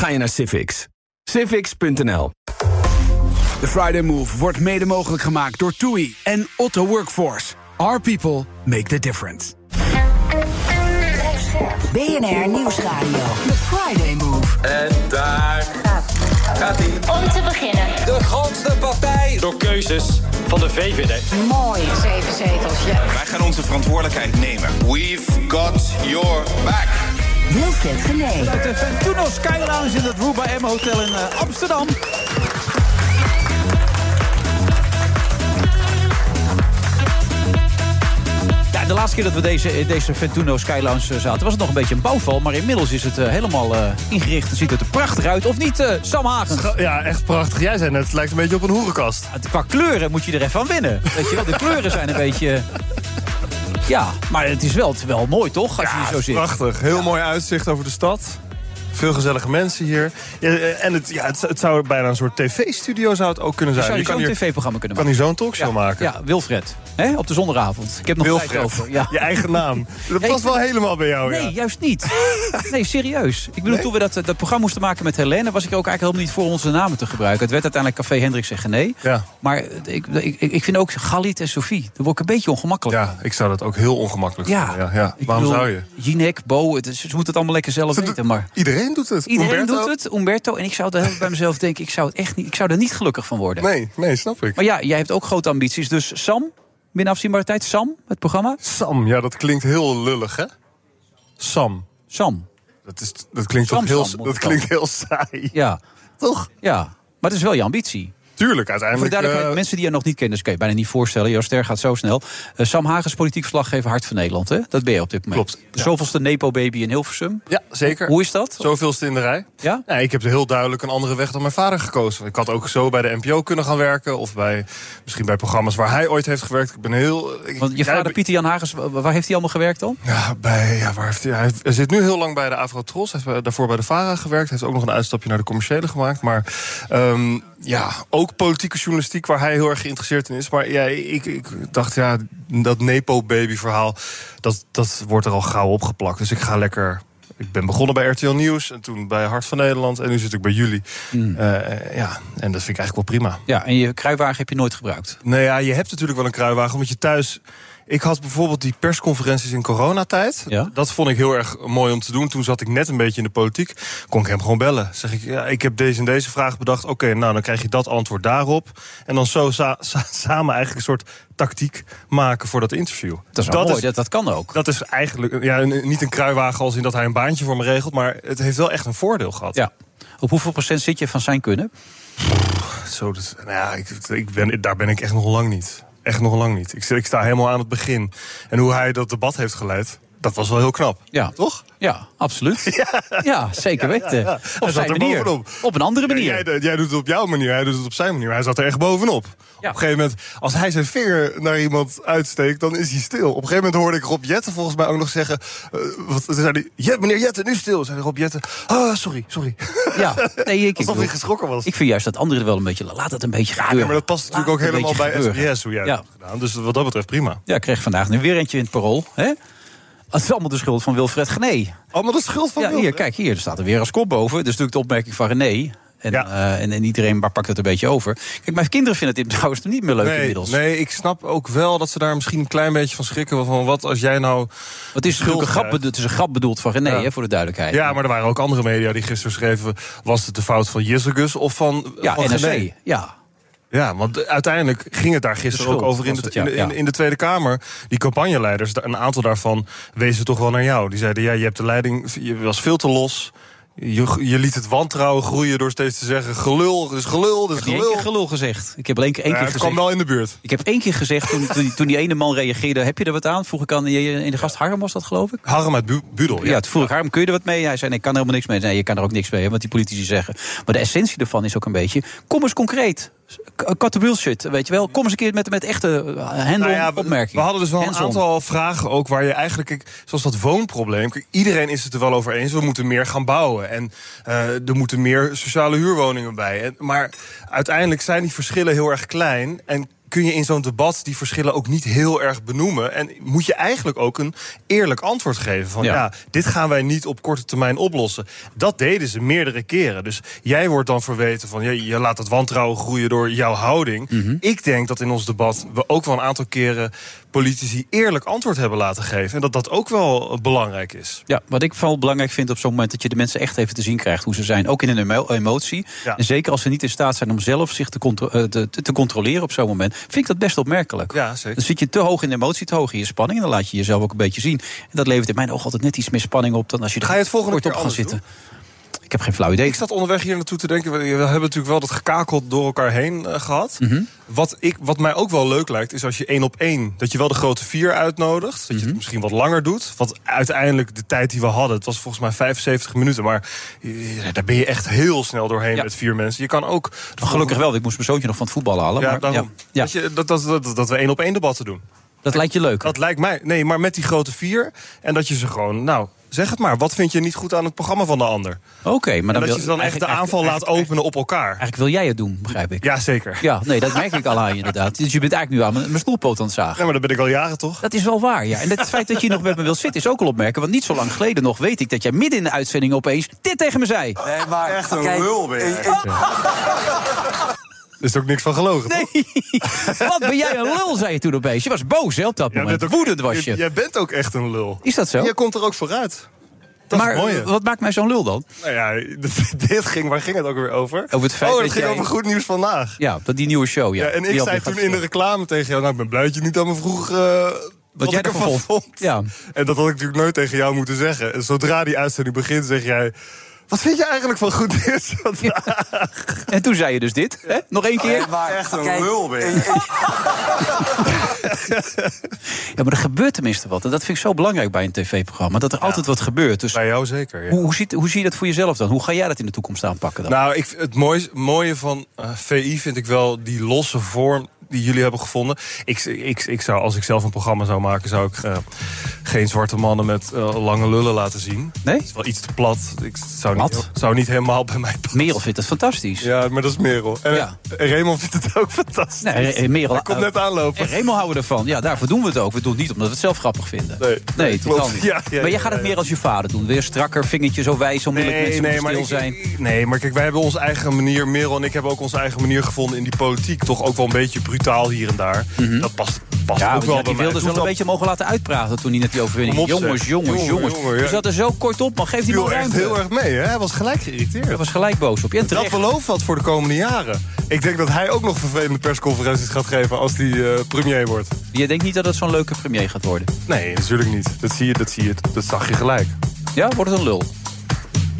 ga je naar Civics. Civics.nl De Friday Move wordt mede mogelijk gemaakt door TUI en Otto Workforce. Our people make the difference. BNR Nieuwsradio. The Friday Move. En daar gaat hij. Om te beginnen. De grootste partij. Door keuzes van de VVD. Mooi, zeven zetels, ja. Wij gaan onze verantwoordelijkheid nemen. We've got your back. Wilfred Genee. Uit de Ventuno Sky Lounge in het Ruba M Hotel in eh, Amsterdam. Ja, de laatste keer dat we deze, in deze Ventuno Sky Lounge eh, zaten... was het nog een beetje een bouwval. Maar inmiddels is het eh, helemaal eh, ingericht en ziet het er prachtig uit. Of niet, eh, Sam Hagens? Ja, echt prachtig. Jij zei net, het lijkt een beetje op een hoerenkast. Qua kleuren moet je er even aan winnen. Weet je wel, de kleuren zijn een beetje... Ja, maar het is wel, het is wel mooi, toch? Als je hier zo zit. Prachtig. Heel mooi uitzicht over de stad. Veel gezellige mensen hier. Ja, eh, en het, ja, het, het zou bijna een soort tv-studio zou het ook kunnen zijn. Zou je kan zo'n hier, tv-programma kunnen kan maken? hier zo'n talkshow ja, maken. Ja, Wilfred. Hè? Op de zondagavond. Ik heb nog Wilfred. over. Ja. Je eigen naam. Dat ik- wel helemaal bij jou, Nee, juist niet. Nee, serieus. Ik bedoel, Nee? toen we dat, dat programma moesten maken met Helene... was ik ook eigenlijk helemaal niet voor onze namen te gebruiken. Het werd uiteindelijk Café Hendricks en Gené. Ja. Maar ik, ik, ik vind ook Galit en Sophie. Daar word ik een beetje ongemakkelijk. Ja, ik zou dat ook heel ongemakkelijk Ja. vinden. Ja, Waarom bedoel, zou je? Jinek, Bo, het, ze moeten het allemaal lekker zelf Ze weten. Maar Iedereen doet het. iedereen Umberto? doet het, Umberto. En ik zou er bij mezelf denken, ik zou, het echt niet, ik zou er niet gelukkig van worden. Nee, nee, snap ik. Maar ja, jij hebt ook grote ambities. Dus Sam, binnen afzienbare tijd, Sam, het programma? Sam, ja, dat klinkt heel lullig, hè? Sam. Sam. Dat, is, dat klinkt Sam, toch heel, Sam dat het klinkt heel saai. Ja, Toch? ja. Maar het is wel je ambitie. Tuurlijk, Voor de uiteindelijk. duidelijkheid, eh, mensen die je nog niet kennen, dus je bijna niet voorstellen. Joost gaat zo snel. Eh, Sam Hagens, politiek verslaggever Hart van Nederland. Hè? Dat ben je op dit moment. Klopt, De ja. zoveelste Nepo-baby in Hilversum. ja, zeker. Hoe is dat? Zoveelste in de rij. Ja? Nee, ik heb heel duidelijk een andere weg dan mijn vader gekozen. Ik had ook zo bij de NPO kunnen gaan werken. Of bij, misschien bij programma's waar hij ooit heeft gewerkt. Ik ben heel... Ik, Want je vader Pieter Jan Hagens, wa- waar heeft hij allemaal gewerkt dan? Ja, bij, ja, waar heeft hij, hij, zit nu heel lang bij de Avrotros. Hij heeft daarvoor bij de VARA gewerkt. Hij heeft ook nog een uitstapje naar de commerciële gemaakt. Maar ehm, ja, ook politieke journalistiek waar hij heel erg geïnteresseerd in is. Maar ja, ik, ik dacht, ja, dat Nepo-baby-verhaal... Dat, dat wordt er al gauw opgeplakt. Dus ik ga lekker... Ik ben begonnen bij RTL Nieuws en toen bij Hart van Nederland. En nu zit ik bij jullie. Hmm. Eh, ja, en dat vind ik eigenlijk wel prima. Ja, en je kruiwagen heb je nooit gebruikt. Nou ja, je hebt natuurlijk wel een kruiwagen, omdat je thuis... Ik had bijvoorbeeld die persconferenties in coronatijd. Ja. Dat vond ik heel erg mooi om te doen. Toen zat ik net een beetje in de politiek. Kon ik hem gewoon bellen. Zeg ik, ja, ik heb deze en deze vraag bedacht. Oké, nou dan krijg je dat antwoord daarop. En dan zo sa- sa- samen eigenlijk een soort tactiek maken voor dat interview. Dat is mooi, is, dat, dat kan ook. dat is eigenlijk ja, niet een kruiwagen als in dat hij een baantje voor me regelt. Maar het heeft wel echt een voordeel gehad. Ja. Op hoeveel procent zit je van zijn kunnen? Zo, dus, nou ja, ik, ik ben, daar ben ik echt nog lang niet. Echt nog lang niet. Ik, ik sta helemaal aan het begin. En hoe hij dat debat heeft geleid, dat was wel heel knap. Ja. Toch? Ja, absoluut. Ja, zeker weten. ja. Hij Op zat zijn er manier. bovenop. Op een andere Ja, manier. jij, jij doet het op jouw manier, hij doet het op zijn manier. Hij zat er echt bovenop. Op een gegeven moment, als hij zijn vinger naar iemand uitsteekt, dan is hij stil. Op een gegeven moment hoorde ik Rob Jetten volgens mij ook nog zeggen... eh, wat, toen zei hij, "Jet, meneer Jetten, nu stil. Zei Rob Jetten, ah, sorry, sorry. Ja, nee, ik, ik, Alsof hij bedoel, geschrokken was. ik vind juist dat anderen wel een beetje... Laat het een beetje ja, gebeuren. maar dat past natuurlijk ook helemaal bij. SBS, hoe jij Ja. dat hebt gedaan. Dus wat dat betreft prima. Ja, ik kreeg vandaag nu weer eentje in het parool. Hè? Het is allemaal de schuld van Wilfred Gené. Allemaal de schuld van Ja, Wilfred. hier, kijk, hier. Er staat er weer als kop boven. Is natuurlijk de opmerking van René. En, Ja. eh, en, en iedereen pakt het een beetje over. Kijk, mijn kinderen vinden het trouwens niet meer leuk Nee, inmiddels. nee, ik snap ook wel dat ze daar misschien een klein beetje van schrikken. Van wat als jij nou. het, is natuurlijk een grap, het is een grap bedoeld van René, Ja. hè, voor de duidelijkheid. Ja, maar er waren ook andere media die gisteren schreven. Was het de fout van Jizzegus of van. ja van NRC. Ja, Ja, want uiteindelijk ging het daar gisteren ook over in de, het, ja, in, de, ja. in, in de Tweede Kamer. Die campagneleiders, een aantal daarvan wezen toch wel naar jou. Die zeiden: ja, je hebt de leiding, je was veel te los. Je, je liet het wantrouwen groeien door steeds te zeggen: gelul, dus gelul, dus ik heb één gelul. keer gelul gezegd. Ik heb alleen één Ja, keer het gezegd. kwam wel in de buurt. Ik heb één keer gezegd, toen, toen, die- toen die ene man reageerde... heb je er wat aan? Vroeg ik aan in de gast Harm, was dat geloof ik? Harm uit Bu- Budel. Ja, toen vroeg ik Harm, kun je er wat mee? Hij zei, nee, ik kan er helemaal niks mee. Nee, je kan er ook niks mee, hè, wat die politici zeggen. Maar de essentie ervan is ook een beetje... kom eens concreet. Cut the bullshit, weet je wel. Kom eens een keer met, met echte uh, hand-on Nou ja, we- opmerkingen. We hadden dus wel een aantal vragen ook waar je eigenlijk, zoals dat woonprobleem. Iedereen is het er wel over eens. We moeten meer gaan bouwen. En eh, er moeten meer sociale huurwoningen bij. Maar uiteindelijk zijn die verschillen heel erg klein. En kun je in zo'n debat die verschillen ook niet heel erg benoemen. En moet je eigenlijk ook een eerlijk antwoord geven. Van Ja. ja, dit gaan wij niet op korte termijn oplossen. Dat deden ze meerdere keren. Dus jij wordt dan verweten van je, je laat het wantrouwen groeien door jouw houding. Mhm. Ik denk dat in ons debat we ook wel een aantal keren politici eerlijk antwoord hebben laten geven. En dat dat ook wel belangrijk is. Ja, wat ik vooral belangrijk vind op zo'n moment... dat je de mensen echt even te zien krijgt hoe ze zijn. Ook in een emo- emotie. Ja. En zeker als ze niet in staat zijn om zelf zich te, contro- eh, te, te controleren op zo'n moment... vind ik dat best opmerkelijk. Ja, zeker. Dan zit je te hoog in de emotie, te hoog in je spanning... en dan laat je jezelf ook een beetje zien. En dat levert in mijn ogen altijd net iets meer spanning op... dan als je er Ga je het volgende kort op gaat zitten. Ik heb geen flauw idee. Ik zat onderweg hier naartoe te denken. We hebben natuurlijk wel dat gekakeld door elkaar heen eh, gehad. Mhm. wat, ik, wat mij ook wel leuk lijkt, is als je één op één. dat je wel de grote vier uitnodigt. Dat Mhm. je het misschien wat langer doet. Want uiteindelijk de tijd die we hadden. het was volgens mij 75 minuten. Maar eh, daar ben je echt heel snel doorheen Ja. met vier mensen. Je kan ook. Gelukkig wel, ik moest mijn zoontje nog van het voetbal halen. Ja, maar, daarom. ja, ja, Dat, je, dat, dat, dat, dat we één op één debatten doen. dat lijkt je leuk. Dat lijkt mij. Nee, maar met die grote vier. En dat je ze gewoon. Nou, zeg het maar. Wat vind je niet goed aan het programma van de ander? Oké, maar En dan dat wil je ze dan echt de aanval laat openen op elkaar. Eigenlijk wil jij het doen, begrijp ik. Ja, zeker. Ja, nee, dat merk ik al aan je inderdaad. Dus je bent eigenlijk nu aan mijn, mijn stoelpoot aan het zagen. Ja, maar dat ben ik al jaren toch? Dat is wel waar, ja. En het feit dat je hier nog met me wilt zitten is ook al opmerken. Want niet zo lang geleden nog weet ik dat jij midden in de uitzending opeens dit tegen me zei. Nee, maar Echt een kijk, lul ben je. Er is ook niks van gelogen. Nee, wat ben jij een lul, zei je toen opeens. Je was boos hè, op dat Jij moment. ook- Woedend was je. Jij bent ook echt een lul. Is dat zo? Je komt er ook vooruit. Dat maar mooie. wat maakt mij zo'n lul dan? Nou ja, dit ging, waar ging het ook weer over? Over het feit oh, dat het ging jij- over goed nieuws vandaag. Ja, dat die nieuwe show. Ja, Ja, en die ik zei toen in de reclame tegen jou... nou, ik ben blij dat je niet aan me vroeg... eh, wat jij ervan vond. vond. Ja. En dat had ik natuurlijk nooit tegen jou moeten zeggen. En zodra die uitzending begint, zeg jij... Wat vind je eigenlijk van goed nieuws vandaag? En toen zei je dus dit. Hè? Nog één keer. maar Echt een kijk, lul ben je. Ja, maar er gebeurt tenminste wat. En dat vind ik zo belangrijk bij een tv-programma. Dat er altijd wat gebeurt. Dus Bij jou zeker, ja. hoe, hoe, ziet, hoe zie je dat voor jezelf dan? Hoe ga jij dat in de toekomst aanpakken dan? Nou, ik, het mooie, mooie van eh, VI vind ik wel die losse vorm die jullie hebben gevonden. Ik, ik, ik zou, als ik zelf een programma zou maken, zou ik eh, geen zwarte mannen met eh, lange lullen laten zien. Nee? Het is wel iets te plat. Ik zou, Plat? niet, zou niet helemaal bij mij passen. Merel vindt het fantastisch. Ja, maar dat is Merel. En Ja. eh, Raymond vindt het ook fantastisch. Nee, Re- Merel, Hij komt net aanlopen. En Remo houden we ervan. Ja, daarvoor doen we het ook. We doen het niet omdat we het zelf grappig vinden. Nee, nee totaal niet. Ja, ja, maar jij gaat het meer als je vader doen. Weer strakker, vingertje zo wijs, zo moeilijk mensen stil ik- zijn. nee, maar kijk, wij hebben onze eigen manier. Merel en ik hebben ook onze eigen manier gevonden in die politiek. Toch ook wel een beetje brutaal hier en daar. Dat past, Mhm. Ja, ook wel die wilde ze wel een beetje mogen laten uitpraten toen hij net die overwinning. Jongens, jongens, Jongen, jongens. Je zat er zo kort op, maar geef die man ruimte. heel erg mee. Hè? Hij was gelijk geïrriteerd. Hij was gelijk boos op je. En Dat belooft wat voor de komende jaren. Ik denk dat hij ook nog vervelende persconferenties gaat geven als hij eh, premier wordt. Je denkt niet dat het zo'n leuke premier gaat worden. Nee, natuurlijk niet. Dat zie je, dat zie je, dat zag je gelijk. Ja, wordt het een lul?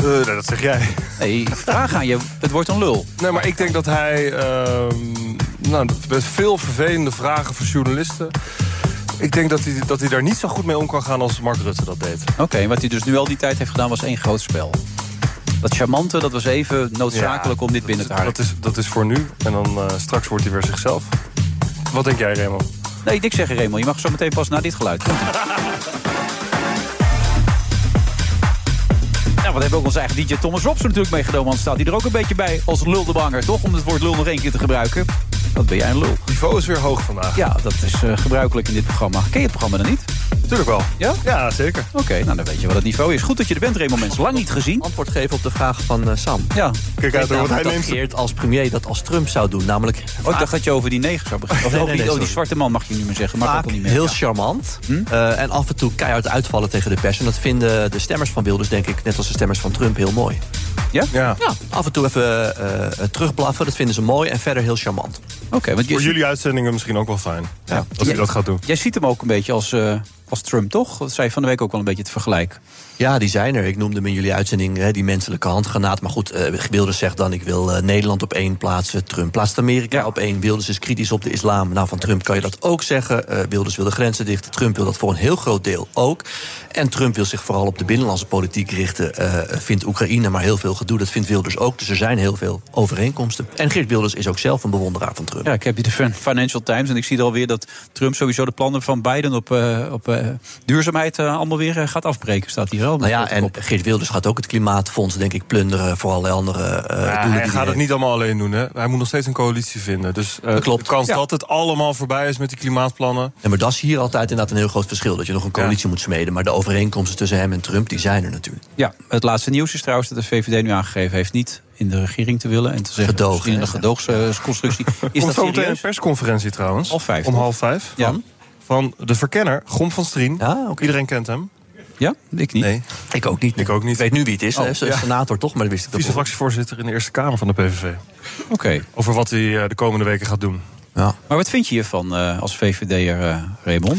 Eh, nee, dat zeg jij. Nee, ik vraag aan je. Het wordt een lul. Nee, maar ik denk dat hij... ehm, nou, met veel vervelende vragen voor journalisten... Ik denk dat hij, dat hij daar niet zo goed mee om kan gaan als Mark Rutte dat deed. Oké, wat hij dus nu al die tijd heeft gedaan was één groot spel. Dat charmante, dat was even noodzakelijk Ja, om dit binnen te halen. Dat is, dat is voor nu. En dan eh, straks wordt hij weer zichzelf. Wat denk jij, Raymond? Nee, niks zeggen, Raymond. Je mag zo meteen pas naar dit geluid. Wat hebben ook onze eigen DJ Thomas Robson natuurlijk meegenomen. Want staat hij er ook een beetje bij als luldebanger, toch? Om het woord lul nog één keer te gebruiken. Wat ben jij een lul? Het niveau is weer hoog vandaag. Ja, dat is eh, gebruikelijk in dit programma. Ken je het programma dan niet? Tuurlijk wel. Ja? Ja, zeker. Oké, nou dan weet je wat het niveau is. Goed dat je er bent, Raymond Mensen. Lang niet gezien. Antwoord geven op de vraag van eh, Sam. Ja. Kijk uit, want hij dat neemt... Geert als premier dat als Trump zou doen. Namelijk Oh, ik dacht dat je over die neger zou beginnen. Of Nee, over nee, die, nee, oh, die zwarte man mag je niet meer zeggen. Mag vaak ook niet meer. heel Ja. charmant. eh, en af en toe keihard uitvallen tegen de pers. En dat vinden de stemmers van Wilders, denk ik, net als de stemmers van Trump, heel mooi. Ja? Ja. Ja, af en toe even eh, terugblaffen, dat vinden ze mooi. En verder heel charmant. Oké, want je, Voor jullie uitzendingen misschien ook wel fijn. Ja, als hij dat gaat doen. jij ziet hem ook een beetje als, eh, als Trump, toch? Dat zei je van de week ook wel een beetje te vergelijken. Ja, die zijn er. Ik noemde hem in jullie uitzending hè, die menselijke handgranaat. Maar goed, eh, Wilders zegt dan... ik wil eh, Nederland op één plaatsen. Trump plaatst Amerika Ja. op één. Wilders is kritisch op de islam. Nou, van Trump kan je dat ook zeggen. Eh, Wilders wil de grenzen dichten. Trump wil dat voor een heel groot deel ook. En Trump wil zich vooral op de binnenlandse politiek richten. Vindt Oekraïne maar heel veel gedoe. Dat vindt Wilders ook. Dus er zijn heel veel overeenkomsten. En Geert Wilders is ook zelf een bewonderaar van Trump. Ja, ik heb hier de Financial Times en ik zie er alweer dat Trump sowieso de plannen van Biden op, op duurzaamheid eh, allemaal weer eh, gaat afbreken, staat hier wel. Nou ja, en Geert Wilders gaat ook het klimaatfonds, denk ik, plunderen voor alle andere eh, Ja, doelen. hij die gaat het niet allemaal alleen doen. Hè. Hij moet nog steeds een coalitie vinden. Dus eh, Dat klopt. de kans Ja. dat het allemaal voorbij is met die klimaatplannen... Ja, maar dat is hier altijd inderdaad een heel groot verschil. Dat je nog een coalitie moet smeden. Maar de overeenkomsten tussen hem en Trump, die zijn er natuurlijk. Ja, het laatste nieuws is trouwens dat de VVD nu aangegeven heeft niet in de regering te willen en te zeggen Gedogen, misschien in de gedoogsconstructie. Is Komt dat zo meteen een persconferentie trouwens. Half vijf, Om half vijf. Ja. Van, van de verkenner, Gom van Strien. Ja, oké. Iedereen kent hem. Ja, ik niet. Nee, Ik ook niet. ik ook Ik niet. weet nu wie het is. Oh, hè. Ja. senator toch, maar dat wist ik dat Vice-fractievoorzitter in de Eerste Kamer van de PVV. Oké. Over wat hij eh, de komende weken gaat doen. Ja. Maar wat vind je hiervan eh, als VVD'er, eh Raymond?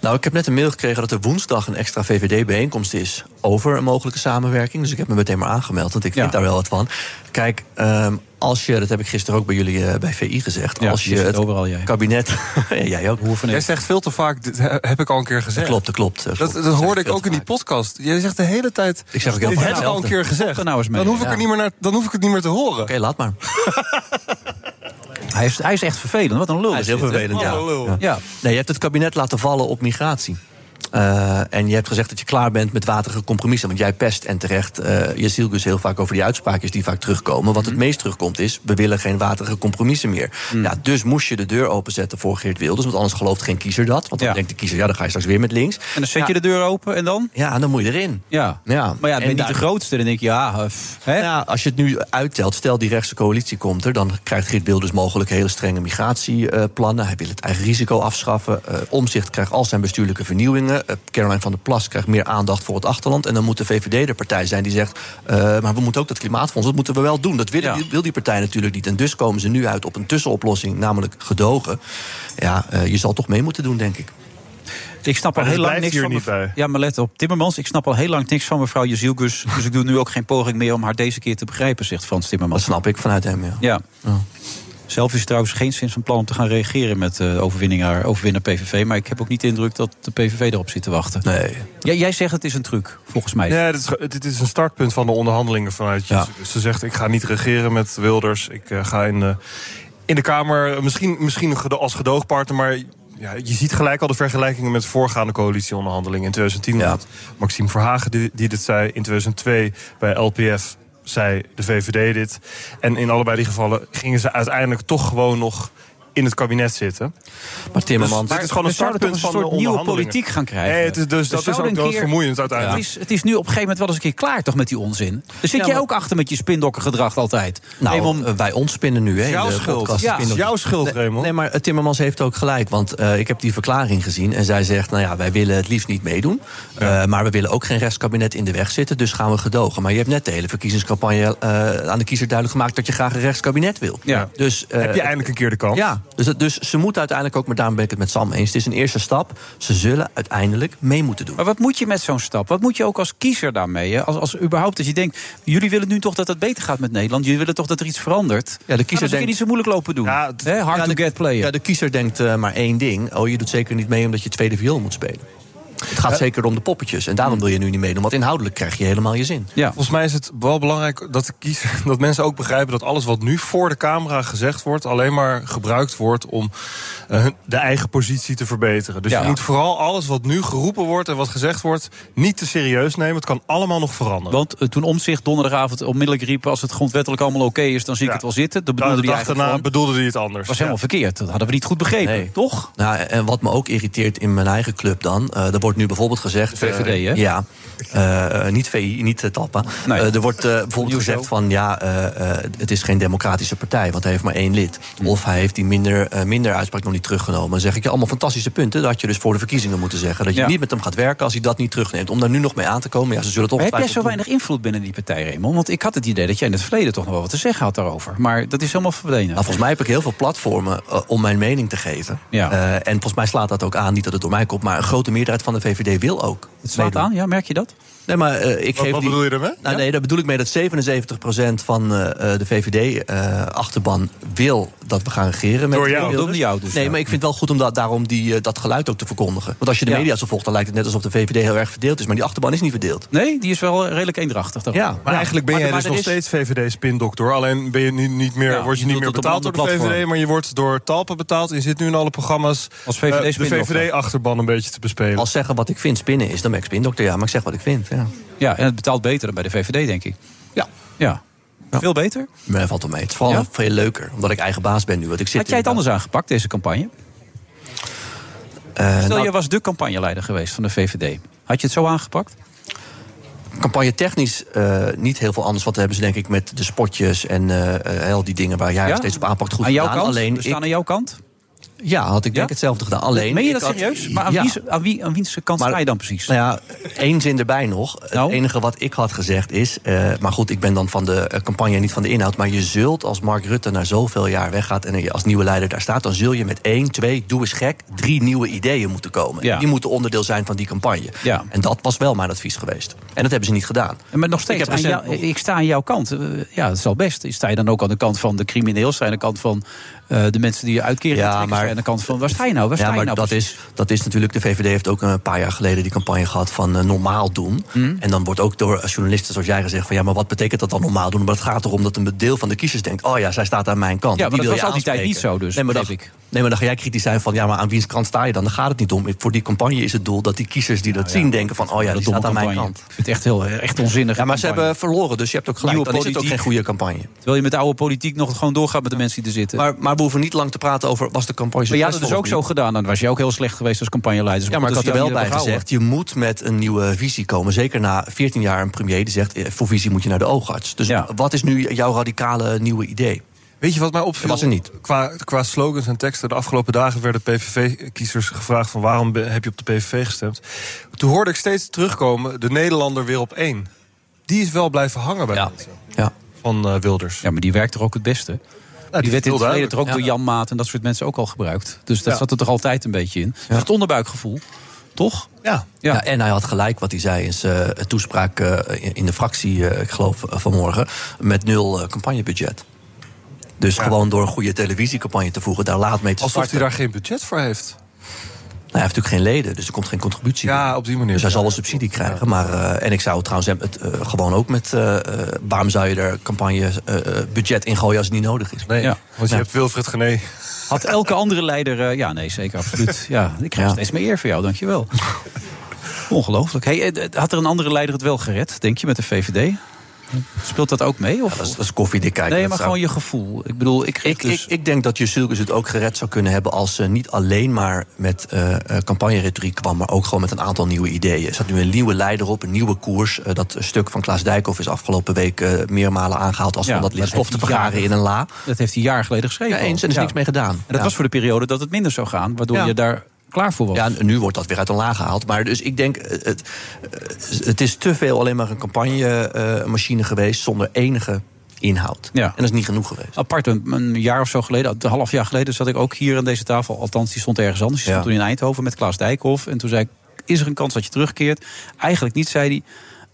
Nou, ik heb net een mail gekregen dat er woensdag een extra VVD-bijeenkomst is over een mogelijke samenwerking. Dus ik heb me meteen maar aangemeld, want ik vind Ja. daar wel wat van. Kijk, ehm, als je, dat heb ik gisteren ook bij jullie eh, bij VI gezegd, Ja, als je het overal, jij. kabinet. Ja, jij ook. Hoe van Jij zegt veel te vaak, dit heb ik al een keer Dat gezegd. klopt, dat klopt. Dat, klopt. dat zeg hoorde ik ook in die podcast. Jij zegt de hele tijd. Ik zeg ook heel dit vaak heb ik al een keer gezegd. nou eens mee. Dan hoef, ik er niet meer naar, dan hoef ik het niet meer te horen. Oké, laat maar. Hij is, hij is echt vervelend. Wat een lul. Hij is heel vervelend. Ja. Ja. Nee, je hebt het kabinet laten vallen op migratie. Eh, en je hebt gezegd dat je klaar bent met waterige compromissen. Want jij pest en terecht eh je ziel dus heel vaak over die uitspraakjes die vaak terugkomen. Wat Mhm. het meest terugkomt is, we willen geen waterige compromissen meer. Ja, dus moest je de deur openzetten voor Geert Wilders. Want anders gelooft geen kiezer dat. Want dan Ja. denkt de kiezer, ja, dan ga je straks weer met links. En dan zet ja, je de deur open en dan? Ja, dan moet je erin. Ja. Ja. Maar ja, ben En je niet de grootste. Dan denk je, ja, eh, hè? Ja, als je het nu uittelt, stel die rechtse coalitie komt er... dan krijgt Geert Wilders mogelijk hele strenge migratieplannen. Hij wil het eigen risico afschaffen. Omzicht krijgt al zijn bestuurlijke vernieuwingen. Caroline van der Plas krijgt meer aandacht voor het achterland. En dan moet de VVD de partij zijn die zegt... eh, maar we moeten ook dat klimaatfonds, dat moeten we wel doen. Dat wil, Ja. die, wil die partij natuurlijk niet. En dus komen ze nu uit op een tussenoplossing, namelijk gedogen. Ja, eh, je zal toch mee moeten doen, denk ik. Ik snap al Maar heel dat lang niks van... mev-. Ja, maar let op. Timmermans, ik snap al heel lang niks van mevrouw Jezielgus. Dus ik doe nu ook geen poging meer om haar deze keer te begrijpen, zegt Frans Dat Timmermans. snap ik vanuit hem, ja. Ja. Ja. Zelf is trouwens geen zin van plan om te gaan reageren met eh overwinnaar, overwinnaar PVV. Maar ik heb ook niet de indruk dat de PVV erop zit te wachten. Nee. Jij, jij zegt het is een truc, volgens mij. Ja, dit is, dit is een startpunt van de onderhandelingen vanuit Ja. je. Ze zegt, ik ga niet regeren met Wilders. Ik eh, ga in de, in de Kamer, misschien, misschien als gedoogpartner... maar ja, je ziet gelijk al de vergelijkingen met voorgaande coalitieonderhandelingen. In 2010 Ja. had Maxime Verhagen die, die dit zei. In 2002 bij LPF zei de VVD dit. En in allebei die gevallen gingen ze uiteindelijk toch gewoon nog in het kabinet zitten. Maar Timmermans... dit is gewoon we een startpunt een van de soort nieuwe politiek gaan krijgen. Nee, het is, dus dat is ook een wel vermoeiend Het uiteindelijk. is, het is nu op een gegeven moment wel eens een keer klaar toch met die onzin. Dan zit Ja, jij ook achter met je spindokkengedrag altijd. Nou, Raymond, eh, wij ontspinnen nu, hè, Jouw in de schuld. Ja, Jouw schuld, Raymond. Nee, maar eh, Timmermans heeft ook gelijk. Want eh, ik heb die verklaring gezien. En zij zegt, nou ja, wij willen het liefst niet meedoen. Eh, maar we willen ook geen rechtskabinet in de weg zitten. Dus gaan we gedogen. Maar je hebt net de hele verkiezingscampagne eh, aan de kiezer duidelijk gemaakt... dat je graag een rechtskabinet wil. Ja. Dus, eh, Heb je eindelijk een keer de kans? Ja, dus, dus ze moeten uiteindelijk ook... maar daarom ben ik het met Sam eens. Het is een eerste stap. Ze zullen uiteindelijk mee moeten doen. Maar wat moet je met zo'n stap? Wat moet je ook als kiezer daarmee? Als, als überhaupt, als je denkt, jullie willen nu toch dat het beter gaat met Nederland. Jullie willen toch dat er iets verandert. Ja, de kiezer kiezer denkt niet zo moeilijk lopen doen. Ja, hard Ja, to de- get player. Ja, de kiezer denkt eh, maar één ding. Oh, je doet zeker niet mee omdat je tweede viool moet spelen. Het gaat zeker om de poppetjes. En daarom wil je nu niet meedoen. Want inhoudelijk krijg je helemaal je zin. ja. Volgens mij is het wel belangrijk dat, de kiezer, dat mensen ook begrijpen dat alles wat nu voor de camera gezegd wordt, alleen maar gebruikt wordt om eh, hun- de eigen positie te verbeteren. Dus Ja. je moet vooral alles wat nu geroepen wordt en wat gezegd wordt, niet te serieus nemen. Het kan allemaal nog veranderen. Want eh, toen Omzicht donderdagavond onmiddellijk riep... als het grondwettelijk allemaal oké is, dan zie ik Ja. het wel zitten. Bedoelde de dag eigenlijk daarna bedoelde hij het anders. was helemaal verkeerd. Dat hadden we niet goed begrepen, Nee. toch? Nou, en wat me ook irriteert in mijn eigen club dan... eh, er wordt nu bijvoorbeeld gezegd... VVD, eh, hè? Ja, eh, niet VI, niet Talpa. Nee. Eh, er wordt eh, bijvoorbeeld gezegd van... ja, eh, eh, het is geen democratische partij, want hij heeft maar één lid. Of hij heeft die minder, eh, minder uitspraak nog niet teruggenomen. Dan zeg ik je allemaal fantastische punten. Dat je dus voor de verkiezingen moeten zeggen. Dat je Ja. niet met hem gaat werken als hij dat niet terugneemt. Om daar nu nog mee aan te komen, ja, ze zullen. Maar heb jij zo weinig invloed binnen die partij, Raymond? Want ik had het idee dat jij in het verleden toch nog wel wat te zeggen had daarover. Maar dat is helemaal verdwenen. Nou, volgens mij heb ik heel veel platformen eh, om mijn mening te geven. Ja. Eh, en volgens mij slaat dat ook aan, niet dat het door mij komt... maar een grote meerderheid van de VVD wil ook Het slaat aan, ja, merk je dat? Nee, maar eh, ik Wat, geef wat die- bedoel je ermee? Nou, Nee, daar bedoel ik mee dat 77% van eh, eh, de VVD-achterban wil dat we gaan regeren. Met Door jou. Door jou dus, nee, ja. maar ik vind het wel goed om dat, daarom die, dat geluid ook te verkondigen. Want als je de Ja. media zo volgt, dan lijkt het net alsof de VVD heel erg verdeeld is. Maar die achterban is niet verdeeld. Nee, die is wel redelijk eendrachtig. toch? Ja, Maar eigenlijk ben Maar- jij maar dus er nog is- steeds VVD-spindokter. Alleen ben je niet, niet meer, Ja, word je je niet meer betaald door de VVD... maar je wordt door Talpa betaald. En je zit nu in alle programma's Als eh, de. VVD-achterban een beetje te bespelen. Als zeggen wat ik vind spinnen is, dan ben ik spindokter. Ja, maar ik zeg wat ik vind. Ja, Ja, en het betaalt beter dan bij de VVD, denk ik. ja. Ja. Veel beter. Maar dat valt wel mee. Het is vooral Ja? veel leuker, omdat ik eigen baas ben nu. Want ik zit Had jij het anders aangepakt, deze campagne? Eh, Stel, nou, je was de campagneleider geweest van de VVD. Had je het zo aangepakt? campagne technisch eh, niet heel veel anders. Want dat hebben ze denk ik met de spotjes en eh, eh, al die dingen waar jij Ja? steeds op aanpakt goed aan jouw gedaan. kant? Alleen We staan ik, aan jouw kant? Ja, had ik denk Ja? hetzelfde gedaan. Alleen Meen je dat had- serieus? Maar aan, Ja. wie, aan, wie, aan wiens kant Maar- sta je dan precies? Nou ja, één zin erbij nog. Nou? Het enige wat ik had gezegd is... eh, maar goed, ik ben dan van de eh, campagne niet van de inhoud... maar je zult als Mark Rutte na zoveel jaar weggaat... en je als nieuwe leider daar staat... dan zul je met één, twee, doe eens gek... drie nieuwe ideeën moeten komen. Ja. Die moeten onderdeel zijn van die campagne. Ja. En dat was wel mijn advies geweest. En dat hebben ze niet gedaan. Maar nog steeds, Ik jou- nog- ik sta aan jouw kant. Eh, Ja, dat is al best. Sta je dan ook aan de kant van de crimineel? Sta je aan de kant van de mensen die je uitkering Ja, trekken? Maar- aan de kant van, waar sta je nou? Waar Ja, maar nou dat precies? is, dat is natuurlijk... De VVD heeft ook een paar jaar geleden die campagne gehad van eh, normaal doen. Hmm. En dan wordt ook door journalisten zoals jij gezegd... van ja, maar wat betekent dat dan normaal doen? Maar het gaat erom dat een deel van de kiezers denkt... oh ja, zij staat aan mijn kant. Ja, maar Die dat was al die tijd niet zo, dus, nee, maar begreep ik. Nee, maar dan ga jij kritisch zijn van... ja, maar aan wiens kant sta je dan? Dan gaat het niet om. Voor die campagne is het doel dat die kiezers die dat zien... denken van, oh ja, een staat aan mijn kant. Ik vind het echt, heel, echt onzinnig. Ja, maar ze hebben verloren, dus je hebt ook gelijk. Nieuwe dan is het ook geen goede campagne. Terwijl je met de oude politiek nog gewoon doorgaat met de mensen die er zitten. Maar, maar we hoeven niet lang te praten over... was de campagne Maar jij had het dus ook zo gedaan. Dan was je ook heel slecht geweest als campagneleider. Ja, maar ik had er wel bij gezegd... je moet met een nieuwe visie komen. Zeker na 14 jaar een premier die zegt... eh, voor visie moet je naar de oogarts. Dus Ja. wat is nu jouw radicale nieuwe idee? Weet je wat mij opviel? Dat was er niet. Qua, qua slogans en teksten. De afgelopen dagen werden PVV-kiezers gevraagd... van waarom heb je op de PVV gestemd? Toen hoorde ik steeds terugkomen... de Nederlander weer op één. Die is wel blijven hangen bij Ja. mensen. Ja. Van eh, Wilders. Ja, maar die werkt toch ook het beste? Nou, die werd in het verleden toch ook Ja. door Jan Maat en dat soort mensen ook al gebruikt. Dus dat Ja. zat er toch altijd een beetje in. Ja. Het onderbuikgevoel, toch? Ja. Ja. Ja. en hij had gelijk wat hij zei in zijn eh, toespraak eh, in- de fractie, eh, ik geloof vanmorgen, met nul campagnebudget. Dus gewoon door een goede televisiecampagne te voegen, daar laat mee te Alsof starten. hij daar geen budget voor heeft. Nou, hij heeft natuurlijk geen leden, dus er komt geen contributie. Ja, op die manier. Dus hij zal wel subsidie krijgen. Maar, eh, en ik zou trouwens hem het, eh, gewoon ook met... eh, eh, waarom zou je er campagnebudget in gooien als het niet nodig is? Nee, Ja. want je hebt Wilfred Gené. Had elke andere leider... eh, ja, nee, zeker, absoluut. Ja, ik krijg Ja. steeds meer eer voor jou, dankjewel. Ongelooflijk. Hey, had er een andere leider het wel gered, denk je, met de VVD? Speelt dat ook mee? Of? Dat is, dat is koffiedik kijken. nee, maar zou- gewoon je gevoel. Ik bedoel, ik, Ik, dus, ik, ik denk dat Jusilkus het ook gered zou kunnen hebben... als ze niet alleen maar met eh, campagneretoriek kwam... maar ook gewoon met een aantal nieuwe ideeën. Er zat nu een nieuwe leider op, een nieuwe koers. Eh, dat stuk van Klaas Dijkhoff is afgelopen week... meermalen aangehaald als Ja, van dat stof te vergaren in een la. dat heeft hij jaar geleden geschreven. Ja, eens, en er is niks mee gedaan. En dat was voor de periode dat het minder zou gaan, waardoor je daar klaar voor was. Ja, nu wordt dat weer uit een la gehaald. Maar dus ik denk, eh, het, eh, het is te veel alleen maar een campagnemachine geweest... zonder enige inhoud. Ja. En dat is niet genoeg geweest. Apart, een, een jaar of zo geleden, een half jaar geleden, zat ik ook hier aan deze tafel. Althans, die stond ergens anders. Die stond Ja. toen in Eindhoven met Klaas Dijkhoff. En toen zei ik: Is er een kans dat je terugkeert? Eigenlijk niet, zei hij.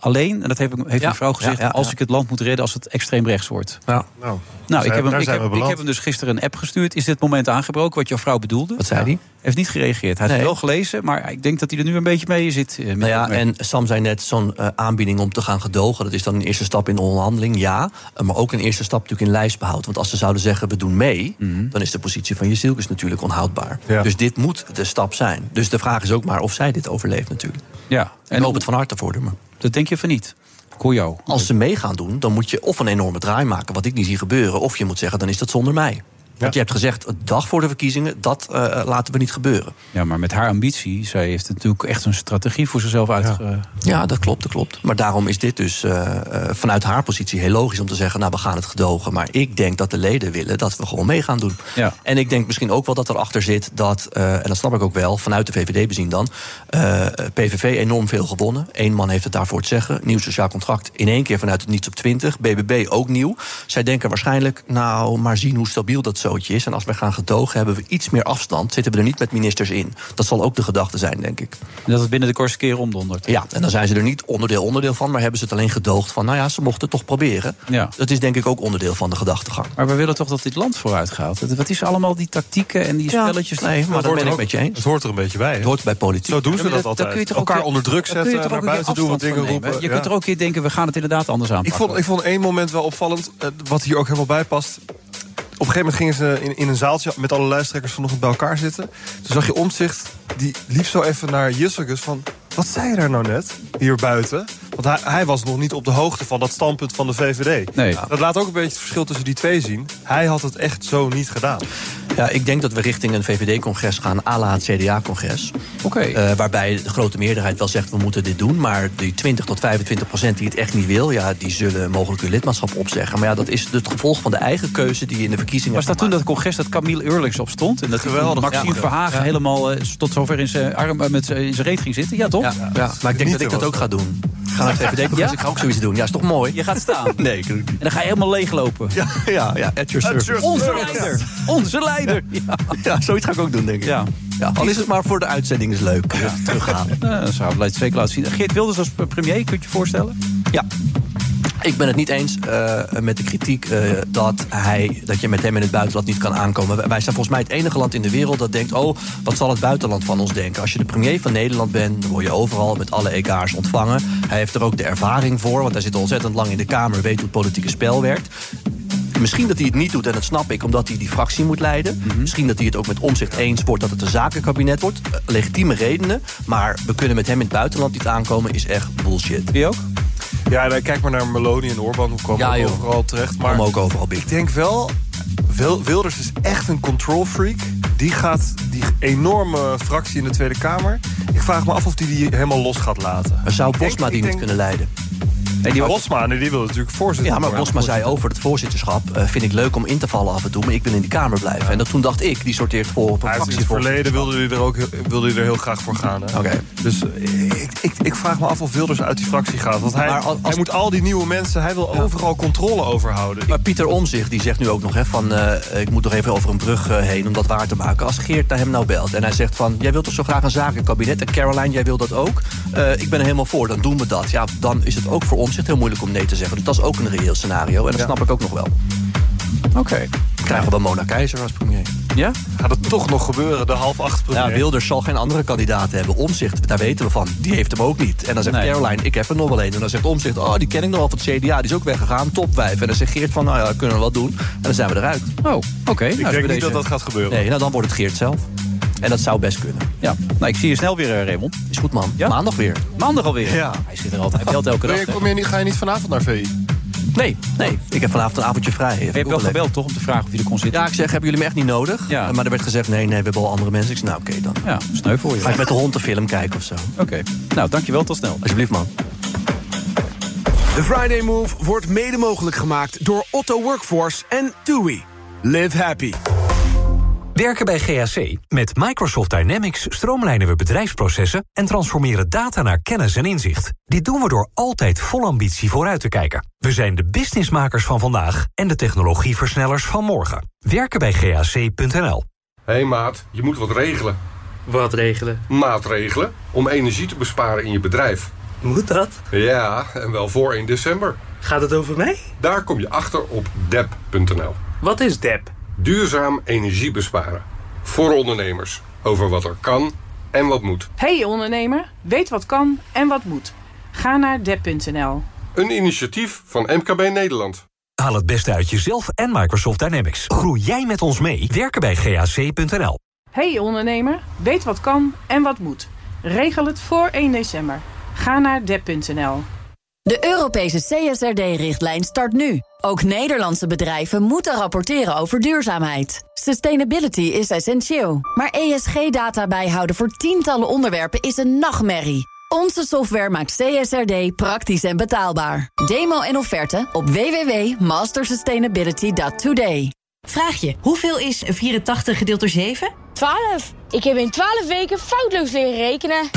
Alleen, en dat heeft, heeft Ja, mijn vrouw gezegd, ja, ja, als ik het land moet redden als het extreem rechts wordt. Ja. Nou, Nou, ik heb, hem, ik, heb, ik hem dus gisteren een app gestuurd. Is dit moment aangebroken, wat jouw vrouw bedoelde? Wat zei hij? Heeft niet gereageerd. Hij heeft Nee. wel gelezen, maar ik denk dat hij er nu een beetje mee zit. eh, Nou ja, en Sam zei net, zo'n eh, aanbieding om te gaan gedogen... dat is dan een eerste stap in de onderhandeling, ja. Eh, Maar ook een eerste stap natuurlijk in lijstbehoud. Want als ze zouden zeggen, we doen mee... dan is de positie van Jezielkes natuurlijk onhoudbaar. Ja. Dus dit moet de stap zijn. Dus de vraag is ook maar of zij dit overleeft natuurlijk. Ja, En hoop het van harte voor maar dat denk je van niet. Jou. Als ze mee gaan doen, dan moet je of een enorme draai maken... wat ik niet zie gebeuren, of je moet zeggen, dan is dat zonder mij. Want je hebt gezegd, een dag voor de verkiezingen... dat eh, laten we niet gebeuren. Ja, maar met haar ambitie, zij heeft natuurlijk echt een strategie voor zichzelf uitge... Ja, dat klopt, dat klopt. Maar daarom is dit dus eh, eh, vanuit haar positie heel logisch om te zeggen... nou, we gaan het gedogen. Maar ik denk dat de leden willen dat we gewoon mee gaan doen. Ja. En ik denk misschien ook wel dat erachter zit dat... eh, en dat snap ik ook wel, vanuit de VVD bezien dan... eh, PVV enorm veel gewonnen. Eén man heeft het daarvoor te zeggen. Nieuw sociaal contract in één keer vanuit het niets op 20. BBB ook nieuw. Zij denken waarschijnlijk, nou, maar zien hoe stabiel dat zo is. En als wij gaan gedogen, hebben we iets meer afstand. Zitten we er niet met ministers in. Dat zal ook de gedachte zijn, denk ik. Dat het binnen de kortste keer omdondert. Ja, en dan zijn ze er niet onderdeel onderdeel van, maar hebben ze het alleen gedoogd van, nou ja, ze mochten het toch proberen. Ja. Dat is denk ik ook onderdeel van de gedachtegang. Maar we willen toch dat dit land vooruit gaat? Wat is allemaal die tactieken en die spelletjes? nee, maar dat hoort ben er ik met je eens. Het hoort er een beetje bij. Het hè? hoort bij politiek. Zo doen ze Ja, dat dat- dan altijd. kun je toch Elkaar onder druk zetten, naar buiten doen, dingen roepen. Je Ja. kunt er ook weer denken, we gaan het inderdaad anders Ik aanpakken. vond, ik vond één moment wel opvallend, eh, wat hier ook helemaal bij past. Op een gegeven moment gingen ze in, in een zaaltje met alle lijsttrekkers vanochtend bij elkaar zitten. Toen zag je Omtzigt, die liep zo even naar Jussegus van... Wat zei je daar nou net, hier buiten? Want hij, hij was nog niet op de hoogte van dat standpunt van de VVD. Nee. Dat laat ook een beetje het verschil tussen die twee zien. Hij had het echt zo niet gedaan. Ja, ik denk dat we richting een VVD-congres gaan, à la het CDA-congres. Oké. Eh, waarbij de grote meerderheid wel zegt, we moeten dit doen. Maar die 20 tot 25 procent die het echt niet wil... Ja, die zullen mogelijk hun lidmaatschap opzeggen. Maar ja, dat is het gevolg van de eigen keuze die je in de verkiezingen Was dat toen dat congres dat Camille Eurlings op stond? En dat Geweldig, Maxime ja. Verhagen helemaal eh, tot zover in zijn arm eh, met zijn reet ging zitten? Ja, toch? Ja, ja, maar ik denk dat ik dat ook ga doen. Ik ga naar het VVD-congres, Ja? ik ga ook zoiets doen. Ja, is toch mooi? Je gaat staan. Nee, ik. En dan ga je helemaal leeglopen. Ja, ja, ja, at your service. Onze leider. Onze leider. Ja. Ja, zoiets ga ik ook doen, denk ik. Ja. Ja, al is het maar voor de uitzending is leuk. Teruggaan. Nou, dat zou het zeker laten zien. Geert Wilders als premier, kunt je je voorstellen? Ja. Ik ben het niet eens eh, met de kritiek eh, dat, hij, dat je met hem in het buitenland niet kan aankomen. Wij zijn volgens mij het enige land in de wereld dat denkt... oh, wat zal het buitenland van ons denken? Als je de premier van Nederland bent, dan word je overal met alle egaars ontvangen. Hij heeft er ook de ervaring voor, want hij zit ontzettend lang in de Kamer... weet hoe het politieke spel werkt. Misschien dat hij het niet doet, en dat snap ik, omdat hij die fractie moet leiden. Misschien dat hij het ook met omzicht eens wordt dat het een zakenkabinet wordt. Eh, Legitieme redenen. Maar we kunnen met hem in het buitenland niet aankomen, is echt bullshit. Wie ook? Ja, dan kijk maar naar Meloni en Orbán. Hoe komen Ja, ook overal terecht. Maar ook overal binnen. ik denk wel... Wil- Wilders is echt een control freak. Die gaat die enorme fractie in de Tweede Kamer... Ik vraag me af of die die helemaal los gaat laten. Maar zou denk- Bosma die niet kunnen leiden? Nee, die. Bosma, die wil natuurlijk voorzitter Ja, maar. Bosma zei over het voorzitterschap... eh, vind ik leuk om in te vallen af en toe, maar ik wil in die Kamer blijven. En dat, toen dacht ik, die sorteert voor op een Hij heeft in het verleden wilde hij er ook wilde hij er heel graag voor gaan. Oké. Dus eh, ik, ik, ik vraag me af of Wilders uit die fractie gaat. Want hij, als- hij moet al die nieuwe mensen... Hij wil overal controle over houden. Maar Pieter Omzicht die zegt nu ook nog hè, van... eh, ik moet nog even over een brug heen om dat waar te maken. Als Geert naar hem nou belt en hij zegt van... jij wilt toch zo graag een zakenkabinet en Caroline, jij wil dat ook? Ik ben er helemaal voor, dan doen we dat. Ja, dan is het ook voor Omzicht heel moeilijk om nee te zeggen. Dus dat is ook een reëel scenario en dat snap ik ook nog wel. Oké. Krijgen we Mona Keizer als premier. Ja? Gaat het toch nog gebeuren, de half acht premier? Ja, Wilders zal geen andere kandidaat hebben. Omzicht, daar weten we van. Die heeft hem ook niet. En dan zegt Nee. Caroline, ik heb er nog wel een. En dan zegt Omzicht, oh, die ken ik nog wel van het CDA. Die is ook weggegaan, topwijf. En dan zegt Geert van, nou ja, kunnen we wat doen. En dan zijn we eruit. Oh, oké. Ik denk niet dat dat gaat gebeuren. Nee, nou dan wordt het Geert zelf. En dat zou best kunnen. Ja. Nou, ik zie je snel weer, eh, Raymond. Is goed, man. Ja? Maandag weer. Maandag alweer. Ja. Hij zit er altijd. Hij belt elke Wil dag. kom je niet, ga je niet vanavond naar VI? Nee, nee. Ik heb vanavond een avondje vrij. Je hebt wel gebeld, toch? Om te vragen of je er kon zitten. Ja, ik zeg, hebben jullie me echt niet nodig? Ja. Maar er werd gezegd, nee, nee, we hebben al andere mensen. Ik zei, nou, oké, dan Ja, sneu voor je. ga ik met de hond een film kijken of zo. Oké. Nou, dankjewel. Tot snel. Alsjeblieft, man. De Friday Move wordt mede mogelijk gemaakt door Otto Workforce en TUI. Live happy. Werken bij GAC. Met Microsoft Dynamics stroomlijnen we bedrijfsprocessen... en transformeren data naar kennis en inzicht. Dit doen we door altijd vol ambitie vooruit te kijken. We zijn de businessmakers van vandaag en de technologieversnellers van morgen. Werken bij GAC.nl. Hé hey maat, je moet wat regelen. Wat regelen? Maatregelen om energie te besparen in je bedrijf. Moet dat? Ja, en wel voor 1 december. Gaat het over mij? Daar kom je achter op dep.nl. Wat is DEP? Duurzaam energie besparen. Voor ondernemers. Over wat er kan en wat moet. Hey ondernemer, weet wat kan en wat moet. Ga naar dep.nl. Een initiatief van MKB Nederland. Haal het beste uit jezelf en Microsoft Dynamics. Groei jij met ons mee? Werken bij GAC.nl. Hey ondernemer, weet wat kan en wat moet. Regel het voor 1 december. Ga naar dep.nl. De Europese CSRD-richtlijn start nu. Ook Nederlandse bedrijven moeten rapporteren over duurzaamheid. Sustainability is essentieel. Maar ESG-data bijhouden voor tientallen onderwerpen is een nachtmerrie. Onze software maakt CSRD praktisch en betaalbaar. Demo en offerte op www.mastersustainability.today. Vraag je, hoeveel is 84 gedeeld door 7? 12. Ik heb in 12 weken foutloos leren rekenen.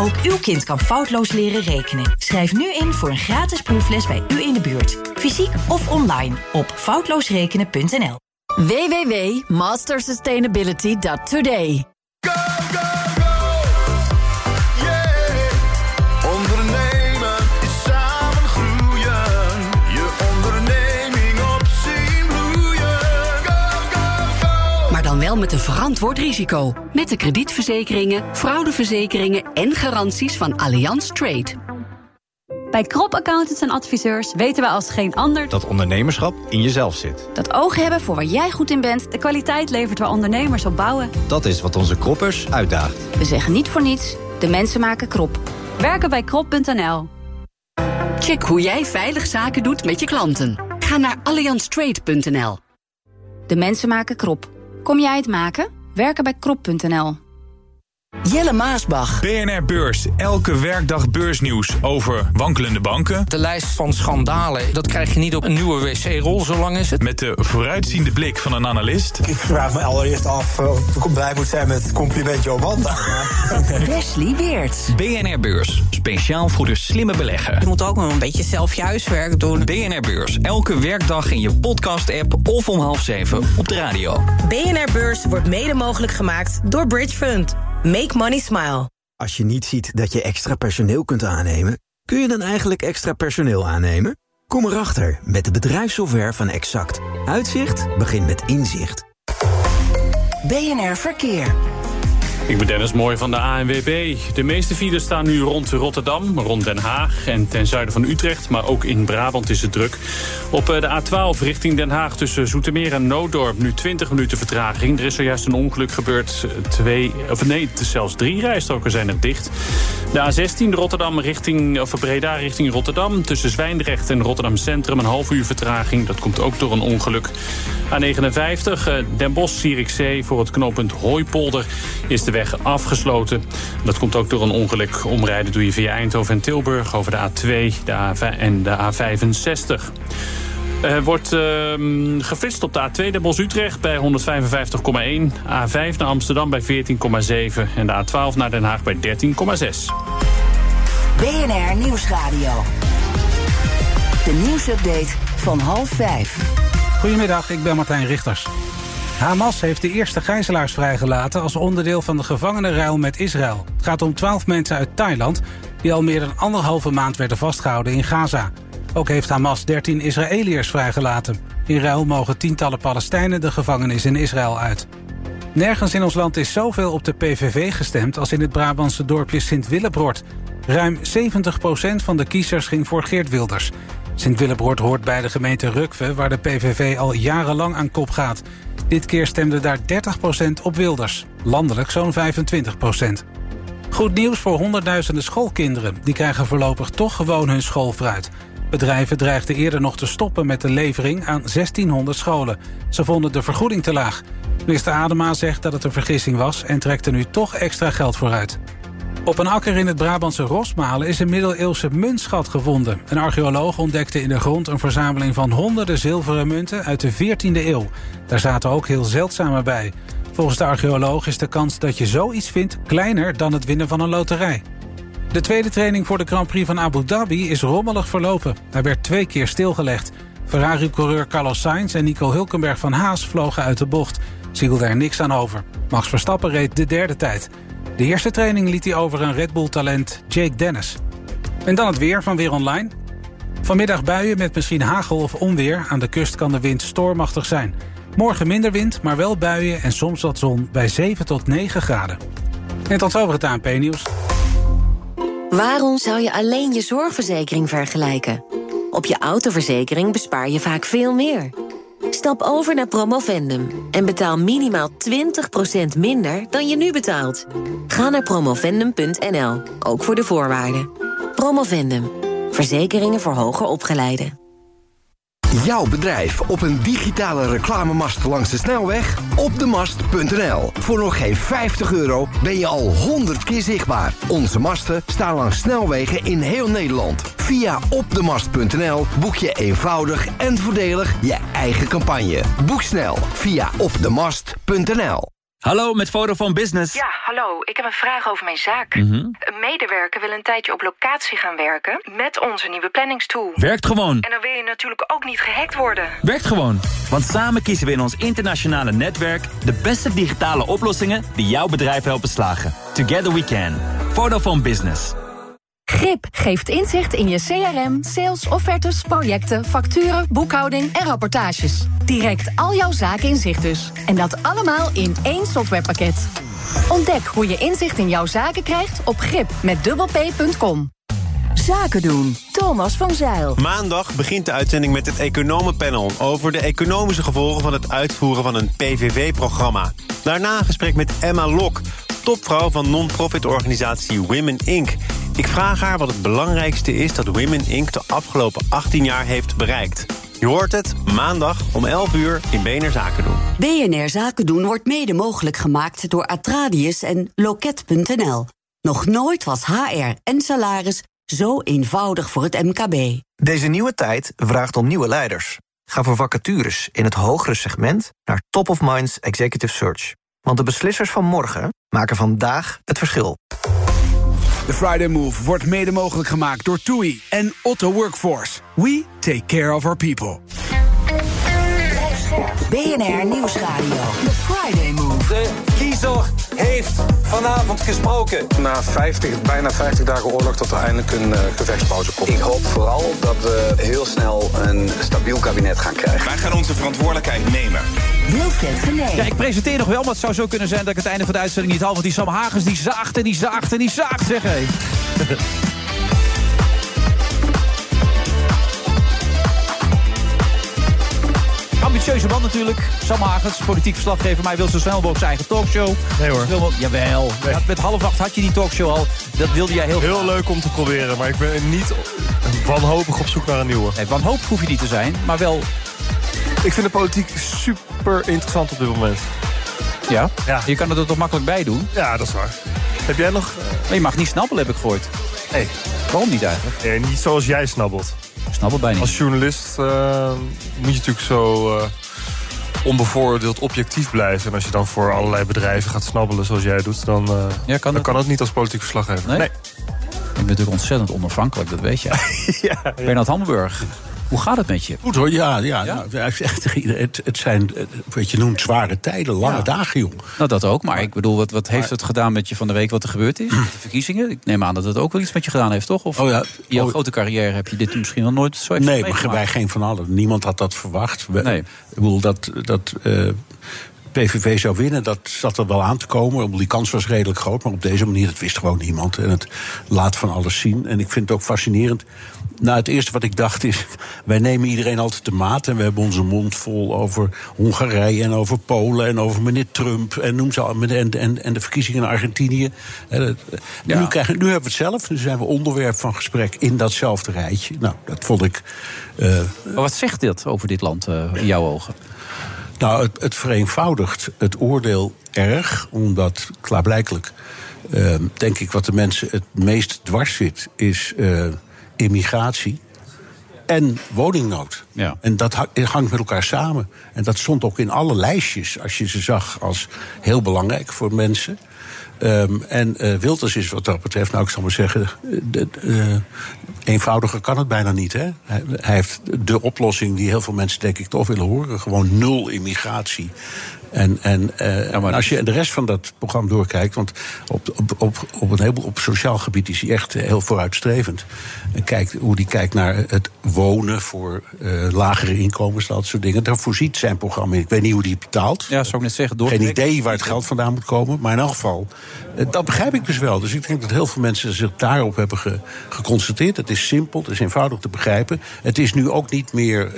Ook uw kind kan foutloos leren rekenen. Schrijf nu in voor een gratis proefles bij u in de buurt. Fysiek of online op foutloosrekenen.nl. www.mastersustainability.today wel met een verantwoord risico. Met de kredietverzekeringen, fraudeverzekeringen en garanties van Allianz Trade. Bij Krop Accountants en Adviseurs weten we als geen ander... Dat ondernemerschap in jezelf zit. dat oog hebben voor waar jij goed in bent... de kwaliteit levert waar ondernemers op bouwen. Dat is wat onze kroppers uitdaagt. We zeggen niet voor niets, de mensen maken Krop. Werken bij Krop.nl. Check hoe jij veilig zaken doet met je klanten. Ga naar allianztrade.nl. De mensen maken Krop. Kom jij het maken? Werken bij Krop.nl. Jelle Maasbach. BNR Beurs. Elke werkdag beursnieuws over wankelende banken. De lijst van schandalen, dat krijg je niet op een nieuwe wc-rol, zo lang is het. Met de vooruitziende blik van een analist. Ik vraag me allereerst af of ik blij moet zijn met het complimentje op wand. Wesley Weert. BNR Beurs. Speciaal voor de slimme belegger. Je moet ook nog een beetje zelf je huiswerk doen. BNR Beurs. Elke werkdag in je podcast-app of om half zeven op de radio. BNR Beurs wordt mede mogelijk gemaakt door Bridge Fund. Make money smile. Als je niet ziet dat je extra personeel kunt aannemen... kun je dan eigenlijk extra personeel aannemen? Kom erachter met de bedrijfssoftware van Exact. Uitzicht begint met inzicht. BNR Verkeer. Ik ben Dennis Mooi van de ANWB. De meeste files staan nu rond Rotterdam, rond Den Haag en ten zuiden van Utrecht. Maar ook in Brabant is het druk. Op eh, de A12 richting Den Haag tussen Zoetermeer en Nooddorp nu 20 minuten vertraging. Er is zojuist een ongeluk gebeurd. Twee, of nee, zelfs drie rijstroken zijn er dicht. De A16 Rotterdam richting, of Breda richting Rotterdam. Tussen Zwijndrecht en Rotterdam Centrum een half uur vertraging. Dat komt ook door een ongeluk. A59 eh, Den Bosch Zierikzee voor het knooppunt Hooipolder is de weg afgesloten. Dat komt ook door een ongeluk. Omrijden doe je via Eindhoven en Tilburg over de A2 de A en de A65. Er wordt ehm geflitst op de A2 Den Bosch-Utrecht bij 155,1. A5 naar Amsterdam bij 14,7. En de A12 naar Den Haag bij 13,6. BNR Nieuwsradio. De nieuwsupdate van half vijf. Goedemiddag, ik ben Martijn Richters. Hamas heeft de eerste gijzelaars vrijgelaten als onderdeel van de gevangenenruil met Israël. Het gaat om 12 mensen uit Thailand die al meer dan anderhalve maand werden vastgehouden in Gaza. Ook heeft Hamas 13 Israëliërs vrijgelaten. In ruil mogen tientallen Palestijnen de gevangenis in Israël uit. Nergens in ons land is zoveel op de PVV gestemd als in het Brabantse dorpje Sint-Willebrord. Ruim 70% van de kiezers ging voor Geert Wilders. Sint-Willebrord hoort bij de gemeente Rukve, waar de PVV al jarenlang aan kop gaat. Dit keer stemde daar 30% op Wilders. Landelijk zo'n 25%. Goed nieuws voor honderdduizenden schoolkinderen. Die krijgen voorlopig toch gewoon hun schoolfruit. Bedrijven dreigden eerder nog te stoppen met de levering aan 1600 scholen. Ze vonden de vergoeding te laag. Minister Adema zegt dat het een vergissing was... en trekt er nu toch extra geld vooruit. Op een akker in het Brabantse Rosmalen is een middeleeuwse muntschat gevonden. Een archeoloog ontdekte in de grond een verzameling van honderden zilveren munten uit de 14e eeuw. Daar zaten ook heel zeldzame bij. Volgens de archeoloog is de kans dat je zoiets vindt kleiner dan het winnen van een loterij. De tweede training voor de Grand Prix van Abu Dhabi is rommelig verlopen. Hij werd twee keer stilgelegd. Ferrari-coureur Carlos Sainz en Nico Hulkenberg van Haas vlogen uit de bocht. Ze hielden er niks aan over. Max Verstappen reed de derde tijd. De eerste training liet hij over een Red Bull-talent Jake Dennis. En dan het weer van Weer Online. Vanmiddag buien met misschien hagel of onweer. Aan de kust kan de wind stormachtig zijn. Morgen minder wind, maar wel buien en soms wat zon bij 7 tot 9 graden. En tot over het ANP-nieuws. Waarom zou je alleen je zorgverzekering vergelijken? Op je autoverzekering bespaar je vaak veel meer. Stap over naar Promovendum en betaal minimaal 20% minder dan je nu betaalt. Ga naar promovendum.nl, ook voor de voorwaarden. Promovendum, verzekeringen voor hoger opgeleiden. Jouw bedrijf op een digitale reclamemast langs de snelweg? Op de mast.nl. Voor nog geen 50 euro ben je al 100 keer zichtbaar. Onze masten staan langs snelwegen in heel Nederland. Via opdemast.nl boek je eenvoudig en voordelig je eigen campagne. Boek snel via opdemast.nl. Hallo, met Vodafone Business. Ja, hallo. Ik heb een vraag over mijn zaak. Mhm. Een medewerker wil een tijdje op locatie gaan werken met onze nieuwe planningstool. Werkt gewoon. En dan wil je natuurlijk ook niet gehackt worden. Werkt gewoon. Want samen kiezen we in ons internationale netwerk de beste digitale oplossingen die jouw bedrijf helpen slagen. Together we can. Vodafone Business. Grip geeft inzicht in je CRM, sales, offertes, projecten, facturen, boekhouding en rapportages. Direct al jouw zaken in zicht dus. En dat allemaal in één softwarepakket. Ontdek hoe je inzicht in jouw zaken krijgt op grip met dubbelp.com. Zaken doen. Thomas van Zeil. Maandag begint de uitzending met het Economenpanel... over de economische gevolgen van het uitvoeren van een PVV-programma. Daarna een gesprek met Emma Lok, topvrouw van non-profit organisatie Women Inc. Ik vraag haar wat het belangrijkste is dat Women Inc. de afgelopen 18 jaar heeft bereikt. Je hoort het maandag om 11 uur in BNR Zaken doen. BNR Zaken doen wordt mede mogelijk gemaakt door Atradius en Loket.nl. Nog nooit was HR en salaris zo eenvoudig voor het MKB. Deze nieuwe tijd vraagt om nieuwe leiders. Ga voor vacatures in het hogere segment naar Top of Minds Executive Search. Want de beslissers van morgen maken vandaag het verschil. De Friday Move wordt mede mogelijk gemaakt door TUI en Otto Workforce. We take care of our people. BNR Nieuwsradio. Kiezer heeft vanavond gesproken. Na 50, bijna 50 dagen oorlog dat er eindelijk een uh, gevechtspauze komt. Ik hoop vooral dat we heel snel een stabiel kabinet gaan krijgen. Wij gaan onze verantwoordelijkheid nemen. Wilfred Genee. Ja, ik presenteer nog wel, maar het zou zo kunnen zijn dat ik het einde van de uitzending niet haal. Want die Sam Hagens die zaagt en die zaagt en die zaagt, zeg hé. Ambitieuze man natuurlijk. Sam Hagens, politiek verslaggever. Maar hij wil zo snel mogelijk zijn eigen talkshow. Nee hoor. Wil wel, jawel. Nee. Ja, met half acht had je die talkshow al. Dat wilde jij heel Heel graag. leuk om te proberen, maar ik ben niet wanhopig op zoek naar een nieuwe. Nee, wanhopig hoef je niet te zijn, maar wel... Ik vind de politiek super interessant op dit moment. Ja? Ja. Je kan er toch makkelijk bij doen? Ja, dat is waar. Heb jij nog... Maar je mag niet snabbelen, heb ik gehoord. Nee. Waarom niet eigenlijk? Nee, niet zoals jij snabbelt. Snabbel bijna niet. Als journalist eh, moet je natuurlijk zo eh, onbevooroordeeld objectief blijven. En als je dan voor allerlei bedrijven gaat snabbelen zoals jij doet... dan, eh, Ja, kan dan kan het niet als politiek verslaggever. Nee? Ik ben natuurlijk ontzettend onafhankelijk, dat weet je. ja, Bernard Hamburg, hoe gaat het met je? Goed hoor, ja. ja, Nou, tegen iedereen, het, het zijn, wat je noemt, zware tijden, lange Ja. dagen, joh. Nou, dat ook. Maar ik bedoel, wat, wat heeft het gedaan met je van de week wat er gebeurd is? Met de verkiezingen? Ik neem aan dat het ook wel iets met je gedaan heeft, toch? Of Oh ja. in jouw Oh. grote carrière heb je dit misschien nog nooit zo Nee, maar wij geen van allen. Niemand had dat verwacht. We- Nee. Ik bedoel, dat, dat eh, PVV zou winnen, dat zat er wel aan te komen. Die kans was redelijk groot, maar op deze manier, dat wist gewoon niemand. En het laat van alles zien. En ik vind het ook fascinerend. Nou, het eerste wat ik dacht is, wij nemen iedereen altijd de maat... en we hebben onze mond vol over Hongarije en over Polen... en over meneer Trump en, noem ze al, en, en, en de verkiezingen in Argentinië. En het- Ja. nu, krijgen, nu hebben we het zelf, nu zijn we onderwerp van gesprek... in datzelfde rijtje. Nou, dat vond ik... eh, Maar wat zegt dit over dit land eh, in jouw ogen? nou, het, het vereenvoudigt het oordeel erg, omdat klaarblijkelijk, eh, denk ik, wat de mensen het meest dwars zit, is eh, immigratie en woningnood. Ja. En dat ha- hangt met elkaar samen. En dat stond ook in alle lijstjes, als je ze zag, als heel belangrijk voor mensen. Ehm, en eh, Wilders is wat dat betreft, nou ik zal maar zeggen, eh, de- eh, eenvoudiger kan het bijna niet. Hè? Hij, hij heeft de oplossing die heel veel mensen denk ik toch willen horen. Gewoon nul immigratie. En, en, eh, en als je de rest van dat programma doorkijkt, want op, op, op, op een heleboel op sociaal gebied is hij echt heel vooruitstrevend. En kijkt hoe hij kijkt naar het wonen voor eh, lagere inkomens, dat soort dingen. Daar voorziet zijn programma in. Ik weet niet hoe die betaalt. Ja, zou ik net zeggen. Door Geen idee waar het geld vandaan moet komen. Maar in elk geval, eh, dat begrijp ik dus wel. Dus ik denk dat heel veel mensen zich daarop hebben ge- geconstateerd. Het is simpel, het is eenvoudig te begrijpen. Het is nu ook niet meer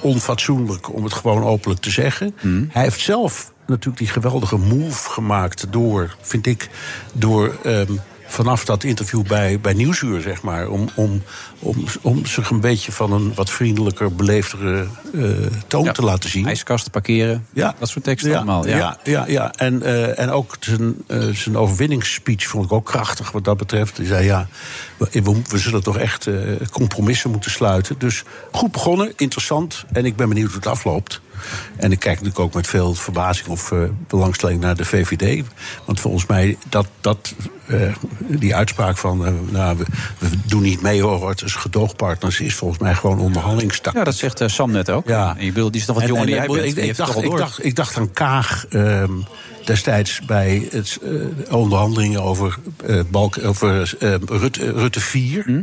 onfatsoenlijk om het gewoon openlijk te zeggen. Hij heeft zelf natuurlijk die geweldige move gemaakt door, vind ik, door. ehm, Vanaf dat interview bij, bij Nieuwsuur, zeg maar. Om, om, om, om zich een beetje van een wat vriendelijker, beleefdere eh, toon te laten zien. IJskast parkeren, Ja. dat soort teksten Ja, allemaal. Ja. ja, ja, ja. En, eh, en ook zijn, eh, zijn overwinningsspeech vond ik ook krachtig wat dat betreft. Hij zei ja, we, we, zullen toch echt compromissen moeten sluiten. Dus goed begonnen, interessant. En ik ben benieuwd hoe het afloopt. En ik kijk natuurlijk ook met veel verbazing of uh, belangstelling naar de VVD. Want volgens mij, dat, dat, uh, die uitspraak van. Uh, nou, we, we, doen niet mee hoor, het is gedoogpartners, is volgens mij gewoon onderhandelingstak. Ja, dat zegt Sam net ook. Ja. En je bedoelt, die is nog wat jonger dan jij bent. Ik, ik, dacht, ik, dacht, ik dacht aan Kaag. Ehm, destijds bij het onderhandelingen over, balk, over Rutte, Rutte 4. Hm?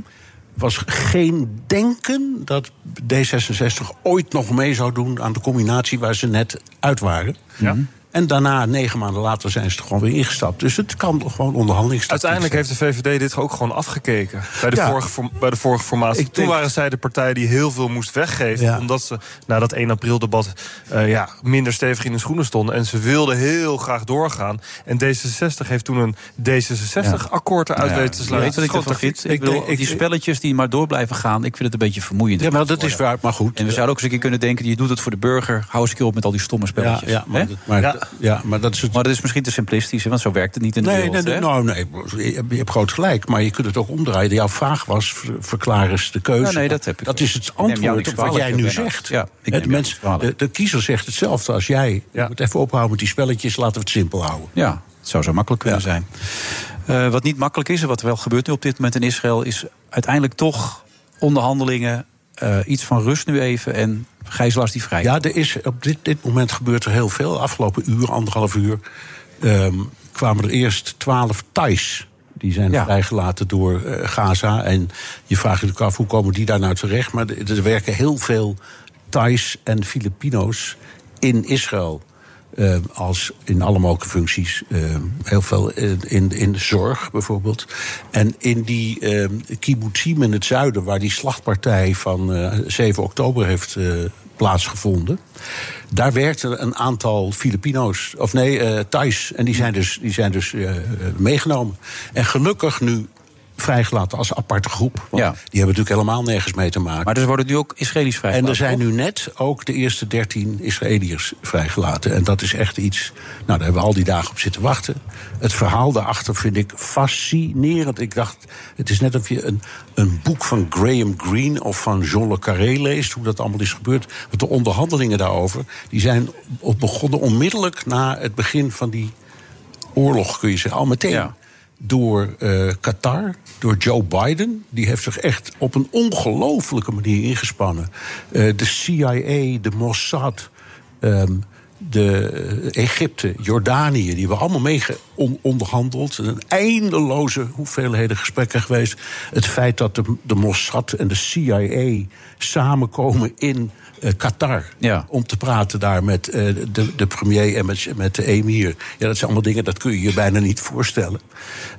Was geen denken dat D66 ooit nog mee zou doen aan de combinatie waar ze net uit waren. Ja. En daarna, negen maanden later, zijn ze er gewoon weer ingestapt. Dus het kan gewoon onderhandelingstactiek Uiteindelijk heeft de VVD dit ook gewoon afgekeken. Bij de, vorige, bij de vorige formatie. Toen waren zij de partij die heel veel moest weggeven. Omdat ze na dat 1 april debat uh, ja, minder stevig in de schoenen stonden. En ze wilden heel graag doorgaan. En D66 heeft toen een D66-akkoord eruit ja. weten te sluiten. Weet wat ik ervan vind? Ik, bedoel, die spelletjes die maar door blijven gaan... ik vind het een beetje vermoeiend. Ja, maar dat is waar, maar goed. En we zouden ook eens een keer kunnen denken... je doet het voor de burger, hou eens een keer op met al die stomme spelletjes. Ja, maar ja, maar dat is het... Maar dat is misschien te simplistisch, want zo werkt het niet in de nee, wereld. Nee, nou, nee, je hebt groot gelijk, maar je kunt het ook omdraaien. Jouw vraag was, verklaar eens de keuze. Ja, nee, dat, heb ik dat is het antwoord wat jij nu zegt. Ja, ik de, mens, de, de, kiezer zegt hetzelfde als jij. Je moet even ophouden met die spelletjes, laten we het simpel houden. Ja, het zou zo makkelijk kunnen zijn. Uh, wat niet makkelijk is, en wat wel gebeurt nu op dit moment in Israël... is uiteindelijk toch onderhandelingen uh, iets van rust nu even en gijzelaars die vrij. Ja, er is, op dit, dit moment gebeurt er heel veel. Afgelopen uur, anderhalf uur, um, kwamen er eerst twaalf Thais. Die zijn ja. vrijgelaten door uh, Gaza. En je vraagt je natuurlijk af, hoe komen die daar nou terecht? Maar er, er werken heel veel Thais en Filipino's in Israël. Uh, als in alle mogelijke functies. Uh, heel veel in, in de zorg bijvoorbeeld. En in die uh, kibbutzim in het zuiden, waar die slachtpartij van 7 oktober heeft plaatsgevonden. Daar werkten een aantal Filipino's, of nee, Thais. En die zijn dus, die zijn dus meegenomen. En gelukkig nu vrijgelaten als aparte groep. Want ja. Die hebben natuurlijk helemaal nergens mee te maken. Maar er worden nu ook Israëli's vrijgelaten. En er zijn nu net ook de eerste dertien Israëliërs vrijgelaten. En dat is echt iets. Nou, daar hebben we al die dagen op zitten wachten. Het verhaal daarachter vind ik fascinerend. Ik dacht, het is net of je een, een boek van Graham Greene of van Jean Le Carré leest, hoe dat allemaal is gebeurd. Want de onderhandelingen daarover die zijn begonnen onmiddellijk na het begin van die oorlog, kun je zeggen, al meteen. Ja door uh, Qatar, door Joe Biden. Die heeft zich echt op een ongelofelijke manier ingespannen. Uh, de CIA, de Mossad, um, de Egypte, Jordanië, die hebben allemaal mee on onderhandeld. Een eindeloze hoeveelheden gesprekken geweest. Het feit dat de, Mossad en de CIA samenkomen in Qatar. Ja. Om te praten daar met uh, de, de premier en met, met de emir. Ja, dat zijn allemaal dingen, dat kun je je bijna niet voorstellen.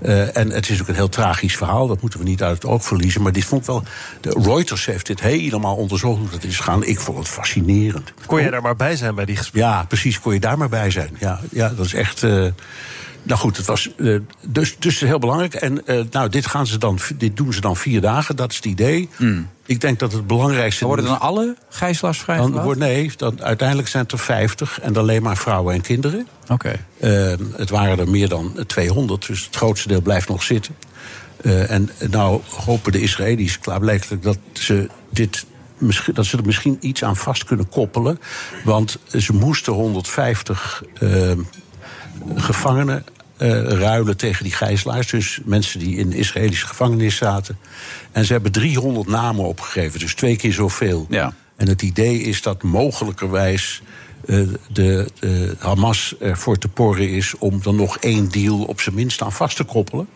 Uh, en het is ook een heel tragisch verhaal, dat moeten we niet uit het oog verliezen. Maar dit vond wel. De Reuters heeft dit helemaal onderzocht hoe dat is gegaan. Ik vond het fascinerend. Kon je daar maar bij zijn bij die gesprekken? Ja, precies, kon je daar maar bij zijn. Ja, ja dat is echt. Nou goed, het was uh, dus, dus heel belangrijk. En uh, nou, dit, gaan ze dan, dit doen ze dan vier dagen, dat is het idee. Mm. Ik denk dat het belangrijkste... worden dan alle gijzelaars vrijgelaten? Nee, dan, uiteindelijk zijn het er 50 en alleen maar vrouwen en kinderen. Oké. Okay. Uh, het waren er meer dan 200, dus het grootste deel blijft nog zitten. en nou hopen de Israëli's klaarblijkelijk dat ze dit dat ze er misschien iets aan vast kunnen koppelen. Want ze moesten 150 uh, gevangenen uh, ruilen tegen die gijzelaars. Dus mensen die in de Israëlische gevangenis zaten. En ze hebben 300 namen opgegeven, dus twee keer zoveel. Ja. En het idee is dat mogelijkerwijs uh, de, de, Hamas ervoor te porren is om er nog één deal op zijn minst aan vast te koppelen.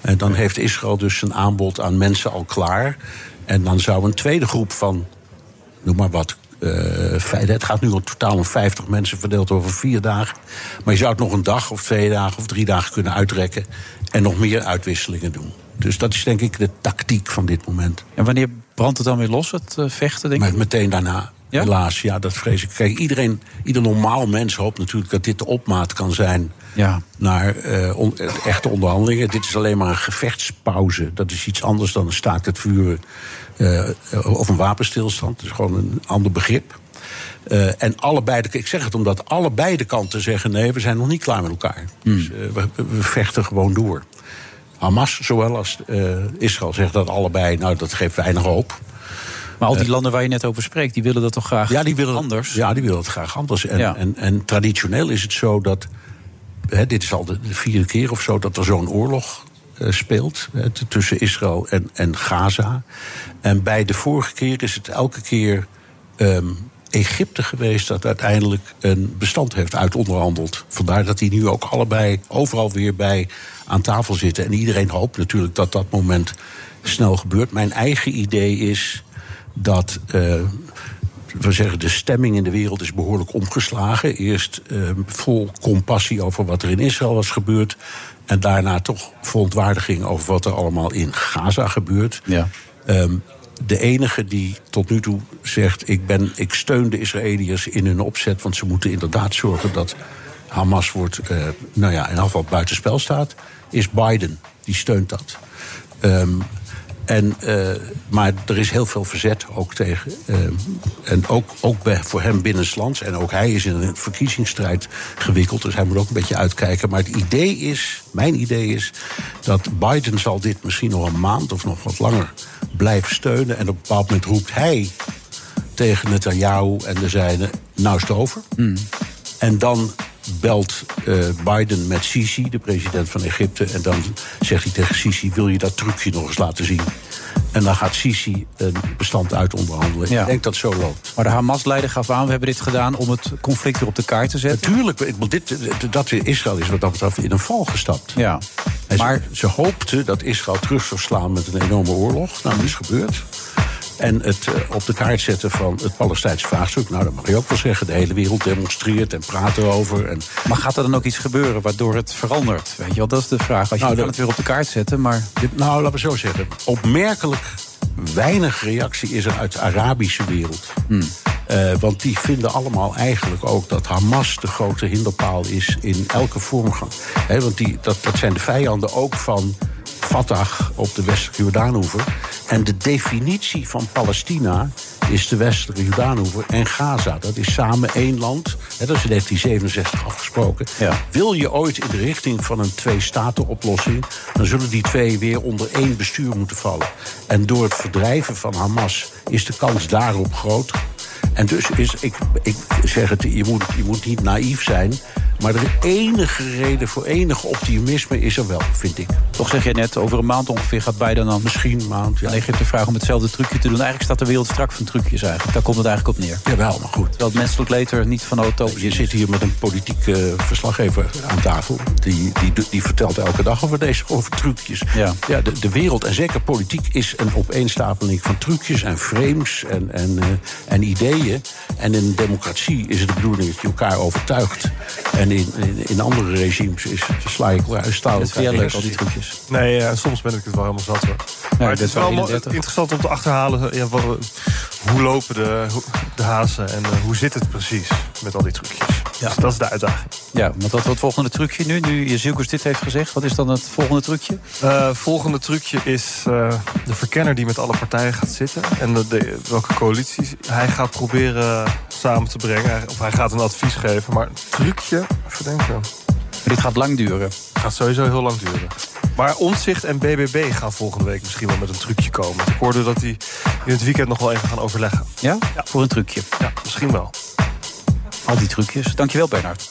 En dan heeft Israël dus een aanbod aan mensen al klaar. En dan zou een tweede groep van, noem maar wat, het gaat nu al totaal om 50 mensen verdeeld over vier dagen. Maar je zou het nog een dag of twee dagen of drie dagen kunnen uitrekken. En nog meer uitwisselingen doen. Dus dat is denk ik de tactiek van dit moment. En wanneer brandt het dan weer los, het uh, vechten? Denk ik? Meteen daarna. Ja? Helaas, ja, dat vrees ik. Kijk, iedereen, ieder normaal mens hoopt natuurlijk dat dit de opmaat kan zijn ja. naar uh, on, echte onderhandelingen. Dit is alleen maar een gevechtspauze. Dat is iets anders dan een staakt het vuren uh, of een wapenstilstand. Dat is gewoon een ander begrip. Uh, en allebei, ik zeg het omdat allebei de kanten zeggen: nee, we zijn nog niet klaar met elkaar. Hmm. Dus uh, we, we, vechten gewoon door. Hamas, zowel als Israël, zegt dat allebei: nou, dat geeft weinig hoop. Maar al die landen waar je net over spreekt, die willen dat toch graag ja, die willen, anders? Ja, die willen het graag anders. En, en, en traditioneel is het zo dat. Hè, dit is al de, vierde keer of zo dat er zo'n oorlog speelt hè, tussen Israël en, en Gaza. En bij de vorige keer is het elke keer. Um, Egypte geweest dat uiteindelijk een bestand heeft uitonderhandeld. Vandaar dat die nu ook allebei overal weer bij aan tafel zitten. En iedereen hoopt natuurlijk dat dat moment snel gebeurt. Mijn eigen idee is dat. Uh, we zeggen, de stemming in de wereld is behoorlijk omgeslagen. Eerst uh, vol compassie over wat er in Israël was gebeurd. En daarna toch verontwaardiging over wat er allemaal in Gaza gebeurt. Ja. Um, de enige die tot nu toe zegt: ik, ben, ik steun de Israëliërs in hun opzet, want ze moeten inderdaad zorgen dat Hamas wordt, uh, nou ja, in geval buitenspel staat, is Biden. Die steunt dat. Um, en, uh, maar er is heel veel verzet ook tegen. Uh, en ook, ook bij, voor hem binnenslands. En ook hij is in een verkiezingsstrijd gewikkeld. Dus hij moet ook een beetje uitkijken. Maar het idee is, mijn idee is, dat Biden zal dit misschien nog een maand of nog wat langer blijven steunen. En op een bepaald moment roept hij tegen Netanyahu en de zijne, nou is het over. Mm. En dan belt uh, Biden met Sisi, de president van Egypte. En dan zegt hij tegen Sisi: Wil je dat trucje nog eens laten zien? En dan gaat Sisi een bestand uit onderhandelen. Ja. Ik denk dat het zo loopt. Maar de Hamas-leider gaf aan: we hebben dit gedaan om het conflict weer op de kaart te zetten. Natuurlijk, ik dit, dat Israël is wat dat betreft in een val gestapt. Ja. En Maar- ze, ze hoopten dat Israël terug zou slaan met een enorme oorlog. Nou, dat is gebeurd. En het eh, op de kaart zetten van het Palestijnse vraagstuk. Nou, dat mag je ook wel zeggen. De hele wereld demonstreert en praat erover. En Maar gaat er dan ook iets gebeuren waardoor het verandert? Weet je wel, dat is de vraag. Als je Nou, kan dat- het weer op de kaart zetten, maar... Nou, laten we zo zeggen. Opmerkelijk weinig reactie is er uit de Arabische wereld. Eh, want die vinden allemaal eigenlijk ook dat Hamas de grote hinderpaal is in elke vormgang. Want die, dat, dat zijn de vijanden ook van Fatah op de westelijke Jordaanoever. En de definitie van Palestina is de westelijke Jordaanoever en Gaza. Dat is samen één land. Hè, dat is in 1967 afgesproken. Wil je ooit in de richting van een twee-staten-oplossing... dan zullen die twee weer onder één bestuur moeten vallen. En door het verdrijven van Hamas is de kans daarop groot. En dus is, ik, ik zeg het, je moet, je moet niet naïef zijn... maar de enige reden voor enige optimisme is er wel, vind ik. Toch zeg jij net, over een maand ongeveer gaat Biden dan... Misschien een maand, ja. aan Egypte vragen om hetzelfde trucje te doen. Eigenlijk staat de wereld strak van trucjes eigenlijk. Daar komt het eigenlijk op neer. Jawel, maar goed. Het menselijk leed er niet van auto. Je zit hier met een politiek eh, verslaggever aan tafel. Die, die, die vertelt elke dag over deze over trucjes. Ja. Ja, de, de wereld, en zeker politiek, is een opeenstapeling van trucjes en frames en, en, eh, en ideeën. En in een democratie is het de bedoeling dat je elkaar overtuigt. En in, in, in andere regimes is, sla je elkaar staal. Dat vind jij leuk, al die trucjes. Nee, ja, soms ben ik het wel helemaal zat hoor. maar het is wel mo- 31. interessant om te achterhalen. Ja, wat- hoe lopen de, de hazen en eh, hoe zit het precies met al die trucjes? Dus dat is de uitdaging. Ja, want wat wordt het volgende trucje nu? Nu Jezielkus dit heeft gezegd, wat is dan het volgende trucje? Eh, volgende trucje is eh, de verkenner die met alle partijen gaat zitten. En de, de- welke coalities hij gaat proberen samen te brengen. Of hij gaat een advies geven. Maar een trucje, even denken. dit gaat lang duren. Het gaat sowieso heel lang duren. Maar Omtzigt en BBB gaan volgende week misschien wel met een trucje komen. Ik hoorde dat die in het weekend nog wel even gaan overleggen. Ja? Voor een trucje. Ja, misschien wel. Al die trucjes. Dankjewel, Bernard.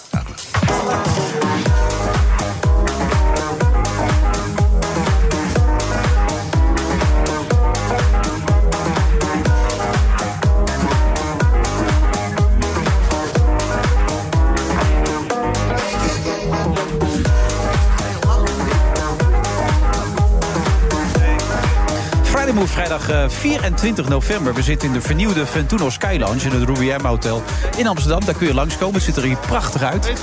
Move, vrijdag eh, 24 november. We zitten in de vernieuwde Ventuno Sky Lounge in het Ruby M Hotel in Amsterdam. Daar kun je langskomen. Het ziet er hier prachtig uit.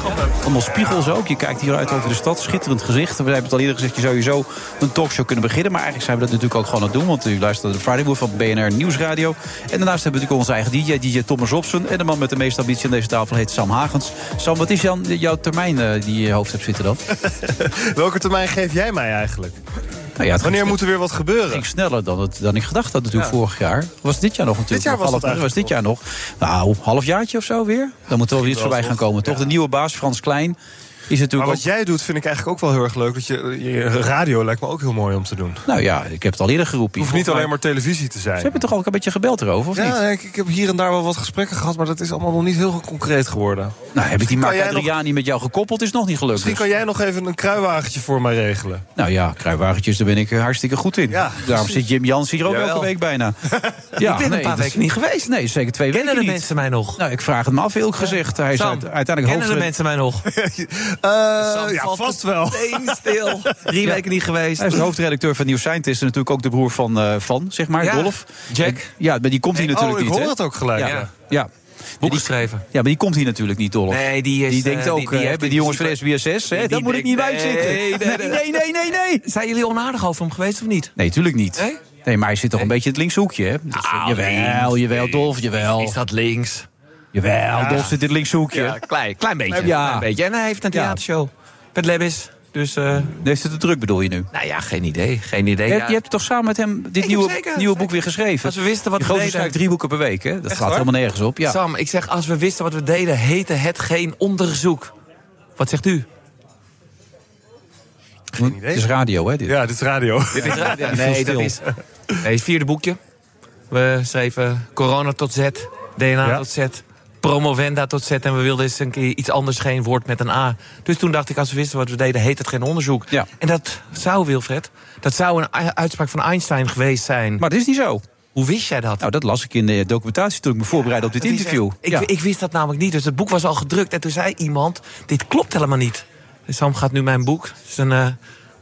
Allemaal spiegels ook. Je kijkt hieruit over de stad. Schitterend gezicht. We hebben het al eerder gezegd, je zou zo een talkshow kunnen beginnen. Maar eigenlijk zijn we dat natuurlijk ook gewoon aan het doen. Want u luistert naar de Friday van BNR Nieuwsradio. En daarnaast hebben we natuurlijk onze eigen DJ, DJ Thomas Robson. En de man met de meeste ambitie aan deze tafel heet Sam Hagens. Sam, wat is jouw termijn eh, die je je hoofd hebt zitten dan? Welke termijn geef jij mij eigenlijk? Nou ja, Wanneer ging- moet er weer wat gebeuren? Het ging sneller dan, het, dan ik gedacht had natuurlijk Ja. vorig jaar. Was dit jaar nog natuurlijk. Dit jaar was dat half, was dit jaar nog. Nou, halfjaartje of zo weer. Dan moet er wel weer iets voorbij gaan komen. Toch de nieuwe baas, Frans Klein. Is maar wat jij doet vind ik eigenlijk ook wel heel erg leuk. Dat je, je radio lijkt me ook heel mooi om te doen. Nou ja, ik heb het al eerder geroepen. Het hoeft niet alleen maar televisie te zijn. Ze hebben toch ook een beetje gebeld erover, of niet? Ja, ik, ik heb hier en daar wel wat gesprekken gehad, maar dat is allemaal nog niet heel concreet geworden. Nou, heb ik die Mark nog- met jou gekoppeld, is nog niet gelukt. Misschien dus. kan jij nog even een kruiwagentje voor mij regelen. Nou ja, kruiwagentjes, daar ben ik eh, hartstikke goed in. Ja, Daarom precies. zit Jim Jans hier ook Jawel. elke week bijna. ik ben een paar weken niet geweest. Nee, zeker twee Kennen weken de niet. mensen mij nog? Nou, ik vraag het me af, eerlijk gezegd. Hij is Sam, uit- uiteindelijk Kennen de mensen mij nog? Eh, ja, vast wel. stil. Drie Ja. weken niet geweest. Hij is de hoofdredacteur van Nieuw Scientist en natuurlijk ook de broer van, eh, van zeg maar, Ja, Dolf. Jack. Ja, maar die komt hier Nee, natuurlijk oh, ik niet. hoor hè? het ook gelijk, Ja. ja. ja. Boek geschreven. Ja, maar die komt hier natuurlijk niet, Dolf. Nee, die is, Die denkt eh, ook, die- die jongens van SBSS, hè, moet ik niet denkt- bij zitten. nee, Nee, nee, nee, nee. Zijn jullie onaardig over hem geweest of niet? Nee, tuurlijk niet. Nee? Nee, maar hij zit toch een beetje in het linkshoekje, hè? Nou, jawel, links, jawel, Dolf, jawel. Is dat links? Jawel, Dolf zit in het linkshoekje. Ja, klein, klein beetje. Ja. Klein beetje. En hij heeft een Ja. theatershow met Lebbis. Dus, eh, Heeft het te druk, bedoel je nu? nou ja, geen idee. Geen idee. Je, ja. hebt, je hebt toch samen met hem dit nieuwe, zeker, nieuwe zeker. boek weer geschreven? Als we wisten wat we deden. drie boeken per week, hè? Dat Echt gaat helemaal nergens op. Ja. Sam, ik zeg, als we wisten wat we deden, heette het geen onderzoek. Wat zegt u? Geen idee. Het is radio, hè? Dit. Ja, dit is radio. Dit is radio. Nee, dat is nee, het vierde boekje. We schreven corona tot Z, DNA Ja. tot Z, promovenda tot Z. En we wilden eens een keer iets anders, geen woord met een A. Dus toen dacht ik, als we wisten wat we deden, heet het geen onderzoek. Ja. En dat zou, Wilfred, dat zou een uitspraak van Einstein geweest zijn. Maar dat is niet zo. Hoe wist jij dat? Nou, dat las ik in de documentatie toen ik me voorbereidde op dit interview. echt- ik, ja. ik wist dat namelijk niet. Dus het boek was al gedrukt. En toen zei iemand: Dit klopt helemaal niet. Sam gaat nu mijn boek. Eh,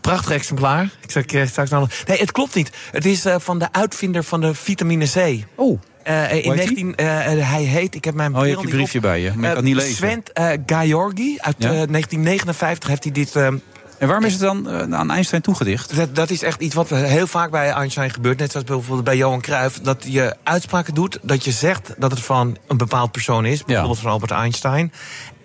prachtig exemplaar. Ik zeg straks nog. Nee, het klopt niet. Het is eh, van de uitvinder van de vitamine C. Oh, Eh, in Hoe heet 19, eh, hij heet, ik heb mijn Oh, je hebt je briefje op. bij je, maar Eh, kan niet lezen. Sven eh, Georgi uit Ja? eh, 1959 heeft hij dit. En waarom is het dan aan Einstein toegedicht? dat, dat is echt iets wat heel vaak bij Einstein gebeurt. Net zoals bijvoorbeeld bij Johan Cruijff. Dat je uitspraken doet, dat je zegt dat het van een bepaald persoon is. Bijvoorbeeld van Albert Einstein.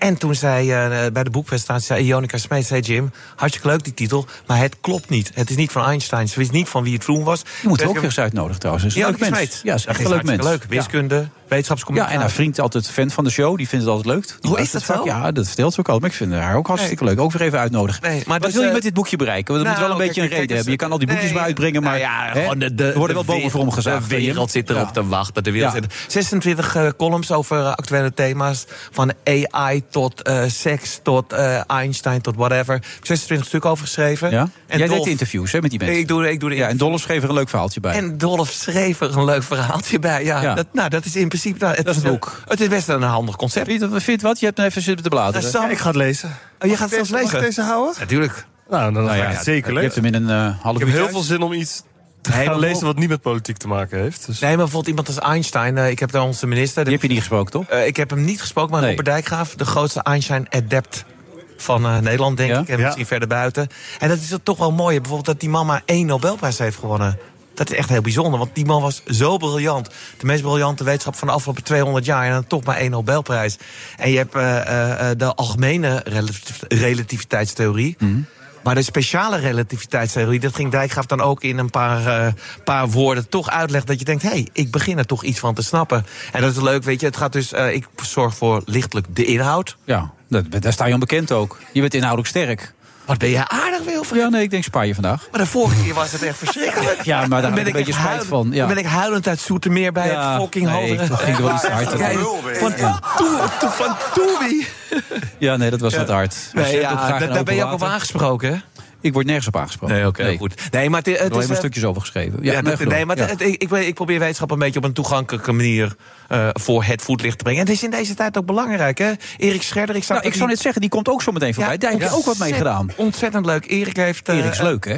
En toen zei eh, bij de boekpresentatie, zei Jonica Smeet, zei Jim... hartstikke leuk die titel, maar het klopt niet. Het is niet van Einstein. Ze wist niet van wie het toen was. Je moet er ook weer eens uitnodigen trouwens. Leuk mens. Smeet. Ja, is echt een leuk mens. leuk. Wiskunde, wetenschapscommunicatie. Ja, en haar vriend altijd fan van de show. Die vindt het altijd leuk. Die Hoe is dat zo? Ja, dat vertelt ze ook altijd. Maar ik vind haar ook hartstikke leuk. Ook weer even uitnodigen. Nee, maar Wat dus, wil je eh, met dit boekje bereiken? Want er nou, moet wel een beetje een reden kijk, hebben. Je kan al die boekjes maar uitbrengen, maar ja, hè, gewoon de, de, er worden de wel boven voor omgezaagd. De wereld zit erop te wachten. De wereld Ja. zit- 26 eh, columns over eh, actuele thema's. Van AI tot seks, tot Einstein, tot whatever. Ik heb 26 stukken over geschreven. Ja? En Jij deed interviews hè, met die mensen. Ik doe, ik doe de ja, en Dolph schreef er een leuk verhaaltje bij. En Dolph schreef er een leuk verhaaltje bij. Ja, Ja. Dat, nou, dat is in principe... nou, het Dat is een- boek. Het is best een handig concept. Vind je wat? Je hebt even zitten te bladeren. Sam- Ja, ik ga het lezen. Oh, je gaat het zelfs Mag ik lezen? deze houden? Natuurlijk. Nou, dan Nou ga ja, ik het zeker Je hebt lezen. hem in een eh half Ik heb heel veel zin om iets te Nee, gaan lezen wat niet met politiek te maken heeft. Dus. Nee, maar bijvoorbeeld iemand als Einstein. eh, ik heb daar onze minister... Die heb je niet gesproken, toch? Eh, ik heb hem niet gesproken, maar Nee. Robert Dijkgraaf... de grootste Einstein-adept van eh, Nederland, denk Ja? ik. En Ja. misschien verder buiten. En dat is toch wel mooi. Bijvoorbeeld dat die man maar één Nobelprijs heeft gewonnen. Dat is echt heel bijzonder, want die man was zo briljant. De meest briljante wetenschap van de afgelopen 200 jaar... en dan toch maar één Nobelprijs. En je hebt eh, eh, eh, de algemene relativ- relativiteitstheorie... Mhm. Maar de speciale relativiteitstheorie, dat ging Dijkgraaf dan ook in een paar, paar woorden toch uitleggen. Dat je denkt, hé, hey, ik begin er toch iets van te snappen. En dat is leuk, weet je. Het gaat dus, ik zorg voor lichtelijk de inhoud. Ja, daar sta je onbekend ook. Je bent inhoudelijk sterk. Wat ben je aardig, Wilfried. Ja, nee, ik denk spaar je vandaag. Maar de vorige keer was het echt verschrikkelijk. Ja, maar daar heb ik een beetje spijt van. Ja. Dan ben ik huilend uit Soetermeer bij Ja, het fucking nee, dat ging wel iets hard. Van, Toe- Toe- van Toei. Ja, nee, dat was wat hard. Nee, ja, daar ben je ook op aangesproken, hè? Ik word nergens op aangesproken. Nee, oké, goed. Nee, maar het, het is... maar eh, stukjes over geschreven. Ja, nee, dat- nee, maar Ja. het- ik, ik, probeer wetenschap een beetje op een toegankelijke manier eh, voor het voetlicht te brengen. En het is in deze tijd ook belangrijk, hè? Erik Scherder, ik, Nou, ik zou net zeggen, die komt ook zo meteen voorbij. Daar heb je ook wat mee gedaan. Ontzettend leuk. Erik heeft... eh, Erik is leuk, hè?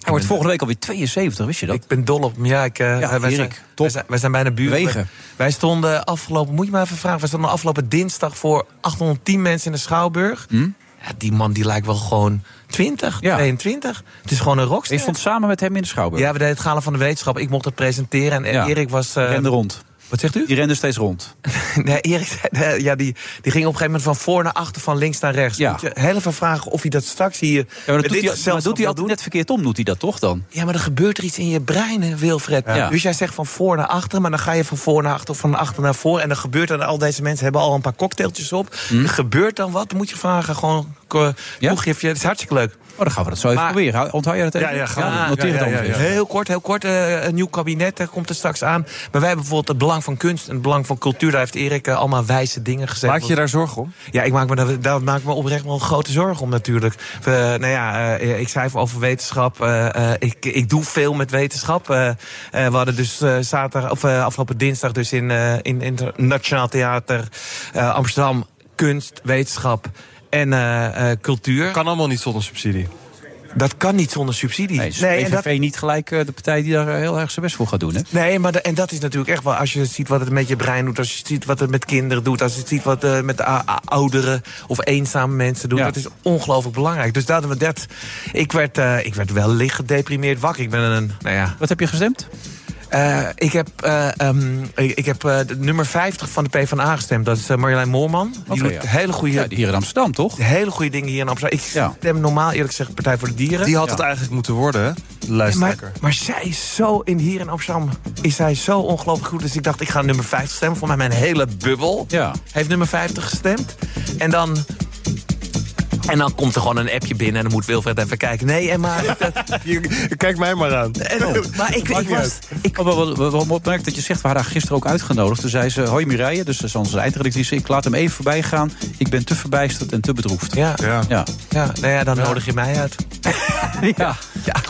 Hij wordt volgende week alweer 72, wist je dat? Ik ben dol op hem. Ja, ik, Ja, wij, zijn, wij, zijn, wij zijn bijna buren. Wegen. Wij stonden afgelopen, moet je maar even vragen, wij stonden afgelopen dinsdag voor 810 mensen in de Schouwburg. Hm? Ja, die man die lijkt wel gewoon 20, Ja. 22. Het is gewoon een rockster. Je stond samen met hem in de Schouwburg. Ja, we deden het Gala van de Wetenschap. Ik mocht het presenteren en. Erik was... rende rond. Wat zegt u? Die rende steeds rond. Nee, Erik ja, die, die ging op een gegeven moment van voor naar achter, van links naar rechts. Ja. Moet je heel even vragen of hij dat straks hier... Ja, maar dat doet hij, maar doet hij altijd net verkeerd om, doet hij dat toch dan? Ja, maar er gebeurt er iets in je brein, hè, Wilfred. Ja. Dus jij zegt van voor naar achter, maar dan ga je van voor naar achter of van achter naar voor. En dan gebeurt er, al deze mensen hebben al een paar cocktailtjes op. Hm? Er gebeurt dan wat, dan moet je vragen, gewoon boekgifje. Het is hartstikke leuk. Oh, dan gaan we dat zo even proberen. Onthoud je dat even? Ja, ja, gaan we. Het ja, ja. Heel kort, heel kort. eh, een nieuw kabinet eh, komt er straks aan. Maar wij hebben bijvoorbeeld het belang van kunst en het belang van cultuur. Daar heeft Erik eh, allemaal wijze dingen gezegd. Maak je daar zorgen om? Ja, ik maak me daar, daar maak ik me oprecht wel een grote zorgen om natuurlijk. Nou ja, ik schrijf over wetenschap. ik, ik doe veel met wetenschap. We hadden dus zaterdag, of, afgelopen dinsdag dus in, eh in Internationaal Theater eh, Amsterdam kunst, wetenschap en eh, eh, cultuur. Kan allemaal niet zonder subsidie. Dat kan niet zonder subsidie. Nee, dus en PVV dat- niet gelijk eh, de partij die daar heel erg zijn best voor gaat doen. Hè? Nee, maar de- en dat is natuurlijk echt wel... als je ziet wat het met je brein doet... als je ziet wat het met kinderen doet... als je ziet wat het met ouderen of eenzame mensen doet... dat is ongelooflijk belangrijk. Dus dat, dat, ik, werd, eh, ik werd wel licht gedeprimeerd wakker. Ik ben een... Nou ja, Wat heb je gestemd? Eh, ik heb, eh, ehm, ik, ik heb eh, de nummer 50 van de PvdA gestemd. Dat is Marjolein Moorman. Die doet ja. hele goede... Ja, hier in Amsterdam, toch? Hele goede dingen hier in Amsterdam. Ik stem normaal eerlijk gezegd Partij voor de Dieren. Die had het eigenlijk moeten worden, Ja, maar, lijsttrekker. maar zij is zo, in, hier in Amsterdam, is zij zo ongelooflijk goed. Dus ik dacht, ik ga nummer 50 stemmen. Voor mij mijn hele bubbel heeft nummer 50 gestemd. En dan... En dan komt er gewoon een appje binnen en dan moet Wilfred even kijken. Nee, en maar... Kijk mij maar aan. En, maar ik, ik was... Ik wel, wel, wel, wel opmerkt dat je zegt, we hadden haar gisteren ook uitgenodigd. Toen zei ze, hoi Mireille, dus dat is onze eindredactrice. Ik laat hem even voorbij gaan. Ik ben te verbijsterd en te bedroefd. Ja, ja. ja. ja, nou ja, dan nodig je mij uit. ja.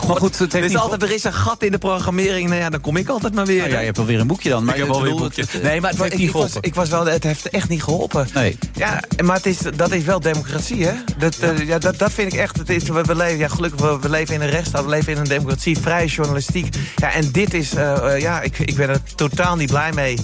Maar goed, het heeft niet altijd, er is een gat in de programmering. Nou ja, dan kom ik altijd maar weer. Nou ja, je hebt wel weer een boekje dan. Maar ik heb wel weer een boekje. het- het- nee, maar het het, heeft ik, niet was, ik was wel, het heeft echt niet geholpen. Nee. Ja, maar het is, dat is wel democratie, hè? Dat, eh, ja, dat, dat vind ik echt. Het is, we, we leven, ja, gelukkig, we, we leven in een rechtsstaat, we leven in een democratie, vrije journalistiek. Ja, en dit is, eh, eh, ja, ik, ik ben er totaal niet blij mee.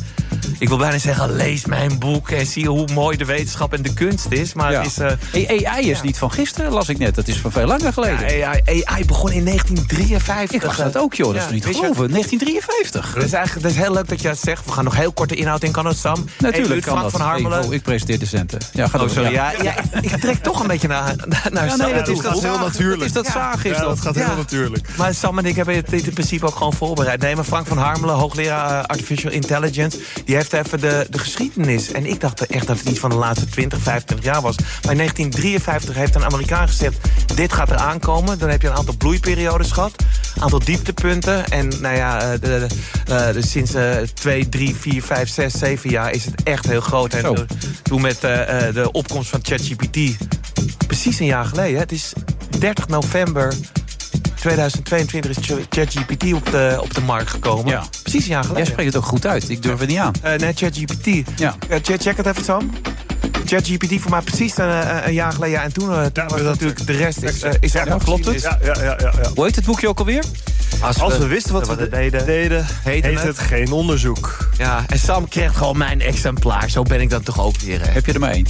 Ik wil bijna zeggen, lees mijn boek en zie hoe mooi de wetenschap en de kunst is. Maar Ja. het is... eh, AI is niet van gisteren, las ik net. Dat is van veel langer geleden. ja, AI, AI begon in 1953. Ik was dat ook, joh. Dat is niet te geloven. 1953. Dat is eigenlijk dat is heel leuk dat je dat zegt. We gaan nog heel kort de inhoud in. Kan het, Sam? Natuurlijk Frank kan dat. van Harmelen. Hey, oh, ik presenteer de centen. Ja, ga Oh, door. sorry. Ja. Ja, ik trek toch een beetje naar, naar Ja, Sam nee, dat is dat heel natuurlijk. Dat is dat Ja. zaag, is Ja, dat. dat gaat Ja. heel natuurlijk. Maar Sam en ik hebben het dit in principe ook gewoon voorbereid. Nee, maar Frank van Harmelen, hoogleraar Artificial Intelligence... die heeft even de, de geschiedenis. En ik dacht echt dat het iets van de laatste 20, 25 jaar was. Maar in 1953 heeft een Amerikaan gezegd... dit gaat er aankomen. Dan heb je een aantal bloeiperiodes gehad. Een aantal dieptepunten. En nou ja, eh, de, de, eh, de sinds eh 2, 3, 4, 5, 6, 7 jaar is het echt heel groot. En Zo. eh, toen met eh, eh, de opkomst van ChatGPT... precies een jaar geleden. hè. Het is 30 november 2022 is Ch- ChatGPT op de, op de markt gekomen. Ja. Precies een jaar Jij geleden. spreekt het ook goed uit. Ik durf het niet aan. Eh, nee, ChatGPT. Ja. Check, check het even, Sam. ChatGPT voor mij precies een, eh, een jaar geleden. Ja, en toen, eh, was natuurlijk de rest is, eh, is echt Ja, klopt het? Ja, ja, ja, ja, ja. Hoe heet het boekje ook alweer? Als, Als we wisten wat we deden. deden, Heette heet het? het geen onderzoek. Ja, en Sam kreeg gewoon mijn exemplaar. Zo ben ik dan toch ook weer. hè. Heb je er maar één?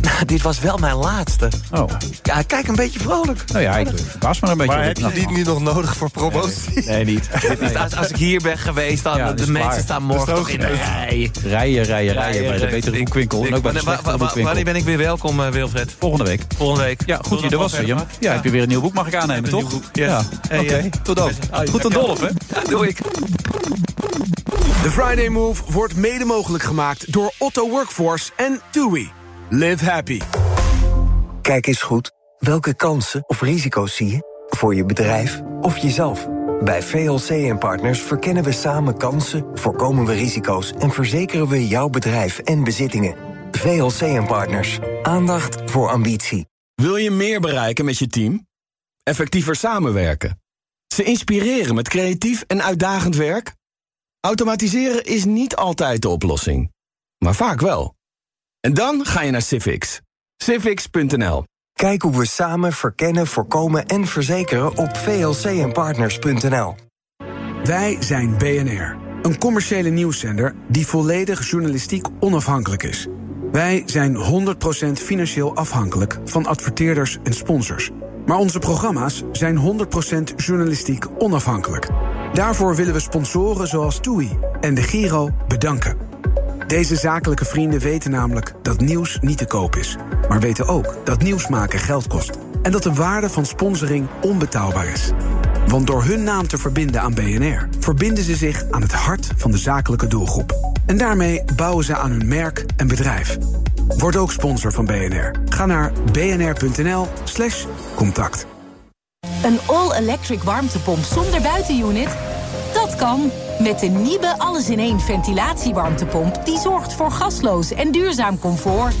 Nou, dit was wel mijn laatste. Oh. Ja, kijk een beetje vrolijk. Nou ja, ik verbaas me er een beetje Maar heb je die niet nog nodig voor promotie? Nee, niet. Dus als, als ik hier ben geweest, dan Ja, de mensen klaar. staan morgen toch in de rij. Rijden, rijden, rijden bij de betere boekwinkel. En ook bij de Wanneer- Wanneer ben ik weer welkom, eh, Wilfred? Volgende week. Volgende week. Ja, goed, je er was, Jim. Ja, heb je weer een nieuw boek, mag ik aannemen, Een nieuw toch? boek, yes. Ja, Hey, oké. eh, Tot dan. Goed tot dolf, hè? Ja, doe ik. De Friday Move wordt mede mogelijk gemaakt door Otto Workforce en TUI. Live happy. Kijk eens goed. Welke kansen of risico's zie je? Voor je bedrijf of jezelf? Bij VLC en Partners verkennen we samen kansen, voorkomen we risico's... en verzekeren we jouw bedrijf en bezittingen. VLC en Partners. Aandacht voor ambitie. Wil je meer bereiken met je team? Effectiever samenwerken? Ze inspireren met creatief en uitdagend werk? Automatiseren is niet altijd de oplossing, maar vaak wel. En dan ga je naar Civics. Civics.nl Kijk hoe we samen verkennen, voorkomen en verzekeren op vlcnpartners.nl. Wij zijn BNR, een commerciële nieuwszender die volledig journalistiek onafhankelijk is. Wij zijn 100% financieel afhankelijk van adverteerders en sponsors. Maar onze programma's zijn 100% journalistiek onafhankelijk. Daarvoor willen we sponsoren zoals TUI en de Giro bedanken. Deze zakelijke vrienden weten namelijk dat nieuws niet te koop is. Maar weten ook dat nieuws maken geld kost. En dat de waarde van sponsoring onbetaalbaar is. Want door hun naam te verbinden aan BNR... verbinden ze zich aan het hart van de zakelijke doelgroep. En daarmee bouwen ze aan hun merk en bedrijf. Word ook sponsor van BNR. Ga naar bnr.nl slash contact. Een all-electric warmtepomp zonder buitenunit? Dat kan. Met de nieuwe alles-in-één ventilatiewarmtepomp... die zorgt voor gasloos en duurzaam comfort.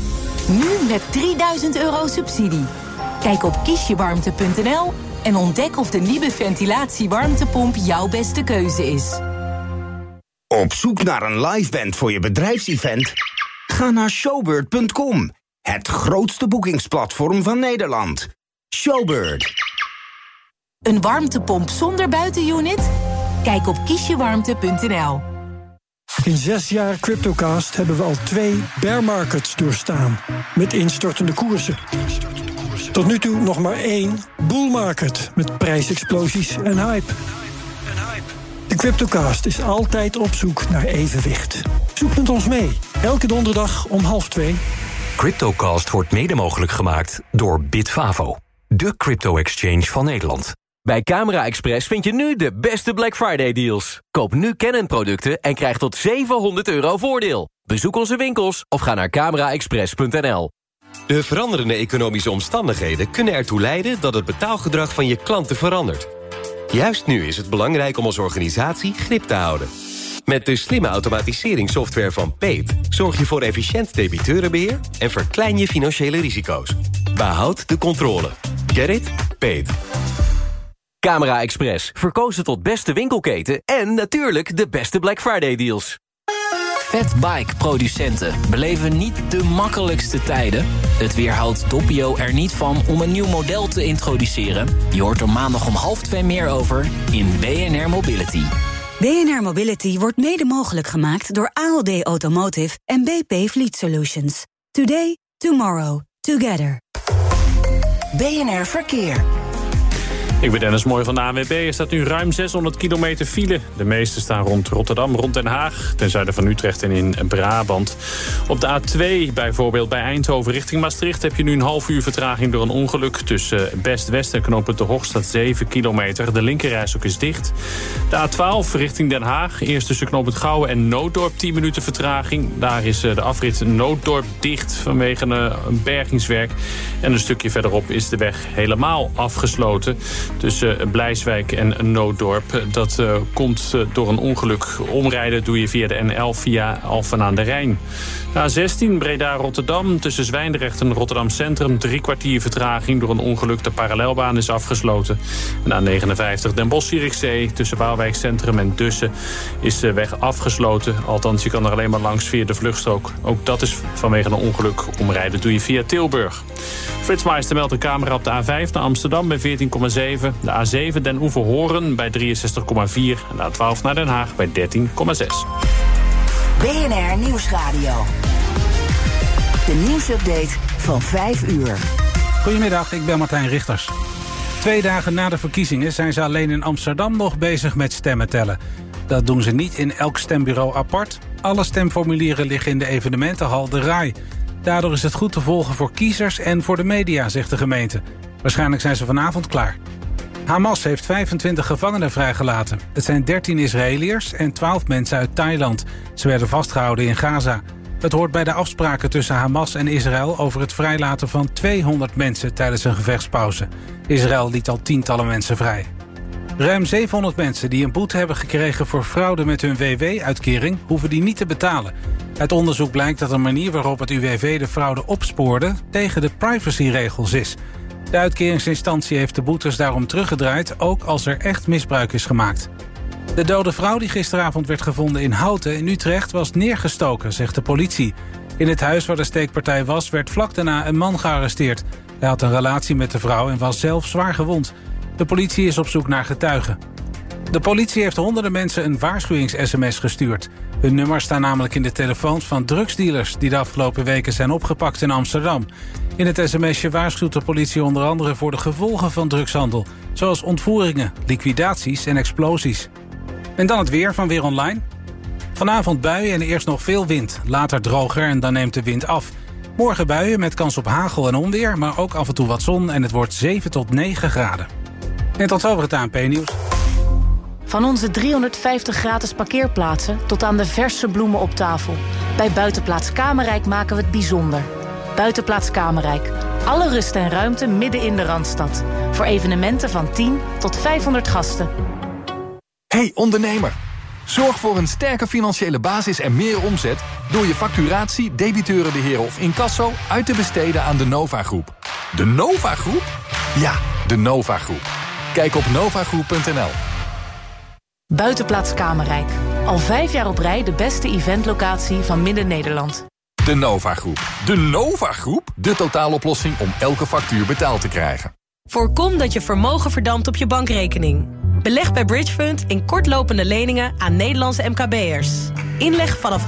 Nu met 3000 euro subsidie. Kijk op kiesjewarmte.nl en ontdek of de nieuwe ventilatiewarmtepomp jouw beste keuze is. Op zoek naar een liveband voor je bedrijfsevent? Ga naar showbird.com, het grootste boekingsplatform van Nederland. Showbird. Een warmtepomp zonder buitenunit? Kijk op kiesjewarmte.nl. In zes jaar Cryptocast hebben we al twee bear markets doorstaan. Met instortende koersen. Tot nu toe nog maar één bull market. Met prijsexplosies en hype. De Cryptocast is altijd op zoek naar evenwicht. Zoek met ons mee. Elke donderdag om half twee. Cryptocast wordt mede mogelijk gemaakt door Bitfavo. De crypto-exchange van Nederland. Bij Camera Express vind je nu de beste Black Friday deals. Koop nu Canon-producten en krijg tot 700 euro voordeel. Bezoek onze winkels of ga naar cameraexpress.nl. De veranderende economische omstandigheden kunnen ertoe leiden... dat het betaalgedrag van je klanten verandert. Juist nu is het belangrijk om als organisatie grip te houden. Met de slimme automatiseringssoftware van Peet... zorg je voor efficiënt debiteurenbeheer en verklein je financiële risico's. Behoud de controle. Get it? Peet. Camera Express, verkozen tot beste winkelketen... en natuurlijk de beste Black Friday deals. Fatbike producenten beleven niet de makkelijkste tijden. Het weerhoudt Doppio er niet van om een nieuw model te introduceren. Je hoort er maandag om half twee meer over in BNR Mobility. BNR Mobility wordt mede mogelijk gemaakt door ALD Automotive en BP Fleet Solutions. Today, tomorrow, together. BNR Verkeer. Ik ben Dennis Mooi van de ANWB. Er staat nu ruim 600 kilometer file. De meeste staan rond Rotterdam, rond Den Haag... ten zuiden van Utrecht en in Brabant. Op de A2 bijvoorbeeld bij Eindhoven richting Maastricht... heb je nu een half uur vertraging door een ongeluk... tussen Best-West en knooppunt De Hoog staat 7 kilometer. De linkerrijstok is dicht. De A12 richting Den Haag. Eerst tussen knooppunt Gouwen en Nooddorp 10 minuten vertraging. Daar is eh, de afrit Nooddorp dicht vanwege een bergingswerk. En een stukje verderop is de weg helemaal afgesloten tussen Blijswijk en Nooddorp. Dat uh, komt uh, door een ongeluk. Omrijden doe je via de N11 via Alphen aan de Rijn. A16 Breda-Rotterdam tussen Zwijndrecht en Rotterdam Centrum. Drie kwartier vertraging door een ongeluk. De parallelbaan is afgesloten. En A59 Den Bosch-Zierikzee tussen Waalwijk Centrum en Dussen is de weg afgesloten. Althans, je kan er alleen maar langs via de vluchtstrook. Ook dat is vanwege een ongeluk. Omrijden doe je via Tilburg. Flitsmeister meldt een camera op de A5 naar Amsterdam bij 14,7. De A7 Den Oever-Horen bij 63,4. En de A12 naar Den Haag bij 13,6. BNR Nieuwsradio. De nieuwsupdate van 5 uur. Goedemiddag, ik ben Martijn Richters. Twee dagen na de verkiezingen zijn ze alleen in Amsterdam nog bezig met stemmen tellen. Dat doen ze niet in elk stembureau apart. Alle stemformulieren liggen in de evenementenhal De Rai. Daardoor is het goed te volgen voor kiezers en voor de media, zegt de gemeente. Waarschijnlijk zijn ze vanavond klaar. Hamas heeft 25 gevangenen vrijgelaten. Het zijn 13 Israëliërs en 12 mensen uit Thailand. Ze werden vastgehouden in Gaza. Het hoort bij de afspraken tussen Hamas en Israël... over het vrijlaten van 200 mensen tijdens een gevechtspauze. Israël liet al tientallen mensen vrij. Ruim 700 mensen die een boete hebben gekregen voor fraude met hun WW-uitkering... hoeven die niet te betalen. Uit onderzoek blijkt dat de manier waarop het UWV de fraude opspoorde... tegen de privacyregels is... De uitkeringsinstantie heeft de boetes daarom teruggedraaid... ook als er echt misbruik is gemaakt. De dode vrouw die gisteravond werd gevonden in Houten in Utrecht... was neergestoken, zegt de politie. In het huis waar de steekpartij was... werd vlak daarna een man gearresteerd. Hij had een relatie met de vrouw en was zelf zwaar gewond. De politie is op zoek naar getuigen. De politie heeft honderden mensen een waarschuwings-sms gestuurd. Hun nummers staan namelijk in de telefoons van drugsdealers... die de afgelopen weken zijn opgepakt in Amsterdam. In het sms'je waarschuwt de politie onder andere voor de gevolgen van drugshandel... zoals ontvoeringen, liquidaties en explosies. En dan het weer van Weer Online. Vanavond buien en eerst nog veel wind. Later droger en dan neemt de wind af. Morgen buien met kans op hagel en onweer... maar ook af en toe wat zon en het wordt 7 tot 9 graden. En tot over het ANP-nieuws. Van onze 350 gratis parkeerplaatsen tot aan de verse bloemen op tafel. Bij Buitenplaats Kamerrijk maken we het bijzonder. Buitenplaats Kamerijk. Alle rust en ruimte midden in de Randstad. Voor evenementen van 10 tot 500 gasten. Hey ondernemer, zorg voor een sterke financiële basis en meer omzet... door je facturatie, debiteurenbeheer of incasso uit te besteden aan de Nova Groep. De Nova Groep? Ja, de Nova Groep. Kijk op novagroep.nl. Buitenplaats Kamerijk. Al vijf jaar op rij de beste eventlocatie van Midden-Nederland. De Nova Groep. De Nova Groep? De totaaloplossing om elke factuur betaald te krijgen. Voorkom dat je vermogen verdampt op je bankrekening. Beleg bij Bridgefund in kortlopende leningen aan Nederlandse MKB'ers. Inleg vanaf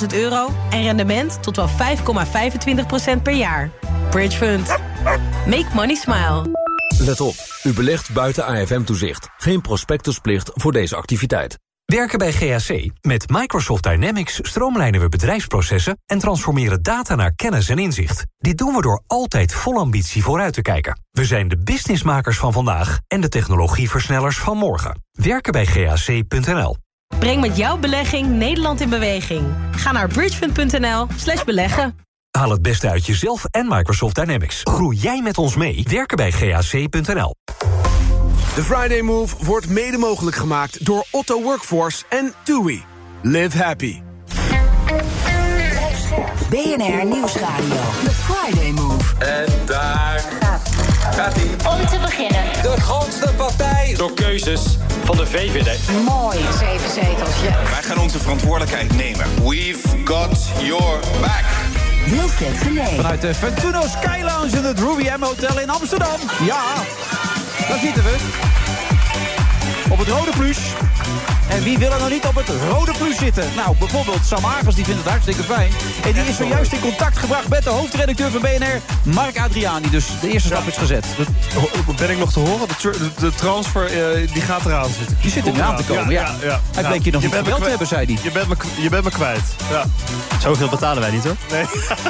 100.000 euro en rendement tot wel 5,25% per jaar. Bridgefund. Make money smile. Let op, u belegt buiten AFM-toezicht. Geen prospectusplicht voor deze activiteit. Werken bij GAC. Met Microsoft Dynamics stroomlijnen we bedrijfsprocessen... en transformeren data naar kennis en inzicht. Dit doen we door altijd vol ambitie vooruit te kijken. We zijn de businessmakers van vandaag en de technologieversnellers van morgen. Werken bij GAC.nl. Breng met jouw belegging Nederland in beweging. Ga naar bridgefund.nl slash beleggen. Haal het beste uit jezelf en Microsoft Dynamics. Groei jij met ons mee? Werken bij GAC.nl. De Friday Move wordt mede mogelijk gemaakt door Otto Workforce en TUI. Live happy. BNR Nieuwsradio. The Friday Move. En daar gaat hij. Om te beginnen. De grootste partij. Door keuzes van de VVD. Mooi, zeven zetels. Ja. Wij gaan onze verantwoordelijkheid nemen. We've got your back. Vanuit de Ventuno Sky Lounge in het Ruby M Hotel in Amsterdam. Ja, daar zitten we. Op het rode plus. En wie wil er nou niet op het rode plus zitten? Nou, bijvoorbeeld Sam Agers, die vindt het hartstikke fijn. En die is zojuist in contact gebracht met de hoofdredacteur van BNR, Mark Adriani. Dus de eerste stap is gezet. Ben ik nog te horen? De, de, de transfer uh, die gaat eraan zitten. Die zit er aan te komen, ja. ja. ja. Hij bleek je nog je niet gebeld te hebben, zei hij. Je bent me, je bent me kwijt. Ja. Zoveel betalen wij niet, hoor. Nee.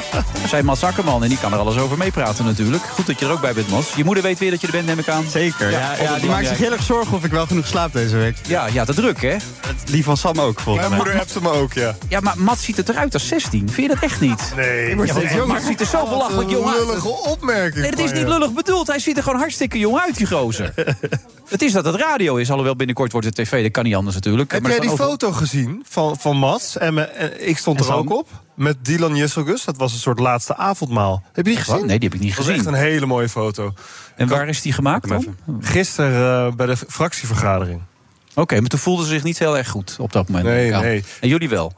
zei Mats Akkerman en die kan er alles over meepraten natuurlijk. Goed dat je er ook bij bent, Mats. Je moeder weet weer dat je er bent, neem ik aan. Zeker, ja. ja, die maakt zich heel erg zorgen of ik wel genoeg slaap deze week. Ja, ja te druk, hè? Die van Sam ook, volgens mij. Mijn moeder hebt me ook, ja. Ja, maar Mats ziet het eruit als 16. Vind je dat echt niet? Nee. Ja, maar Mats ziet er zo belachelijk jong uit. lullige opmerking. Nee, dat is niet lullig bedoeld. Hij ziet er gewoon hartstikke jong uit, die gozer. het is dat het radio is. Alhoewel binnenkort wordt het tv. Dat kan niet anders natuurlijk. Heb jij die foto gezien van, van Mats? En, me, en ik stond er ook op. Met Dylan Jesselgus. Dat was een soort laatste avondmaal. Heb je die gezien? Nee, die heb ik niet gezien. Dat is echt een hele mooie foto. En waar is die gemaakt dan? Gisteren uh, bij de fractievergadering. Oké, okay, maar toen voelden ze zich niet heel erg goed op dat moment. Nee, nee. En jullie wel?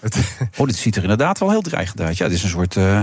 oh, dit ziet er inderdaad wel heel dreigend uit. Ja, dit is een soort... Uh...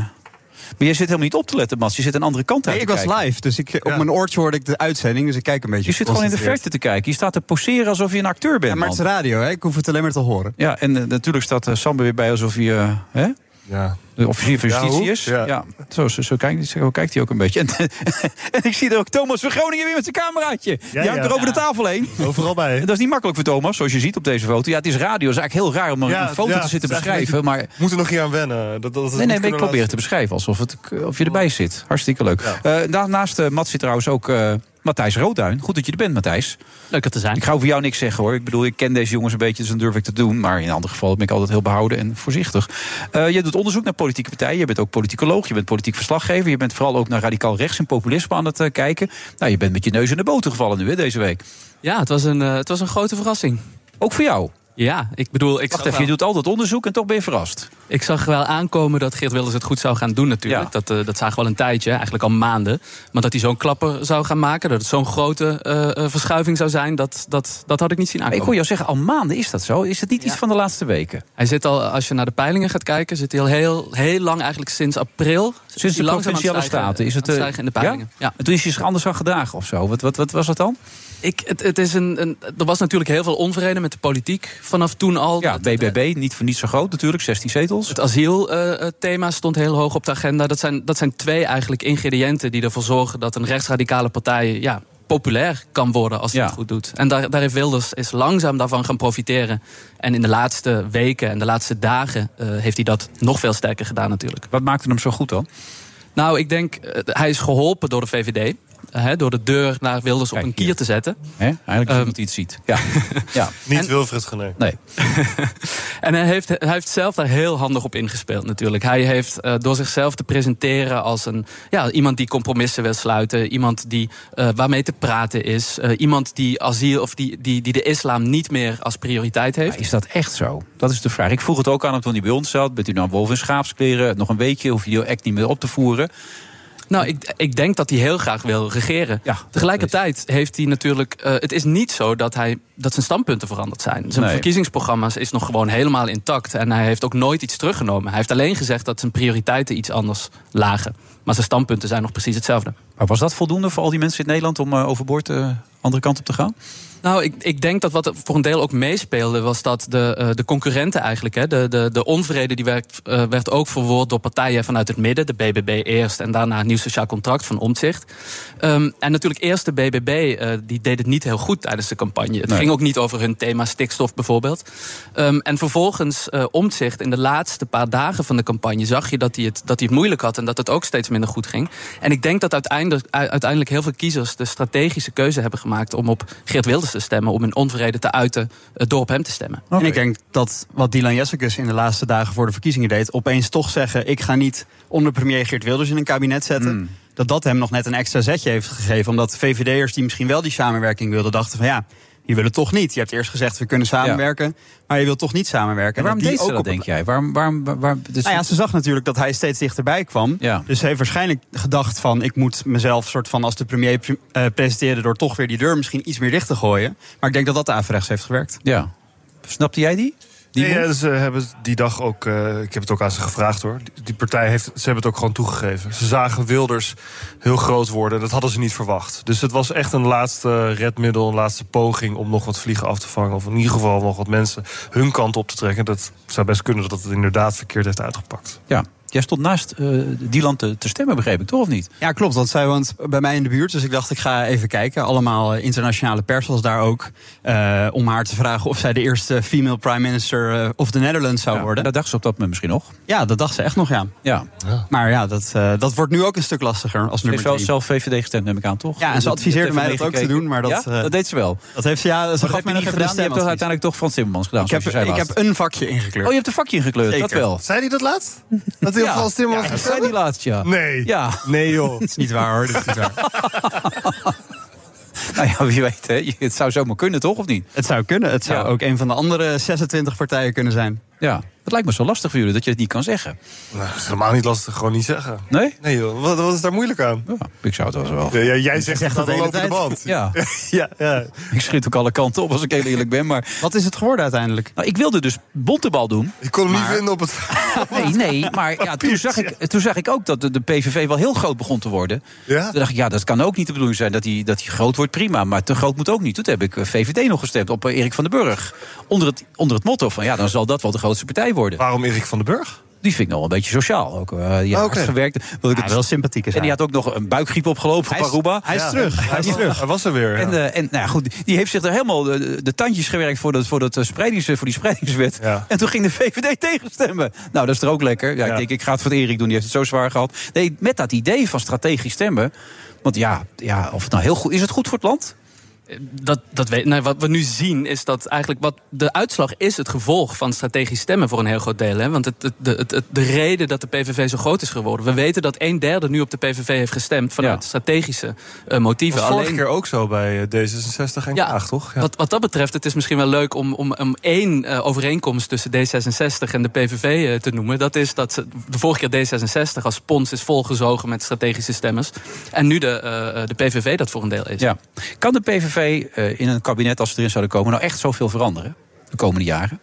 Maar jij zit helemaal niet op te letten, Mats. Je zit een andere kant uit nee, te ik was live, dus ik, ja. op mijn oortje hoorde ik de uitzending. Dus ik kijk een beetje. Je zit gewoon in de verte te kijken. Je staat te poseren alsof je een acteur bent, ja, maar het is radio, hè? ik hoef het alleen maar te horen. Ja, en uh, natuurlijk staat uh, Sambe weer bij alsof je... Uh, hè? Ja. De officier van justitie is. Ja. ja. Zo, zo, zo, kijkt, zo kijkt hij ook een beetje. En, en ik zie er ook Thomas van Groningen weer met zijn cameraatje. Ja, die hangt er over de tafel heen. Overal bij. dat is niet makkelijk voor Thomas, zoals je ziet op deze foto. Ja, het is radio. Het is eigenlijk heel raar om een foto te zitten beschrijven. Maar... We moeten nog hier aan wennen. Dat, dat nee, nee, ik probeer het te beschrijven alsof het, of je erbij zit. Hartstikke leuk. Uh, naast uh, Mats zit trouwens ook... Uh, Matthijs Roodduin. Goed dat je er bent, Matthijs. Leuk te zijn. Ik ga over jou niks zeggen hoor. Ik bedoel, ik ken deze jongens een beetje, dus dan durf ik te doen. Maar in andere gevallen ben ik altijd heel behouden en voorzichtig. Uh, je doet onderzoek naar politieke partijen. Je bent ook politicoloog, je bent politiek verslaggever. Je bent vooral ook naar radicaal rechts en populisme aan het uh, kijken. Nou, je bent met je neus in de boter gevallen nu hè, deze week. Ja, het was, een, uh, het was een grote verrassing. Ook voor jou? Ja, ik bedoel... Ik Wacht even, wel... je doet altijd onderzoek en toch ben je verrast. Ik zag wel aankomen dat Geert Wilders het goed zou gaan doen natuurlijk. Ja. Dat, uh, dat zagen we al een tijdje, eigenlijk al maanden. Maar dat hij zo'n klapper zou gaan maken, dat het zo'n grote uh, verschuiving zou zijn... Dat, dat, dat had ik niet zien aankomen. Ik hoor jou zeggen, al maanden is dat zo? Is het niet ja. iets van de laatste weken? Hij zit al, als je naar de peilingen gaat kijken... zit hij al heel, heel lang, eigenlijk sinds april... Sinds de provinciale staten is het... Uh, in de peilingen. Ja? ja. En toen is hij zich anders gaan gedragen of zo. Wat, wat, wat was dat dan? Ik, het, het is een, een, er was natuurlijk heel veel onvrede met de politiek vanaf toen al. Ja, BBB, niet voor niet zo groot natuurlijk, 16 zetels. Het asielthema uh, stond heel hoog op de agenda. Dat zijn, dat zijn twee eigenlijk ingrediënten die ervoor zorgen dat een rechtsradicale partij ja, populair kan worden als hij ja. het goed doet. En daar, daar heeft Wilders is langzaam daarvan gaan profiteren. En in de laatste weken en de laatste dagen uh, heeft hij dat nog veel sterker gedaan natuurlijk. Wat maakte hem zo goed dan? Nou, ik denk, uh, hij is geholpen door de VVD. Door de deur naar Wilders op een kier te zetten. Hè? Eigenlijk is iemand die het ziet. Ja. ja. Niet En- Wilfred Gené. Nee. En hij heeft, hij heeft zelf daar heel handig op ingespeeld natuurlijk. Hij heeft eh, door zichzelf te presenteren als een, ja, iemand die compromissen wil sluiten. Iemand die, eh, waarmee te praten is. eh, iemand die asiel of die, die, die de islam niet meer als prioriteit heeft. Is dat echt zo? Dat is de vraag. Ik vroeg het ook aan hem toen hij bij ons zat. Bent u nou wolf in schaapskleren? Nog een weekje, hoef je die act niet meer op te voeren. Nou, ik, ik denk dat hij heel graag wil regeren. Tegelijkertijd heeft hij natuurlijk. eh, het is niet zo dat, hij, dat zijn standpunten veranderd zijn. Zijn Nee. verkiezingsprogramma's is nog gewoon helemaal intact. En hij heeft ook nooit iets teruggenomen. Hij heeft alleen gezegd dat zijn prioriteiten iets anders lagen. Maar zijn standpunten zijn nog precies hetzelfde. Maar was dat voldoende voor al die mensen in Nederland om eh, overboord de andere kant op te gaan? Nou, ik, ik denk dat wat voor een deel ook meespeelde... was dat de, eh, de concurrenten eigenlijk... Hè, de, de, de onvrede die werd, eh, werd ook verwoord door partijen vanuit het midden. De BBB eerst en daarna het Nieuw Sociaal Contract van Omtzigt. Ehm, en natuurlijk eerst de BBB, eh, die deed het niet heel goed tijdens de campagne. Het Nee. ging ook niet over hun thema stikstof bijvoorbeeld. Ehm, en vervolgens Omtzigt, in de laatste paar dagen van de campagne... zag je dat hij, het, dat hij het moeilijk had en dat het ook steeds minder goed ging. En ik denk dat uiteindelijk, uiteindelijk heel veel kiezers... de strategische keuze hebben gemaakt om op Geert Wilders te stemmen... om hun onvrede te uiten door op hem te stemmen. En ik denk dat wat Dylan Jessicus in de laatste dagen voor de verkiezingen deed... opeens toch zeggen, ik ga niet onder premier Geert Wilders in een kabinet zetten... Hmm. dat dat hem nog net een extra zetje heeft gegeven. Omdat VVD'ers die misschien wel die samenwerking wilden... dachten van ja, die willen toch niet. Je hebt eerst gezegd, we kunnen samenwerken... maar je wilt toch niet samenwerken. En waarom deed ze ook dat, op- denk jij? Waarom, waarom, waar, waar- dus- nou ja, ze zag natuurlijk dat hij steeds dichterbij kwam. Dus ze heeft waarschijnlijk gedacht van... ik moet mezelf soort van als de premier pre- eh, presenteren... door toch weer die deur misschien iets meer dicht te gooien. Maar ik denk dat dat averechts heeft gewerkt. Ja. Snapte jij die? Nee, ja, ze hebben die dag ook, eh, ik heb het ook aan ze gevraagd hoor. Die, die partij heeft, ze hebben het ook gewoon toegegeven. Ze zagen Wilders heel groot worden. Dat hadden ze niet verwacht. Dus het was echt een laatste redmiddel, een laatste poging om nog wat vliegen af te vangen. Of in ieder geval nog wat mensen hun kant op te trekken. Dat zou best kunnen dat het inderdaad verkeerd heeft uitgepakt. Ja. Jij stond naast eh Dylan te, te stemmen, begreep ik, toch of niet? Ja, klopt. Want zij woont bij mij in de buurt. Dus ik dacht, ik ga even kijken. Allemaal eh, internationale pers was daar ook. eh, om haar te vragen of zij de eerste female prime minister eh, of the Netherlands zou worden. Dat dacht ze op dat moment misschien nog. Ja, dat dacht ze echt nog, ja. Ja. Maar ja, dat, eh, dat wordt nu ook een stuk lastiger als Ze heeft wel zelf VVD gestemd, neem ik aan, toch? Ja, en ze Dat- adviseerde dat mij dat ook te doen, maar dat, Ja? eh, dat deed ze wel. Dat heeft ze, ja, ze gaf dat mij nog niet gedaan. Je hebt uiteindelijk toch Frans Timmermans gedaan, Ik heb, zoals je zei ik heb een vakje ingekleurd. Oh, je hebt een vakje ingekleurd, dat wel. Zei hij dat laatst? Dat hij op Frans Timmermans ja, zei die laatst, ja. Nee. Ja. Nee joh. Dat is niet waar hoor, dat is niet waar. Nou ja, wie weet, hè. Het zou zomaar kunnen, toch, of niet? Het zou kunnen. Het zou Ja. ook een van de andere 26 partijen kunnen zijn. Ja, het lijkt me zo lastig voor jullie dat je het niet kan zeggen. Nou, dat is helemaal niet lastig, gewoon niet zeggen. Nee? Nee joh, wat, wat is daar moeilijk aan? Ja, ik zou het wel zo Ja, ja, jij zegt, zegt het aan de hele band. Ja, ja, ja. ik schiet ook alle kanten op als ik heel eerlijk ben. Maar Wat is het geworden uiteindelijk? nou, ik wilde dus bontebal doen. Ik kon hem niet vinden op het... Nee, nee, maar ja, toen, zag ik, toen zag ik ook dat de, de PVV wel heel groot begon te worden. Ja? Toen dacht ik, ja, dat kan ook niet de bedoeling zijn dat hij dat hij groot wordt, prima. Maar te groot moet ook niet. Toen heb ik eh, VVD nog gestemd op eh, Erik van den Burg. Onder het, onder het motto van, ja, dan zal dat wel de grootste partij worden. Waarom Erik van den Burg? Die vind ik nog wel een beetje sociaal. Ook, eh die gewerkt. Wil ik Ja, het- wel sympathiek is en die had ook nog een buikgriep opgelopen Hij op Aruba. Hij is Ja. terug. Hij is was- terug. Hij was er weer. ja. En, eh, en nou ja, goed, die heeft zich er helemaal de, de tandjes gewerkt voor, dat, voor, dat, eh, spreidings, voor die spreidingswet. Ja. En toen ging de VVD tegenstemmen. Nou, dat is er ook lekker. Ja, Ja. Ik denk, ik ga het voor Erik doen, die heeft het zo zwaar gehad. Nee, met dat idee van strategisch stemmen. Want ja, ja, of het nou heel goed is, het goed voor het land? Dat, dat weet, wat we nu zien is dat eigenlijk wat de uitslag is het gevolg van strategisch stemmen voor een heel groot deel. Hè? Want het, het, de, het, het- de reden dat de PVV zo groot is geworden. We weten dat een derde nu op de PVV heeft gestemd vanuit Ja. strategische eh, motieven. was vorige Alleen- keer ook zo bij eh, D66 en Ja, Kaag, toch? Ja. Wat, wat dat betreft, het is misschien wel leuk om, om, om één eh, overeenkomst tussen D66 en de PVV te noemen. Dat is dat ze, de vorige keer D66 als spons is volgezogen met strategische stemmers. En nu de, de PVV dat voor een deel is. Ja. Kan de PVV eh, in een kabinet, als ze erin zouden komen, nou echt zoveel veranderen? De komende jaren?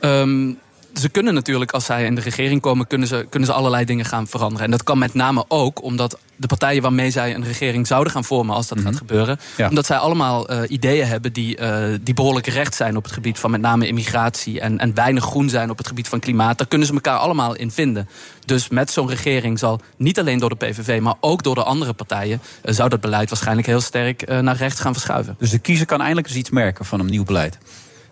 Ehm, ze kunnen natuurlijk, als zij in de regering komen, kunnen ze, kunnen ze allerlei dingen gaan veranderen. En dat kan met name ook omdat de partijen waarmee zij een regering zouden gaan vormen, als dat gaat gebeuren, Ja. omdat zij allemaal eh, ideeën hebben die, eh, die behoorlijk recht zijn op het gebied van met name immigratie en, en weinig groen zijn op het gebied van klimaat. Daar kunnen ze elkaar allemaal in vinden. Dus met zo'n regering zal niet alleen door de PVV, maar ook door de andere partijen, eh, zou dat beleid waarschijnlijk heel sterk naar rechts gaan verschuiven. Dus de kiezer kan eindelijk eens iets merken van een nieuw beleid.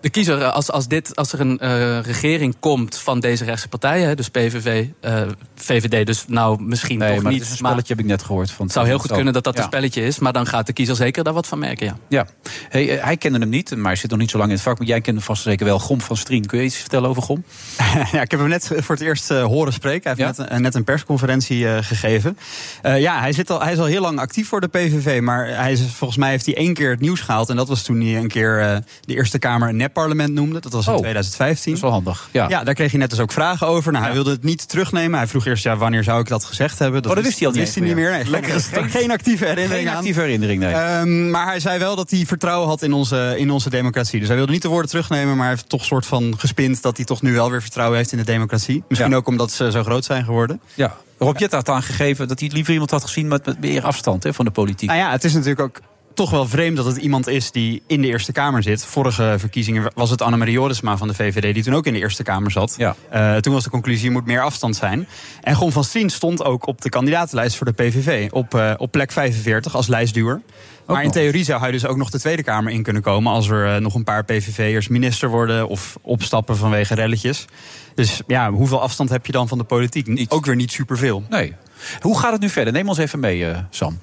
De kiezer, als, als, dit, als er een uh, regering komt van deze rechtse partijen, dus PVV, uh, VVD, dus nou misschien nee, toch maar niet. Het is een spelletje heb ik net gehoord. Van het zou heel goed kunnen dat dat ja. een spelletje is, maar dan gaat de kiezer zeker daar wat van merken. Ja. Ja, hey, hij kende hem niet, maar hij zit nog niet zo lang in het vak. Maar jij kent hem vast zeker wel, Gom van Strien. Kun je iets vertellen over Gom? ja, ik heb hem net voor het eerst uh, horen spreken. Hij heeft ja? net, uh, net, een persconferentie uh, gegeven. ja, hij, zit al, hij is al heel lang actief voor de PVV. Maar hij is, volgens mij heeft hij één keer het nieuws gehaald. En dat was toen hij een keer de Eerste Kamer een nepparlement noemde. Dat was in oh, 2015. Dat is wel handig. Ja. ja, daar kreeg hij net dus ook vragen over. Nou, hij wilde het niet terugnemen. Hij vroeg eerst, ja, wanneer zou ik dat gezegd hebben? Dat, oh, dat wist hij al wist hij niet meer. Nee, Lekker geen, geen actieve herinnering geen actieve herinnering, nee. Um, maar hij zei wel dat hij vertrouwen had in onze, in onze democratie. Dus hij wilde niet de woorden terugnemen, maar hij heeft toch een soort van gespind dat hij toch nu wel weer vertrouwen heeft in de democratie. Misschien ja. ook omdat ze zo groot zijn geworden. Ja. Rob had aangegeven dat hij liever iemand had gezien met, met meer afstand hè, van de politiek. Nou ja, het is natuurlijk ook toch wel vreemd dat het iemand is die in de Eerste Kamer zit. Vorige verkiezingen was het Annemarie Jorisma van de VVD... die toen ook in de Eerste Kamer zat. Ja. Uh, toen was de conclusie, je moet meer afstand zijn. En Gon van Strien stond ook op de kandidatenlijst voor de PVV... op, uh, op plek 45 als lijstduwer. Maar in theorie zou hij dus ook nog de Tweede Kamer in kunnen komen... als er uh, nog een paar PVV'ers minister worden... of opstappen vanwege relletjes. Dus ja, hoeveel afstand heb je dan van de politiek? Niet. Ook weer niet superveel. Nee. Hoe gaat het nu verder? Neem ons even mee, uh, Sam.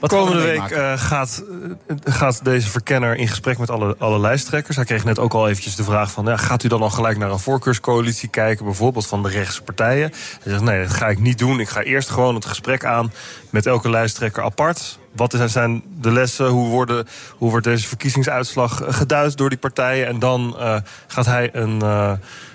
Wat Komende week uh, gaat, uh, gaat deze verkenner in gesprek met alle, alle lijsttrekkers. Hij kreeg net ook al eventjes de vraag van... Ja, gaat u dan al gelijk naar een voorkeurscoalitie kijken... bijvoorbeeld van de rechtse partijen? Hij zegt, nee, dat ga ik niet doen. Ik ga eerst gewoon het gesprek aan met elke lijsttrekker apart... Wat zijn de lessen? Hoe, worden, hoe wordt deze verkiezingsuitslag geduid door die partijen? En dan uh, gaat hij een uh,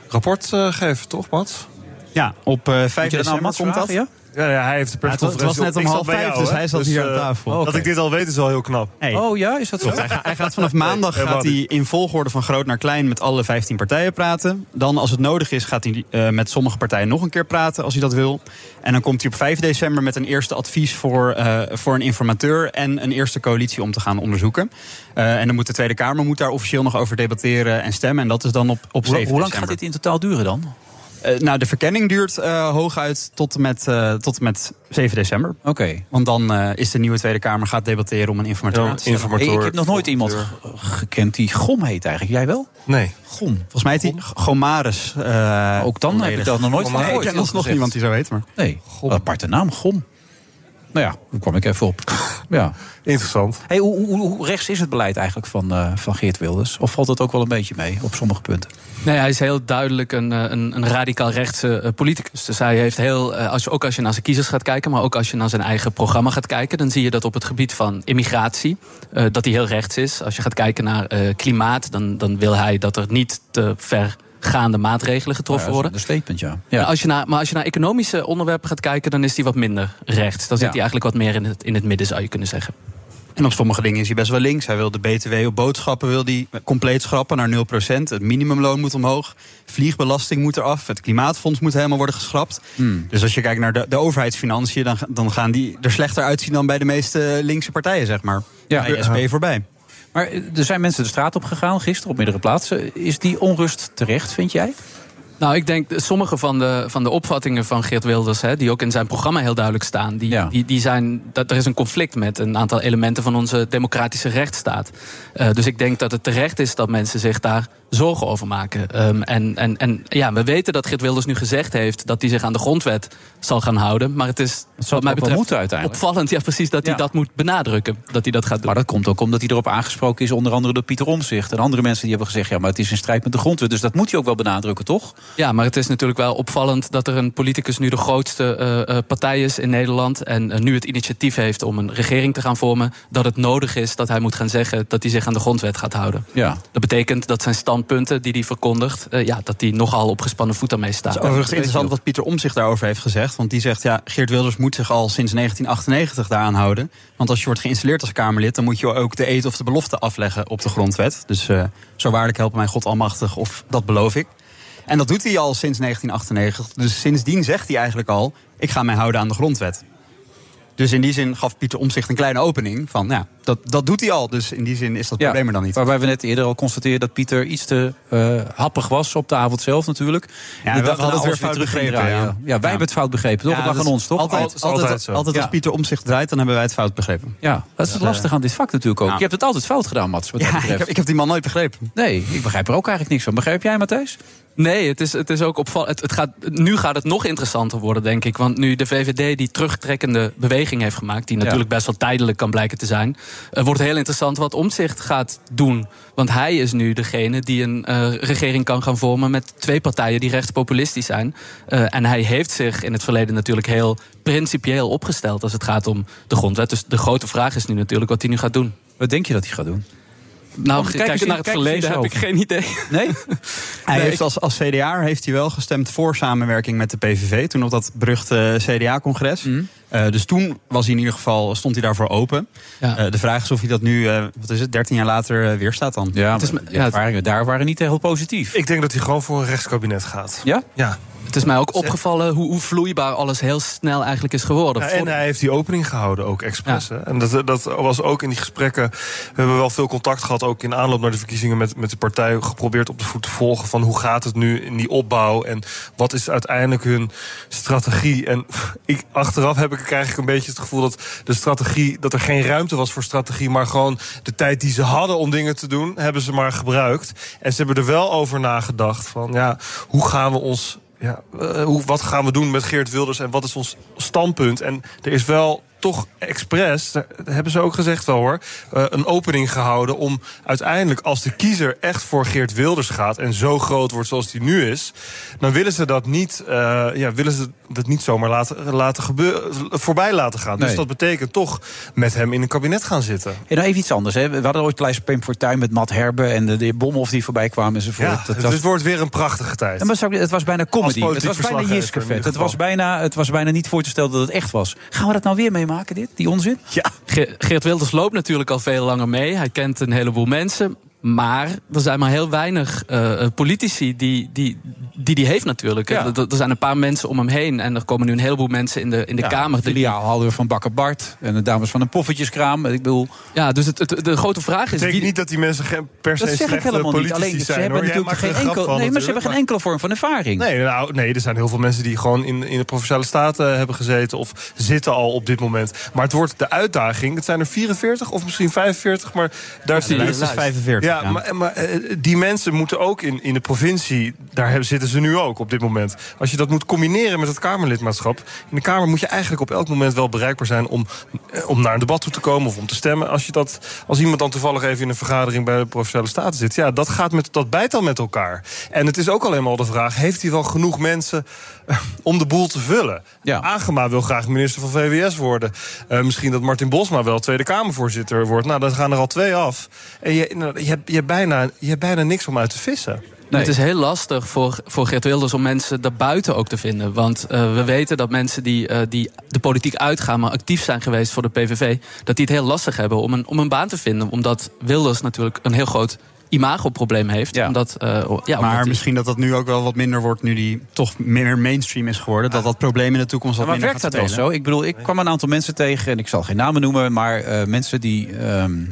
rapport uh, geven, toch, Mats? Ja, op uh, 5 december nou komt dat. Ja? Ja, ja, hij heeft de persconferentie. Ja, het was net om half vijf, dus hij zat dus, hier aan tafel. Uh, okay. Dat ik dit al weet is wel heel knap. Hey. Oh ja, is dat zo? Hij, hij, gaat vanaf maandag nee, gaat hij in volgorde van groot naar klein met alle 15 partijen praten. Dan, als het nodig is, gaat hij uh, met sommige partijen nog een keer praten als hij dat wil. En dan komt hij op 5 december met een eerste advies voor, uh, voor een informateur en een eerste coalitie om te gaan onderzoeken. Uh, en dan moet de Tweede Kamer moet daar officieel nog over debatteren en stemmen. En dat is dan op, op 7 Hoe, hoe lang december. gaat dit in totaal duren dan? Uh, nou, de verkenning duurt uh, hooguit tot en met, uh, tot en met 7 december. Oké. Okay. Want dan is de nieuwe Tweede Kamer gaat debatteren om een ja. Hey, ik heb nog nooit iemand gekend die Gom heet eigenlijk. Jij wel? Nee. Gom. Volgens mij heet hij Gomaris. Ook dan heb ik dat nog nooit van gehoord. Ik ken nog niemand die zo heet. Maar. Nee, Gom. aparte naam, Gom. Nou ja, daar kwam ik even op. Ja. Interessant. Hey, hoe, hoe, hoe, rechts is het beleid eigenlijk van, uh, van Geert Wilders? Of valt het ook wel een beetje mee op sommige punten? Nee, hij is heel duidelijk een, een, een radicaal rechtse uh, politicus. Dus hij heeft heel, als je, ook als je naar zijn kiezers gaat kijken, maar ook als je naar zijn eigen programma gaat kijken, dan zie je dat op het gebied van immigratie, dat hij heel rechts is. Als je gaat kijken naar klimaat, dan, dan wil hij dat er niet te ver gaande maatregelen getroffen ja, worden. Een statement, ja. ja. Als je naar, maar als je naar economische onderwerpen gaat kijken, dan is die wat minder rechts. Dan zit Ja. hij eigenlijk wat meer in het, in het midden, zou je kunnen zeggen. En op sommige dingen is hij best wel links. Hij wil de BTW op boodschappen wil die compleet schrappen naar 0%. Het minimumloon moet omhoog. Vliegbelasting moet eraf. Het klimaatfonds moet helemaal worden geschrapt. Hmm. Dus als je kijkt naar de, de overheidsfinanciën... Dan, dan gaan die er slechter uitzien dan bij de meeste linkse partijen, zeg maar. Ja. bij de SP voorbij. Maar er zijn mensen de straat op gegaan gisteren op meerdere plaatsen. Is die onrust terecht, vind jij? Nou, ik denk sommige van de, van de opvattingen van Geert Wilders, hè, die ook in zijn programma heel duidelijk staan, die, Ja. die, die zijn, dat, er is een conflict met een aantal elementen van onze democratische rechtsstaat. Eh, dus ik denk dat het terecht is dat mensen zich daar zorgen over maken. Ehm, en, en, en ja, we weten dat Geert Wilders nu gezegd heeft dat hij zich aan de grondwet zal gaan houden. Maar het is wat mij betreft uiteindelijk. opvallend, ja, precies, dat hij dat moet benadrukken. Dat hij dat gaat doen. Maar dat komt ook omdat hij erop aangesproken is, onder andere door Pieter Omzicht. En andere mensen die hebben gezegd, ja, maar het is in strijd met de grondwet. Dus dat moet hij ook wel benadrukken, toch? Ja, maar het is natuurlijk wel opvallend dat er een politicus nu de grootste eh, eh, partij is in Nederland. En eh, nu het initiatief heeft om een regering te gaan vormen. Dat het nodig is dat hij moet gaan zeggen dat hij zich aan de grondwet gaat houden. Ja. Dat betekent dat zijn standpunten die hij verkondigt, ja, dat die nogal op gespannen voet daarmee staan. Het is overigens interessant wat Pieter Omtzigt daarover heeft gezegd. Want die zegt, ja, Geert Wilders moet zich al sinds 1998 daaraan houden. Want als je wordt geïnstalleerd als Kamerlid... dan moet je ook de eet of de belofte afleggen op de grondwet. Dus zo waarlijk helpen mij God almachtig, of dat beloof ik. En dat doet hij al sinds 1998. Dus sindsdien zegt hij eigenlijk al... ik ga mij houden aan de grondwet. Dus in die zin gaf Pieter Omzicht een kleine opening. Van, nou, dat, dat doet hij al. Dus in die zin is dat probleem er dan niet. Waarbij we net eerder al constateerden dat Pieter iets te uh, happig was op de avond zelf natuurlijk. Ja, de dag we hadden het weer fout begrepen. Ja. ja. wij hebben het fout begrepen. Toch? Ja, dat aan ons, toch? Altijd, altijd, altijd, altijd als Pieter Omzicht draait, dan hebben wij het fout begrepen. Ja, dat is het lastig aan dit vak natuurlijk ook. Je hebt het altijd fout gedaan, Mats. Wat dat ik, heb, ik heb die man nooit begrepen. Nee, ik begrijp er ook eigenlijk niks van. Begrijp jij, Matthijs? Nee, het is, het is ook opvallend. Het, het gaat, nu gaat het nog interessanter worden, denk ik. Want nu de VVD die terugtrekkende beweging heeft gemaakt... die natuurlijk best wel tijdelijk kan blijken te zijn... Uh, wordt heel interessant wat Omtzigt gaat doen. Want hij is nu degene die een uh, regering kan gaan vormen... met twee partijen die rechtspopulistisch zijn. Uh, en hij heeft zich in het verleden natuurlijk heel principieel opgesteld... als het gaat om de grondwet. Dus de grote vraag is nu natuurlijk wat hij nu gaat doen. Wat denk je dat hij gaat doen? Nou, kijk, kijk naar het verleden heb ik geen idee. Nee? hij heeft als, als CDA heeft hij wel gestemd voor samenwerking met de PVV. Toen op dat beruchte CDA-congres. Mm. Uh, dus toen was hij in ieder geval, stond hij daarvoor open. Ja. Uh, de vraag is of hij dat nu, uh, wat is het, 13 jaar later weer staat dan. Ja, het is, ja, het waren, daar waren niet heel positief. Ik denk dat hij gewoon voor een rechtskabinet gaat. Ja? Ja. Het is mij ook opgevallen hoe, hoe, vloeibaar alles heel snel eigenlijk is geworden. Ja, en hij heeft die opening gehouden, ook expres. Ja. En dat, dat was ook in die gesprekken. We hebben wel veel contact gehad, ook in aanloop naar de verkiezingen met, met de partij. Geprobeerd op de voet te volgen van hoe gaat het nu in die opbouw. En wat is uiteindelijk hun strategie. En ik, achteraf heb ik ik een beetje het gevoel dat de strategie. dat er geen ruimte was voor strategie. Maar gewoon de tijd die ze hadden om dingen te doen, hebben ze maar gebruikt. En ze hebben er wel over nagedacht van ja, hoe gaan we ons ja, uh, hoe, wat gaan we doen met Geert Wilders en wat is ons standpunt? En er is wel toch expres, dat hebben ze ook gezegd wel hoor, uh, een opening gehouden om uiteindelijk als de kiezer echt voor Geert Wilders gaat en zo groot wordt zoals die nu is, dan willen ze dat niet, uh, ja, willen ze dat niet zomaar laten, laten gebeuren, voorbij laten gaan. Nee. Dus dat betekent toch met hem in een kabinet gaan zitten. En nou even iets anders. Hè. We hadden ooit Lijst Pim Fortuyn met Matt Herbe en de, de Bomhoff die voorbij kwamen enzovoort. Ja, het, was... het wordt weer een prachtige tijd. Ja, maar het was bijna comedy. Het was bijna Jiske Het was bijna, het was bijna niet voor te stellen dat het echt was. Gaan we dat nou weer meemaken, dit? Die onzin? Ja. Geert Wilders loopt natuurlijk al veel langer mee. Hij kent een heleboel mensen. Maar er zijn maar heel weinig uh, politici die die, die die heeft natuurlijk. Ja. Er, er, zijn een paar mensen om hem heen. En er komen nu een heleboel mensen in de, in de ja, Kamer. De filiaalhouder van Bakker Bart. En de dames van een poffertjeskraam. Ik bedoel... Ja, dus het, het, de grote vraag is... Ik denk niet dat die mensen per se slechte politici Alleen, zijn. Ze hebben natuurlijk geen enkel, nee, maar ze hebben geen enkele vorm van ervaring. Nee, nou, nee, er zijn heel veel mensen die gewoon in, in de Provinciale Staten hebben gezeten. Of zitten al op dit moment. Maar het wordt de uitdaging. Het zijn er 44 of misschien 45. Maar daar is die lijst is 45. Ja, ja. maar, maar die mensen moeten ook in, in de provincie, daar zitten ze nu ook op dit moment. Als je dat moet combineren met het Kamerlidmaatschap. In de Kamer moet je eigenlijk op elk moment wel bereikbaar zijn om, om naar een debat toe te komen of om te stemmen. Als, je dat, als iemand dan toevallig even in een vergadering bij de Provinciale Staten zit, ja, dat gaat met dat bijt al met elkaar. En het is ook alleen maar de vraag: heeft hij wel genoeg mensen om de boel te vullen? Ja. Agema wil graag minister van VWS worden. Uh, misschien dat Martin Bosma wel Tweede Kamervoorzitter wordt. Nou, dan gaan er al twee af. En je, nou, je, hebt, je hebt bijna je hebt bijna niks om uit te vissen. Nee. Het is heel lastig voor, voor Geert Wilders om mensen daarbuiten ook te vinden. Want uh, we weten dat mensen die, uh, die de politiek uitgaan, maar actief zijn geweest voor de PVV, dat die het heel lastig hebben om een, om een baan te vinden. Omdat Wilders natuurlijk een heel groot imagoprobleem heeft. Ja. Omdat, uh, ja, maar omdat die... misschien dat dat nu ook wel wat minder wordt... nu die toch meer mainstream is geworden. Dat dat probleem in de toekomst wat maar minder werkt dat wel zo? Ik bedoel, ik kwam een aantal mensen tegen... en ik zal geen namen noemen, maar uh, mensen die... Um,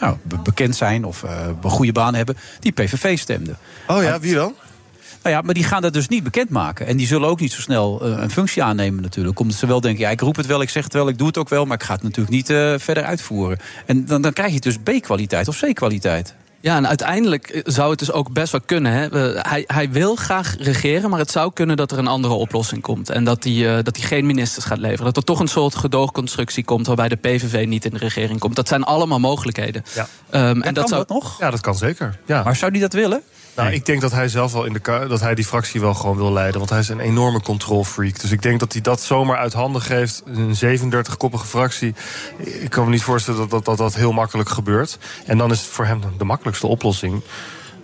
nou, bekend zijn of uh, een goede baan hebben, die PVV stemden. Oh ja, wie dan? Nou ja, maar die gaan dat dus niet bekendmaken. En die zullen ook niet zo snel uh, een functie aannemen natuurlijk. Omdat ze wel denken, ja, ik roep het wel, ik zeg het wel, ik doe het ook wel... maar ik ga het natuurlijk niet uh, verder uitvoeren. En dan, dan krijg je dus B-kwaliteit of C-kwaliteit. Ja, en uiteindelijk zou het dus ook best wel kunnen. Hè. Hij, hij wil graag regeren, maar het zou kunnen dat er een andere oplossing komt. En dat hij, uh, dat hij geen ministers gaat leveren. Dat er toch een soort gedoogconstructie komt waarbij de PVV niet in de regering komt. Dat zijn allemaal mogelijkheden. Ja. Um, en dat zou... dat nog? Ja, dat kan zeker. Ja. Maar zou hij dat willen? Nou, ik denk dat hij zelf wel in de dat hij die fractie wel gewoon wil leiden. Want hij is een enorme controlfreak. Dus ik denk dat hij dat zomaar uit handen geeft. Een 37-koppige fractie. Ik kan me niet voorstellen dat dat, dat dat heel makkelijk gebeurt. En dan is het voor hem de makkelijkste oplossing.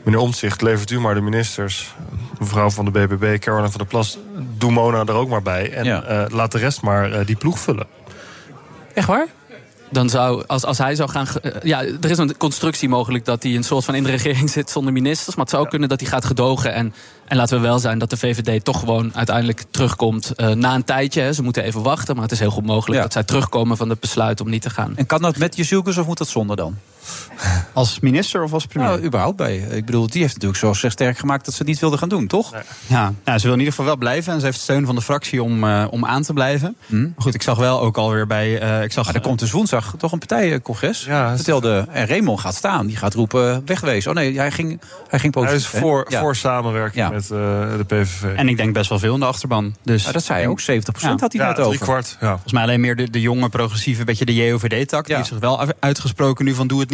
Meneer Omtzigt, levert u maar de ministers. Mevrouw van de BBB, Caroline van der Plas, doe Mona er ook maar bij. En ja. uh, laat de rest maar uh, die ploeg vullen. Echt waar? Dan zou, als, als hij zou gaan. eh, ja, er is een constructie mogelijk dat hij een soort van in de regering zit zonder ministers. Maar het zou ook kunnen dat hij gaat gedogen. En, en laten we wel zijn dat de VVD toch gewoon uiteindelijk terugkomt eh, na een tijdje. Hè. Ze moeten even wachten, maar het is heel goed mogelijk dat zij terugkomen van het besluit om niet te gaan. En kan dat met Jezielkes of moet dat zonder dan? Als minister of als premier? Nou, überhaupt bij. Ik bedoel, die heeft natuurlijk zo zich sterk gemaakt dat ze het niet wilde gaan doen, toch? Ja, nou, ze wil in ieder geval wel blijven. En ze heeft steun van de fractie om, eh, om aan te blijven. Maar Goed, ik zag wel ook alweer bij... eh, ik zag, Maar er komt dus woensdag toch een partijcongres. Vertelde, en Raymond gaat staan. Die gaat roepen, wegwezen. Oh nee, hij ging, hij ging positief. Hij is voor? Ja. voor samenwerking Ja. met eh, de PVV. En ik denk best wel veel in de achterban. Dus, Ja, dat zei hij ook. 70% had hij net over. Volgens mij alleen meer de, de jonge, progressieve, beetje de JOVD-tak. Die heeft zich wel uitgesproken nu van doe het niet.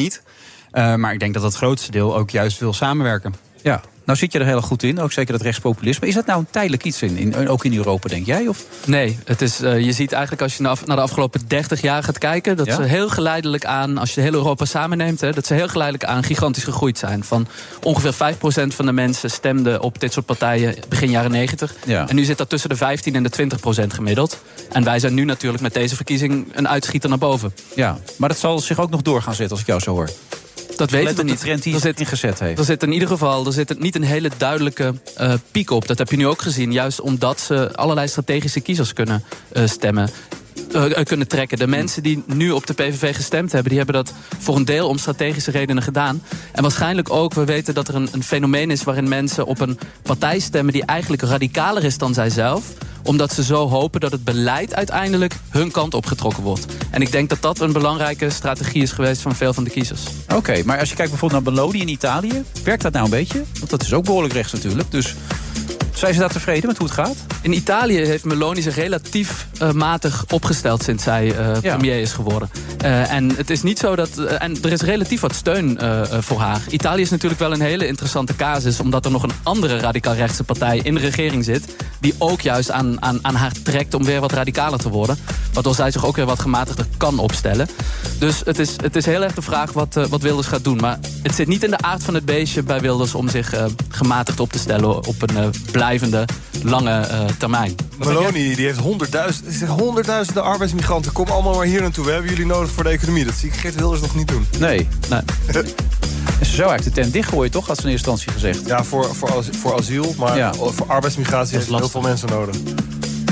Eh, maar ik denk dat het grootste deel ook juist wil samenwerken. Ja, nou zit je er heel goed in. Ook zeker dat rechtspopulisme. Is dat nou een tijdelijk iets in, in, ook in Europa, denk jij? Of? Nee, het is, eh, je ziet eigenlijk als je naar, naar de afgelopen 30 jaar gaat kijken... dat Ja? ze heel geleidelijk aan, als je de hele Europa samenneemt... Hè, dat ze heel geleidelijk aan gigantisch gegroeid zijn. Van ongeveer 5% van de mensen stemden op dit soort partijen begin jaren 90. Ja. En nu zit dat tussen de 15 en de 20% gemiddeld. En wij zijn nu natuurlijk met deze verkiezing een uitschieter naar boven. Ja, maar dat zal zich ook nog door gaan zetten als ik jou zo hoor. Dat weten we niet. trend die Er zich ingezet heeft. Er zit in ieder geval er zit niet een hele duidelijke eh, piek op. Dat heb je nu ook gezien. Juist omdat ze allerlei strategische kiezers kunnen eh, stemmen. Eh, kunnen trekken. De mensen die nu op de PVV gestemd hebben... die hebben dat voor een deel om strategische redenen gedaan. En waarschijnlijk ook, we weten dat er een, een fenomeen is... waarin mensen op een partij stemmen die eigenlijk radicaler is dan zijzelf omdat ze zo hopen dat het beleid uiteindelijk hun kant opgetrokken wordt. En ik denk dat dat een belangrijke strategie is geweest van veel van de kiezers. Oké, maar als je kijkt bijvoorbeeld naar Meloni in Italië... werkt dat nou een beetje? Want dat is ook behoorlijk rechts natuurlijk. Dus zijn ze daar tevreden met hoe het gaat? In Italië heeft Meloni zich relatief eh, matig opgesteld sinds zij eh, premier is geworden. Eh, en het is niet zo dat. en er is relatief wat steun voor haar. Italië is natuurlijk wel een hele interessante casus, omdat er nog een andere radicaal rechtse partij in de regering zit. Die ook juist aan, aan, aan haar trekt om weer wat radicaler te worden. Waardoor zij zich ook weer wat gematigder kan opstellen. Dus het is, het is heel erg de vraag wat, wat Wilders gaat doen. Maar het zit niet in de aard van het beestje bij Wilders om zich gematigd op te stellen op een eh, blijvende, lange eh, termijn. Meloni die heeft honderdduizend, zeg, honderdduizenden arbeidsmigranten. Kom allemaal maar hier naartoe. We hebben jullie nodig voor de economie. Dat zie ik Geert Wilders nog niet doen. Nee. nee. En ze zou eigenlijk de tent dichtgooien, toch? Had ze in eerste instantie gezegd. Ja, voor, voor, voor asiel. Maar Ja. voor arbeidsmigratie heeft heel veel mensen nodig.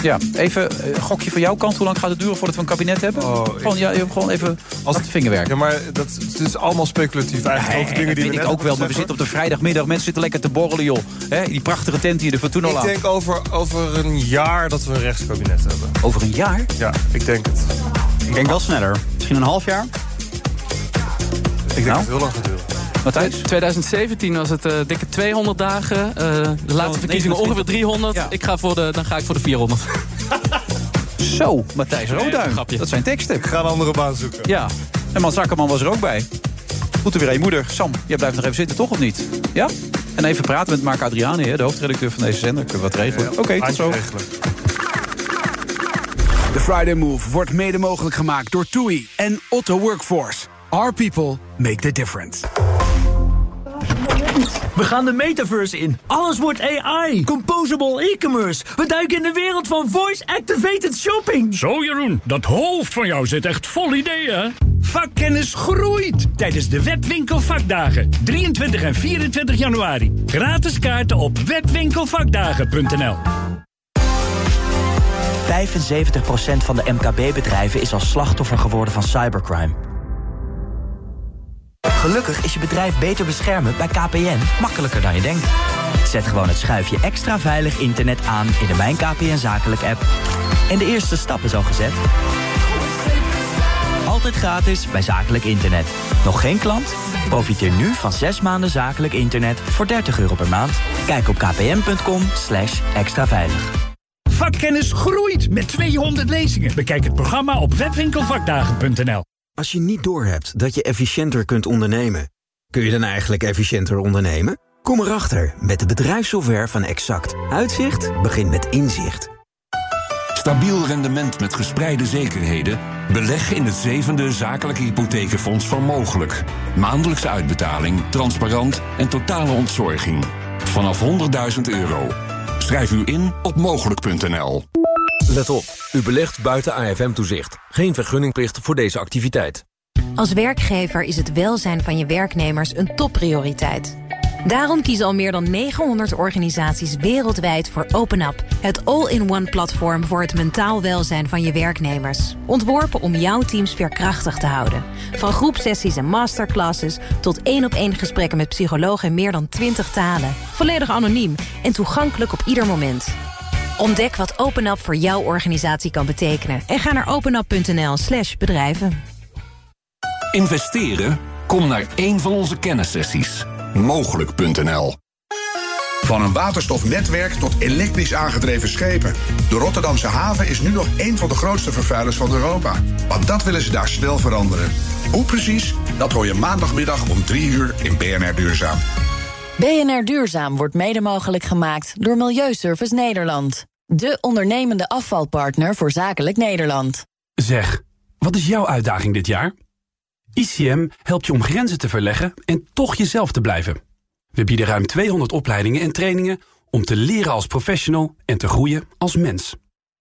Ja, even eh, een gokje van jouw kant. Hoe lang gaat het duren voordat we een kabinet hebben? gewoon, ja, gewoon even als het vingerwerk. Ja, maar dat, het is allemaal speculatief. Eigenlijk de dingen die weet we ik ook wel, maar we zitten op de vrijdagmiddag. Mensen zitten lekker te borrelen, joh. Die prachtige tent hier, de Fortuna Ik denk over, over een jaar dat we een rechtskabinet hebben. Over een jaar? Ja, ik denk het. Ik denk wel sneller. Misschien een half jaar. Ik denk dat het heel lang gaat duren. Matthijs? 2017 was het eh, dikke 200 dagen. Eh, de laatste verkiezingen ongeveer 300. Ik ga voor de, dan ga ik voor de 400. Zo, Matthijs Roduin. Dat zijn teksten. Ik ga een andere baan zoeken. Ja, en Mats Akkerman was er ook bij. Goed er weer een moeder. Sam, jij blijft nog even zitten, toch of niet? Ja? En even praten met Mark Adriani, hè, de hoofdredacteur van deze zender. Kunnen we wat regelen? Oké, tot zo. De Friday Move wordt mede mogelijk gemaakt door TUI en Otto Workforce. Our people make the difference. We gaan de metaverse in. Alles wordt AI. Composable e-commerce. We duiken in de wereld van voice-activated shopping. Zo Jeroen, dat hoofd van jou zit echt vol ideeën. Vakkennis groeit tijdens de Webwinkel Vakdagen. 23 en 24 januari. Gratis kaarten op webwinkelvakdagen.nl 75% van de MKB-bedrijven is als slachtoffer geworden van cybercrime. Gelukkig is je bedrijf beter beschermen bij KPN makkelijker dan je denkt. Zet gewoon het schuifje extra veilig internet aan in de Mijn KPN Zakelijk app. En de eerste stap is al gezet. Altijd gratis bij Zakelijk Internet. Nog geen klant? Profiteer nu van 6 maanden zakelijk internet voor 30 euro per maand. Kijk op kpn.com slash extra veilig. Vakkennis groeit met 200 lezingen. Bekijk het programma op webwinkelvakdagen.nl Als je niet doorhebt dat je efficiënter kunt ondernemen, kun je dan eigenlijk efficiënter ondernemen? Kom erachter met de bedrijfssoftware van Exact. Uitzicht begint met inzicht. Stabiel rendement met gespreide zekerheden? Beleg in het zevende zakelijke hypothekenfonds van Mogelijk. Maandelijkse uitbetaling, transparant en totale ontzorging. Vanaf 100.000 euro. Schrijf u in op mogelijk.nl. Let op, u belegt buiten AFM-toezicht. Geen vergunningplicht voor deze activiteit. Als werkgever is het welzijn van je werknemers een topprioriteit. Daarom kiezen al meer dan 900 organisaties wereldwijd voor OpenUp... het all-in-one platform voor het mentaal welzijn van je werknemers. Ontworpen om jouw teams veerkrachtig te houden. Van groepsessies en masterclasses tot één-op-één gesprekken met psychologen in meer dan 20 talen. Volledig anoniem en toegankelijk op ieder moment. Ontdek wat OpenUp voor jouw organisatie kan betekenen... en ga naar openup.nl slash bedrijven. Investeren? Kom naar één van onze kennissessies. Mogelijk.nl Van een waterstofnetwerk tot elektrisch aangedreven schepen. De Rotterdamse haven is nu nog één van de grootste vervuilers van Europa. Want dat willen ze daar snel veranderen. Hoe precies? Dat hoor je maandagmiddag om 3 uur in BNR Duurzaam. BNR Duurzaam wordt mede mogelijk gemaakt door Milieuservice Nederland. De ondernemende afvalpartner voor zakelijk Nederland. Zeg, wat is jouw uitdaging dit jaar? ICM helpt je om grenzen te verleggen en toch jezelf te blijven. We bieden ruim 200 opleidingen en trainingen om te leren als professional en te groeien als mens.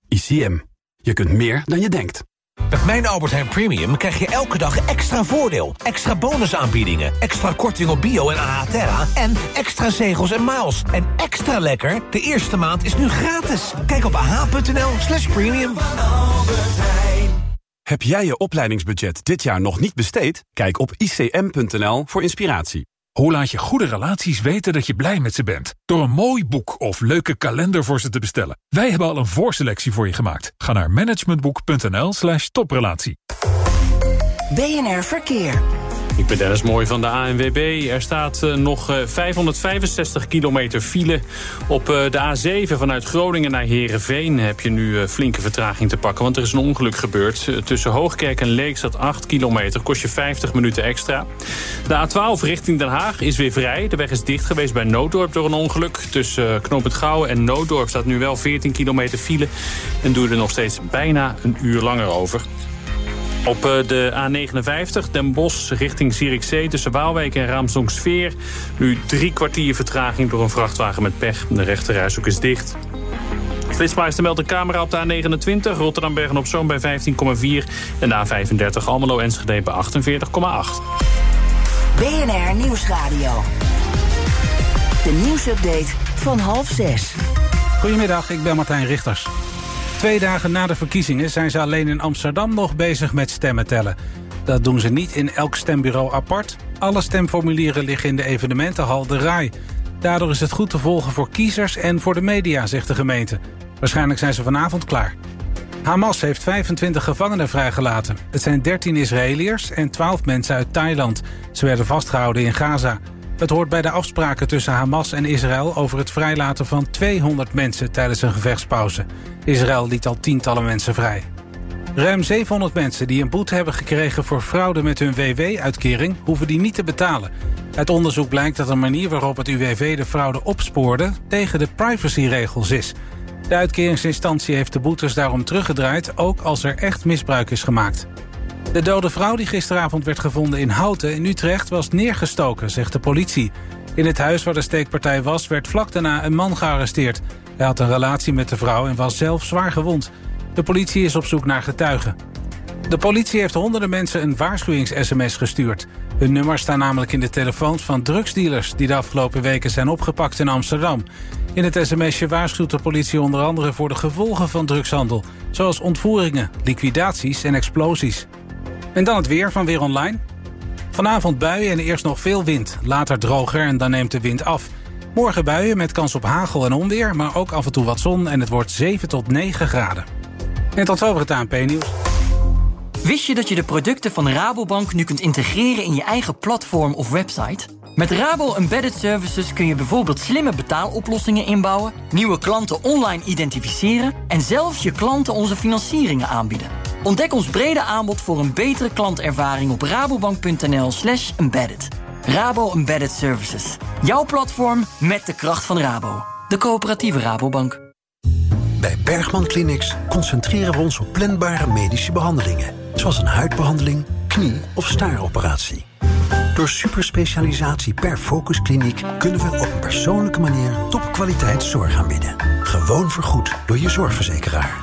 ICM. Je kunt meer dan je denkt. Met mijn Albert Heijn Premium krijg je elke dag extra voordeel. Extra bonusaanbiedingen, extra korting op bio en AH en extra zegels en miles. En extra lekker, de eerste maand is nu gratis. Kijk op ah.nl slash premium. Heb jij je opleidingsbudget dit jaar nog niet besteed? Kijk op icm.nl voor inspiratie. Hoe laat je goede relaties weten dat je blij met ze bent? Door een mooi boek of leuke kalender voor ze te bestellen. Wij hebben al een voorselectie voor je gemaakt. Ga naar managementboek.nl slash toprelatie. BNR Verkeer. Ik ben Dennis Mooi van de ANWB. Er staat uh, nog uh, 565 kilometer file. Op uh, de A7 vanuit Groningen naar Heerenveen heb je nu flinke vertraging te pakken. Want er is een ongeluk gebeurd. tussen Hoogkerk en Leekstad 8 kilometer. Kost je 50 minuten extra. De A12 richting Den Haag is weer vrij. De weg is dicht geweest bij Nooddorp door een ongeluk. Tussen Knoop het en Nooddorp staat nu wel 14 kilometer file. En doe er nog steeds bijna een uur langer over. Op de A59 Den Bosch richting Zierikzee tussen Waalwijk en Raamsdonksveer. Nu drie kwartier vertraging door een vrachtwagen met pech. De rechterrijshoek is dicht. Flitsmeister meldt een camera op de A29. Rotterdam Bergen op Zoom bij 15,4. En de A35 Almelo Enschede bij 48,8. BNR Nieuwsradio. De nieuwsupdate van half zes. Goedemiddag, ik ben Martijn Richters. Twee dagen na de verkiezingen zijn ze alleen in Amsterdam nog bezig met stemmen tellen. Dat doen ze niet in elk stembureau apart. Alle stemformulieren liggen in de evenementenhal De Rai. Daardoor is het goed te volgen voor kiezers en voor de media, zegt de gemeente. Waarschijnlijk zijn ze vanavond klaar. Hamas heeft 25 gevangenen vrijgelaten. Het zijn 13 Israëliërs en 12 mensen uit Thailand. Ze werden vastgehouden in Gaza. Het hoort bij de afspraken tussen Hamas en Israël over het vrijlaten van 200 mensen tijdens een gevechtspauze. Israël liet al tientallen mensen vrij. Ruim 700 mensen die een boete hebben gekregen voor fraude met hun WW-uitkering hoeven die niet te betalen. Uit onderzoek blijkt dat een manier waarop het UWV de fraude opspoorde tegen de privacyregels is. De uitkeringsinstantie heeft de boetes daarom teruggedraaid, ook als er echt misbruik is gemaakt. De dode vrouw die gisteravond werd gevonden in Houten in Utrecht was neergestoken, zegt de politie. In het huis waar de steekpartij was werd vlak daarna een man gearresteerd. Hij had een relatie met de vrouw en was zelf zwaar gewond. De politie is op zoek naar getuigen. De politie heeft honderden mensen een waarschuwings-sms gestuurd. Hun nummers staan namelijk in de telefoons van drugsdealers... die de afgelopen weken zijn opgepakt in Amsterdam. In het sms'je waarschuwt de politie onder andere voor de gevolgen van drugshandel... zoals ontvoeringen, liquidaties en explosies. En dan het weer van Weer Online. Vanavond buien en eerst nog veel wind. Later droger en dan neemt de wind af. Morgen buien met kans op hagel en onweer, maar ook af en toe wat zon... en het wordt 7 tot 9 graden. En tot over het ANP-nieuws. Wist je dat je de producten van Rabobank nu kunt integreren in je eigen platform of website? Met Rabo Embedded Services kun je bijvoorbeeld slimme betaaloplossingen inbouwen, nieuwe klanten online identificeren en zelfs je klanten onze financieringen aanbieden. Ontdek ons brede aanbod voor een betere klantervaring op rabobank.nl/slash embedded. Rabo Embedded Services. Jouw platform met de kracht van Rabo. De coöperatieve Rabobank. Bij Bergman Clinics concentreren we ons op planbare medische behandelingen. Zoals een huidbehandeling, knie- of staaroperatie. Door superspecialisatie per focuskliniek kunnen we op een persoonlijke manier topkwaliteit zorg aanbieden. Gewoon vergoed door je zorgverzekeraar.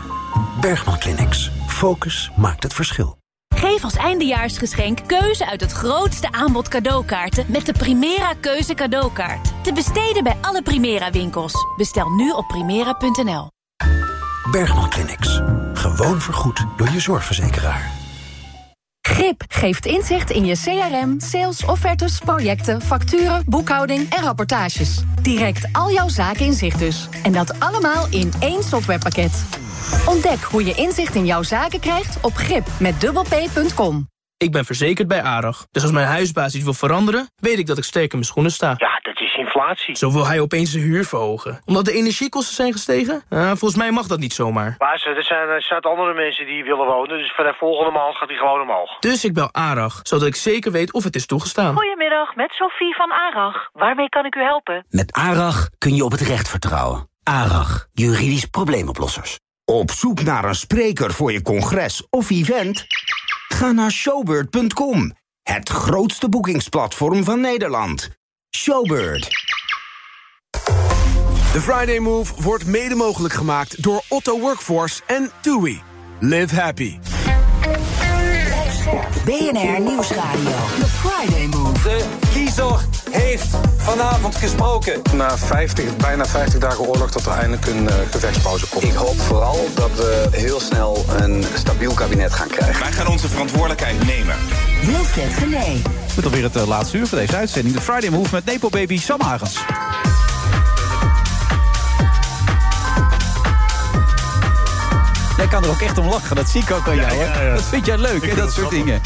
Bergman Clinics. Focus maakt het verschil. Geef als eindejaarsgeschenk keuze uit het grootste aanbod cadeaukaarten met de Primera Keuze cadeaukaart. Te besteden bij alle Primera winkels. Bestel nu op primera.nl. Bergman Clinics. Gewoon vergoed door je zorgverzekeraar. Grip geeft inzicht in je CRM, sales, offertes, projecten, facturen, boekhouding en rapportages. Direct al jouw zaken in zicht dus. En dat allemaal in één softwarepakket. Ontdek hoe je inzicht in jouw zaken krijgt op grip met dubbelp.com. Ik ben verzekerd bij ARAG. Dus als mijn huisbaas iets wil veranderen, weet ik dat ik sterk in mijn schoenen sta. Ja, inflatie. Zo wil hij opeens de huur verhogen. Omdat de energiekosten zijn gestegen? Uh, volgens mij mag dat niet zomaar. Maar er zijn, er zijn andere mensen die willen wonen, dus vanaf volgende maand gaat hij gewoon omhoog. Dus ik bel ARAG, zodat ik zeker weet of het is toegestaan. Goedemiddag, met Sophie van ARAG. Waarmee kan ik u helpen? Met ARAG kun je op het recht vertrouwen. ARAG, juridisch probleemoplossers. Op zoek naar een spreker voor je congres of event? Ga naar showbird.com, het grootste boekingsplatform van Nederland. Showbird. De Friday Move wordt mede mogelijk gemaakt door Otto Workforce en TUI. Live happy. BNR Nieuwsradio. The Friday Move. De kiezer heeft vanavond gesproken. Na 50, bijna 50 dagen oorlog dat er eindelijk een uh, gevechtspauze komt. Ik hoop vooral dat we heel snel een stabiel kabinet gaan krijgen. Wij gaan onze verantwoordelijkheid nemen. Wilfred Gené. Met alweer het uh, laatste uur van deze uitzending. De Friday Move met Nepo Baby Sam Hagens. Jij kan er ook echt om lachen, dat zie ik ook aan jou. Ja, ja, ja. Dat vind jij leuk, hè, dat soort dingen.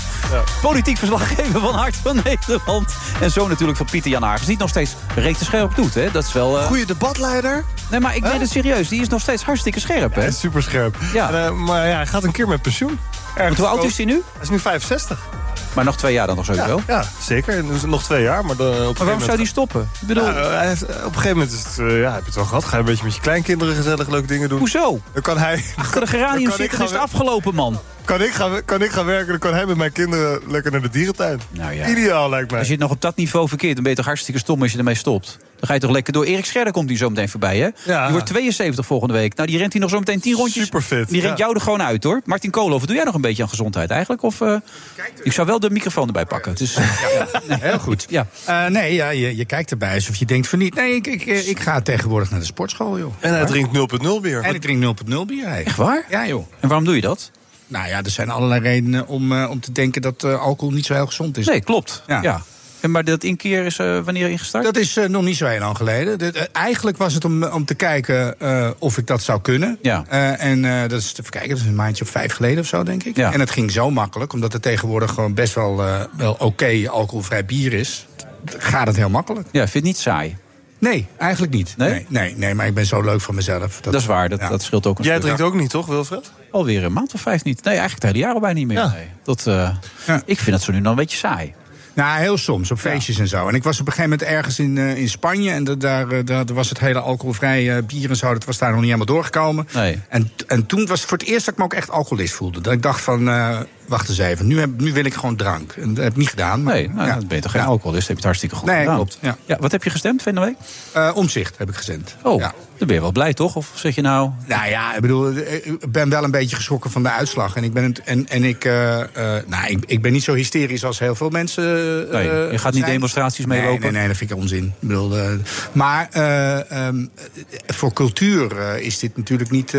Politiek verslaggever van Hart van Nederland. En zo natuurlijk van Pieter Jan Hagens. Die nog steeds reet scherp doet, hè. Dat is wel... Uh... Goeie debatleider. Nee, maar ik ben het serieus. Die is nog steeds hartstikke scherp, hè. super scherp. Ja. En, uh, maar ja, hij gaat een keer met pensioen. Hoe oud is hij nu? Hij is nu 65. Maar nog twee jaar dan nog sowieso? Ja, ja zeker. Dus nog twee jaar. Maar, de, op maar waarom zou die stoppen? Ik bedoel... Ja, hij heeft, op een gegeven moment is het, uh, ja, heb je het wel gehad. Ga je een beetje met je kleinkinderen gezellig leuke dingen doen. Hoezo? Dan kan hij... Achter de geranium zitten is het afgelopen, man. Kan ik, gaan, kan ik gaan werken, dan kan hij met mijn kinderen lekker naar de dierentuin. Nou ja. Ideaal lijkt mij. Als je het nog op dat niveau verkeert, dan ben je toch hartstikke stom als je ermee stopt. Dan ga je toch lekker door. Erik Scherder komt hier zo meteen voorbij, hè? Ja. Die wordt 72 volgende week. Nou, die rent hier nog zo meteen 10 rondjes. Super fit. Die rent jou er gewoon uit, hoor. Martin Koolhoven, doe jij nog een beetje aan gezondheid eigenlijk? Of uh, ik zou wel de microfoon erbij pakken. Dus, ja. Nee. Heel goed. Ja. Uh, nee, ja, je, je, kijkt erbij alsof je denkt van niet. Nee, ik, ik, ik ga tegenwoordig naar de sportschool, joh. En hij drinkt 0.0 bier. En ik drink 0.0 bier. Hey. Echt waar? Ja, joh. En waarom doe je dat? Nou ja, er zijn allerlei redenen om, uh, om te denken dat uh, alcohol niet zo heel gezond is. Nee, klopt. Ja. Maar dat inkeer is uh, wanneer ingestart? Dat is nog niet zo heel lang geleden. De, eigenlijk was het om, om te kijken of ik dat zou kunnen. Ja. en dat is te kijken, dat is een maandje of vijf geleden of zo, denk ik. Ja. En het ging zo makkelijk, omdat er tegenwoordig gewoon best wel, wel oké okay, alcoholvrij bier is. Gaat het heel makkelijk. Ja, vind je het niet saai? Nee, eigenlijk niet. Nee? Nee, nee, nee maar ik ben zo leuk voor mezelf. Dat, dat is waar, dat, ja. dat scheelt ook een Jij stuk. drinkt ook niet, toch, Wilfred? Alweer een maand of vijf niet. Nee, eigenlijk het hele jaar al bijna niet meer. Ja. Nee. Dat, uh, ja. Ik vind dat zo nu dan een beetje saai. Nou, heel soms, op feestjes ja. en zo. En ik was op een gegeven moment ergens in, uh, in Spanje... en daar, uh, daar was het hele alcoholvrije uh, bier en zo... dat was daar nog niet helemaal doorgekomen. Nee. En, en toen was het voor het eerst dat ik me ook echt alcoholist voelde. Dat ik dacht van, wacht eens even, nu, heb, nu wil ik gewoon drank. En dat heb ik niet gedaan. Maar, nee, nou, ja. dan ben je toch geen ja. alcoholist, heb je het hartstikke goed nee, gedaan. klopt. Ja. Ja, wat heb je gestemd van de week? Uh, omzicht heb ik gestemd. Oh, ja. dan ben je wel blij toch? Of zeg je nou... Nou ja, ik bedoel, ik ben wel een beetje geschrokken van de uitslag. En ik ben, het, en, en ik, uh, uh, nou, ik, ik ben niet zo hysterisch als heel veel mensen nee, Je gaat niet zijn. demonstraties meelopen? Nee, nee, nee, dat vind ik onzin. Ik bedoel, maar um, voor cultuur is dit natuurlijk niet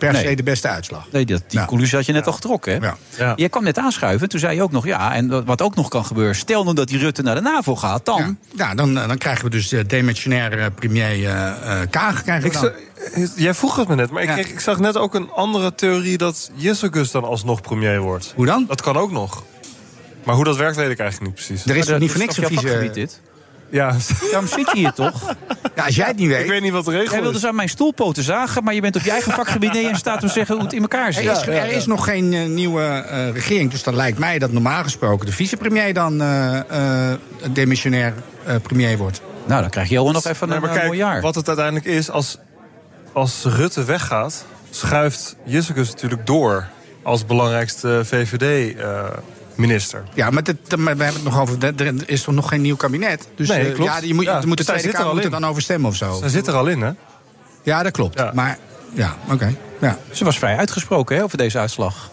per nee. se de beste uitslag. Nee, dat, die Ja. conclusie had je net al getrokken. Hè? Ja. Ja. Jij kwam net aanschuiven, toen zei je ook nog... ja, en wat ook nog kan gebeuren... stel nou dat die Rutte naar de NAVO gaat, dan... Ja, dan, dan krijgen we dus de demissionair premier uh, Kaag. Krijgen Ik we dan. jij vroeg het me net, maar ik, kreeg- ik zag net ook een andere theorie... dat Jessicus dan alsnog premier wordt. Hoe dan? Dat kan ook nog. Maar hoe dat werkt, weet ik eigenlijk niet precies. Er is toch niet voor niks een dit? Ja, Daarom zit je hier toch? Ja, als jij het niet weet... ik weet niet wat de regel Jij wilde is. dus aan mijn stoelpoten zagen... maar je bent op je eigen vakgebied neer en staat te zeggen hoe het in elkaar Er zit. is, er is nog geen eh, nieuwe eh, regering, dus dan lijkt mij dat normaal gesproken de vicepremier dan eh, eh, demissionair eh, premier wordt. Nou, dan krijg je al nog even Nee, een maar eh, kijk, mooi jaar. wat het uiteindelijk is, als, als Rutte weggaat... schuift Jessicus natuurlijk door als belangrijkste VVD-minister. Ja, maar, dit, maar we hebben het nog over. Er is toch nog geen nieuw kabinet? Dus Nee, eh, klopt. ja, je moet, Ja, je moet de dus Tweede er Kamer moet er dan over stemmen of zo. Hij zit er al in, hè? Ja, dat klopt. Ja. Maar Ja, oké. Ja. Ze was vrij uitgesproken hè, over deze uitslag.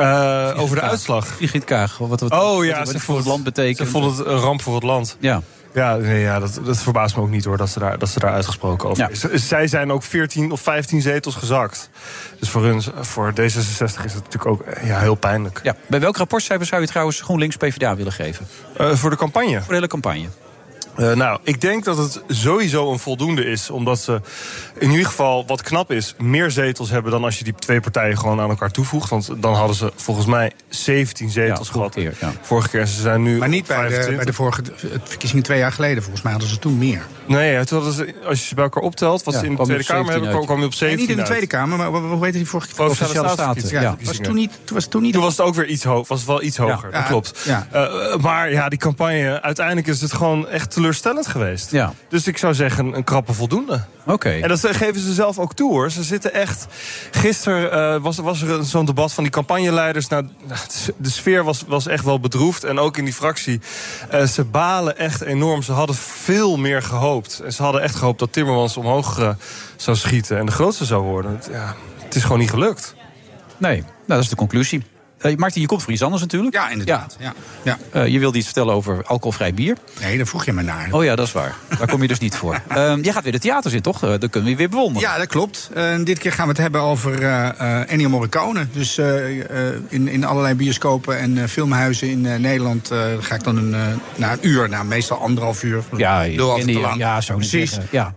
Uh, over de uitslag. Sigrid Kaag. Wat, wat, oh ja, wat, ze voor het land betekent. Ze vond het een ramp voor het land. Ja. Ja, nee, ja dat, dat verbaast me ook niet hoor, dat ze daar, dat ze daar uitgesproken over is. Zij zijn ook 14 of 15 zetels gezakt. Dus voor, hun, voor D66 is het natuurlijk ook ja, heel pijnlijk. Ja. Bij welk rapportcijfer zou je trouwens GroenLinks PvdA willen geven? Uh, voor de campagne? Voor de hele campagne. Uh, nou, ik denk dat het sowieso een voldoende is. Omdat ze in ieder geval, wat knap is, meer zetels hebben dan als je die twee partijen gewoon aan elkaar toevoegt. Want dan hadden ze volgens mij 17 zetels ja, gehad. Keer, ja. Vorige keer. Ze zijn nu. Maar niet bij de, bij de, vorige verkiezingen twee jaar geleden. Volgens mij hadden ze toen meer. Nee, toen hadden ze, als je ze bij elkaar optelt, wat ja, ze in de Tweede Kamer hebben, kwam, kwam je op 17. Nee, niet in de Tweede Kamer, maar hoe heet die vorige keer? Provinciale Staten. Ja. Was toen niet, toen was toen niet. Toen was het ook weer iets hoger. Was het wel iets hoger. Dat klopt. Uh, maar ja, die campagne, uiteindelijk is het gewoon echt teleurstellend geweest. Ja. Dus ik zou zeggen een krappe voldoende. Oké. Okay. En dat geven ze zelf ook toe hoor. Ze zitten echt. Gisteren uh, was, was er zo'n debat van die campagneleiders. Nou, de sfeer was, was echt wel bedroefd. En ook in die fractie. Uh, ze balen echt enorm. Ze hadden veel meer gehoopt. En ze hadden echt gehoopt dat Timmermans omhoog uh, zou schieten. En de grootste zou worden. Ja, het is gewoon niet gelukt. Nee, nou, dat is de conclusie. Uh, Martin, je komt voor iets anders natuurlijk. Ja, inderdaad. Ja. Ja. Uh, je wilde iets vertellen over alcoholvrij bier. Nee, daar vroeg je me naar. Oh ja, dat is waar. Daar kom je dus niet voor. Uh, jij gaat weer de theaters in, toch? dat kunnen we je weer bewonderen. Ja, dat klopt. dit keer gaan we het hebben over Ennio Morricone. Dus in, in allerlei bioscopen en filmhuizen in Nederland ga ik dan een, na een uur, nou, meestal anderhalf uur. Ja, Doe altijd die, te lang. ja zo Precies. Ja.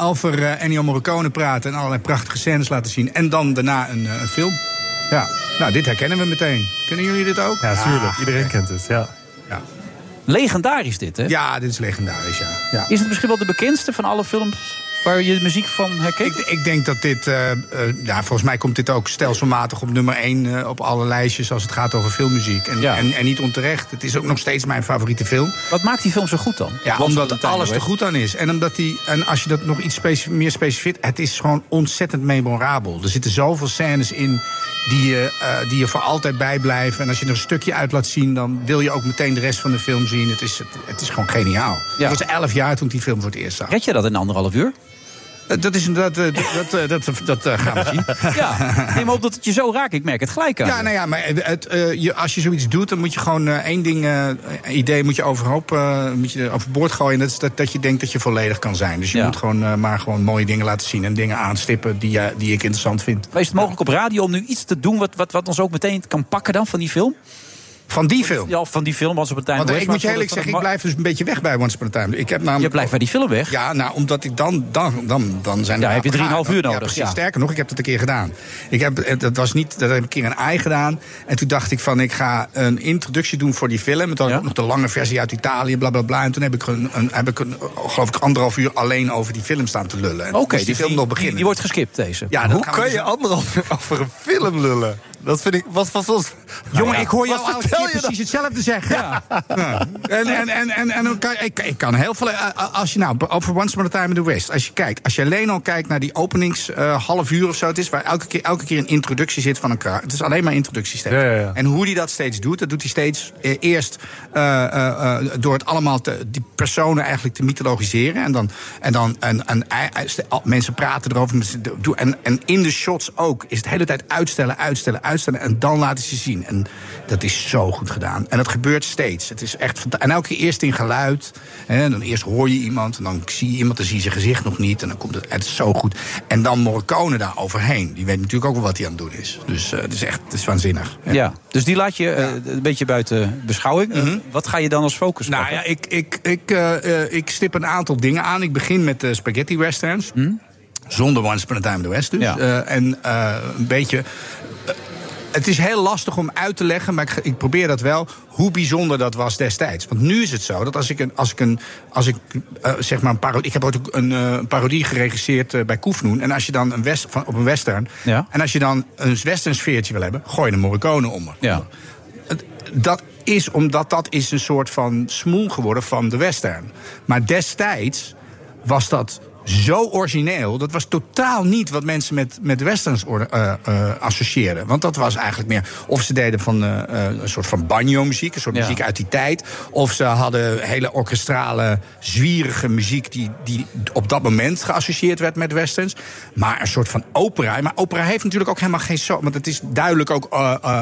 over Ennio Morricone praten en allerlei prachtige scènes laten zien. En dan daarna een, een film. Ja, nou, dit herkennen we meteen. Kennen jullie dit ook? Ja, tuurlijk. Iedereen kent het, ja. ja. Legendarisch dit, hè? Ja, dit is legendarisch, ja. ja. Is het misschien wel de bekendste van alle films waar je de muziek van herkent? Ik, ik denk dat dit, uh, uh, ja, volgens mij komt dit ook stelselmatig op nummer 1 uh, op alle lijstjes als het gaat over filmmuziek. En, ja. en, en, niet onterecht. Het is ook nog steeds mijn favoriete film. Wat maakt die film zo goed dan? Ja, omdat alles er goed aan is. En omdat die, en als je dat nog iets specif meer specifiek, het is gewoon ontzettend memorabel. Er zitten zoveel scènes in die je, die je voor altijd bijblijven. En als je er een stukje uit laat zien, dan wil je ook meteen de rest van de film zien. Het is, het, het is gewoon geniaal. Ja. Ik was elf jaar toen die film voor het eerst zag. Red je dat in anderhalf uur? Dat, is, dat, dat, dat, dat, dat gaan we zien. Ja, neem op dat het je zo raakt. Ik merk het gelijk aan. Ja, nou ja, maar het, je, als je zoiets doet, dan moet je gewoon één ding, idee moet je overhoop, moet je overboord gooien. En dat is dat, dat je denkt dat je volledig kan zijn. Dus je Ja. moet gewoon maar gewoon mooie dingen laten zien en dingen aanstippen die, die ik interessant vind. Maar is het mogelijk op radio om nu iets te doen wat, wat, wat ons ook meteen kan pakken dan van die film? Van die film? Ja, van die film als op een tijd. Want ik moet je eerlijk zeggen, ik blijf dus een beetje weg bij Once Upon a Time. Ik heb namelijk... Je blijft bij die film weg? Ja, nou, omdat ik dan... dan, dan, dan zijn Ja, er heb je. 3,5 uur nodig, Ja, precies. ja. Sterker nog, ik heb dat een keer gedaan. Ik heb, dat, was niet, dat heb ik een keer een ei gedaan. En toen dacht ik van, ik ga een introductie doen voor die film. Toen ik ook nog de lange versie uit Italië, bla bla bla. En toen heb ik, een, een, heb ik een, geloof ik, anderhalf uur alleen over die film staan te lullen. En Oké, moest die film nog beginnen. Die, wordt geskipt, deze. Ja, Hoe kan dus- je anderhalf uur over een film lullen? Dat vind ik... Wat, wat, wat, Jongen, ik hoor jou je precies hetzelfde zeggen. Ja. En, en, en, en, en dan kan, ik, ik kan heel veel. eh, Als je nou over Once Upon a Time in the West. Als je kijkt, als je alleen al kijkt naar die openings eh, half uur of zo. Het is waar elke keer, elke keer een introductie zit van een kaart. Het is alleen maar ja. En hoe die dat steeds doet, dat doet hij steeds eh, eerst eh, eh, eh, door het allemaal te, die personen eigenlijk te mythologiseren. En dan, en dan en, en, mensen praten erover. En, en in de shots ook is het de hele tijd uitstellen, uitstellen, uitstellen. En dan laten ze zien. En dat is zo goed gedaan. En dat gebeurt steeds. Het is echt En elke keer eerst in geluid. Hè, dan eerst hoor je iemand. En dan zie je iemand, dan zie je zijn gezicht nog niet. En dan komt het. Het is zo goed. En dan Morricone daar overheen. Die weet natuurlijk ook wel wat hij aan het doen is. Dus eh, het is echt het is waanzinnig. Ja. dus die laat je eh, een beetje buiten beschouwing. Mhm. Eh, Wat ga je dan als focus Nou pakken? ja, ik, ik, ik, ik stip een aantal dingen aan. Ik begin met de spaghetti westerns. Zonder Once Upon a Time in the West dus. Ja. En een beetje... het is heel lastig om uit te leggen, maar ik, ik probeer dat wel. Hoe bijzonder dat was destijds. Want nu is het zo dat als ik een, als ik een, als ik eh, zeg maar een parodie. Ik heb ook een eh, parodie geregisseerd eh, bij Koefnoen. En als je dan een west, van, op een western. Ja. En als je dan een western sfeertje wil hebben, gooi je een Morricone om. Ja. Dat is omdat dat is een soort van smoel geworden van de western. Maar destijds was dat zo origineel. Dat was totaal niet wat mensen met, met westerns uh, uh, associeerden. Want dat was eigenlijk meer... of ze deden van uh, een soort van banjo-muziek, een soort ja. muziek uit die tijd... of ze hadden hele orkestrale, zwierige muziek... Die, die op dat moment geassocieerd werd met westerns. Maar een soort van opera. Maar opera heeft natuurlijk ook helemaal geen zo... want het is duidelijk ook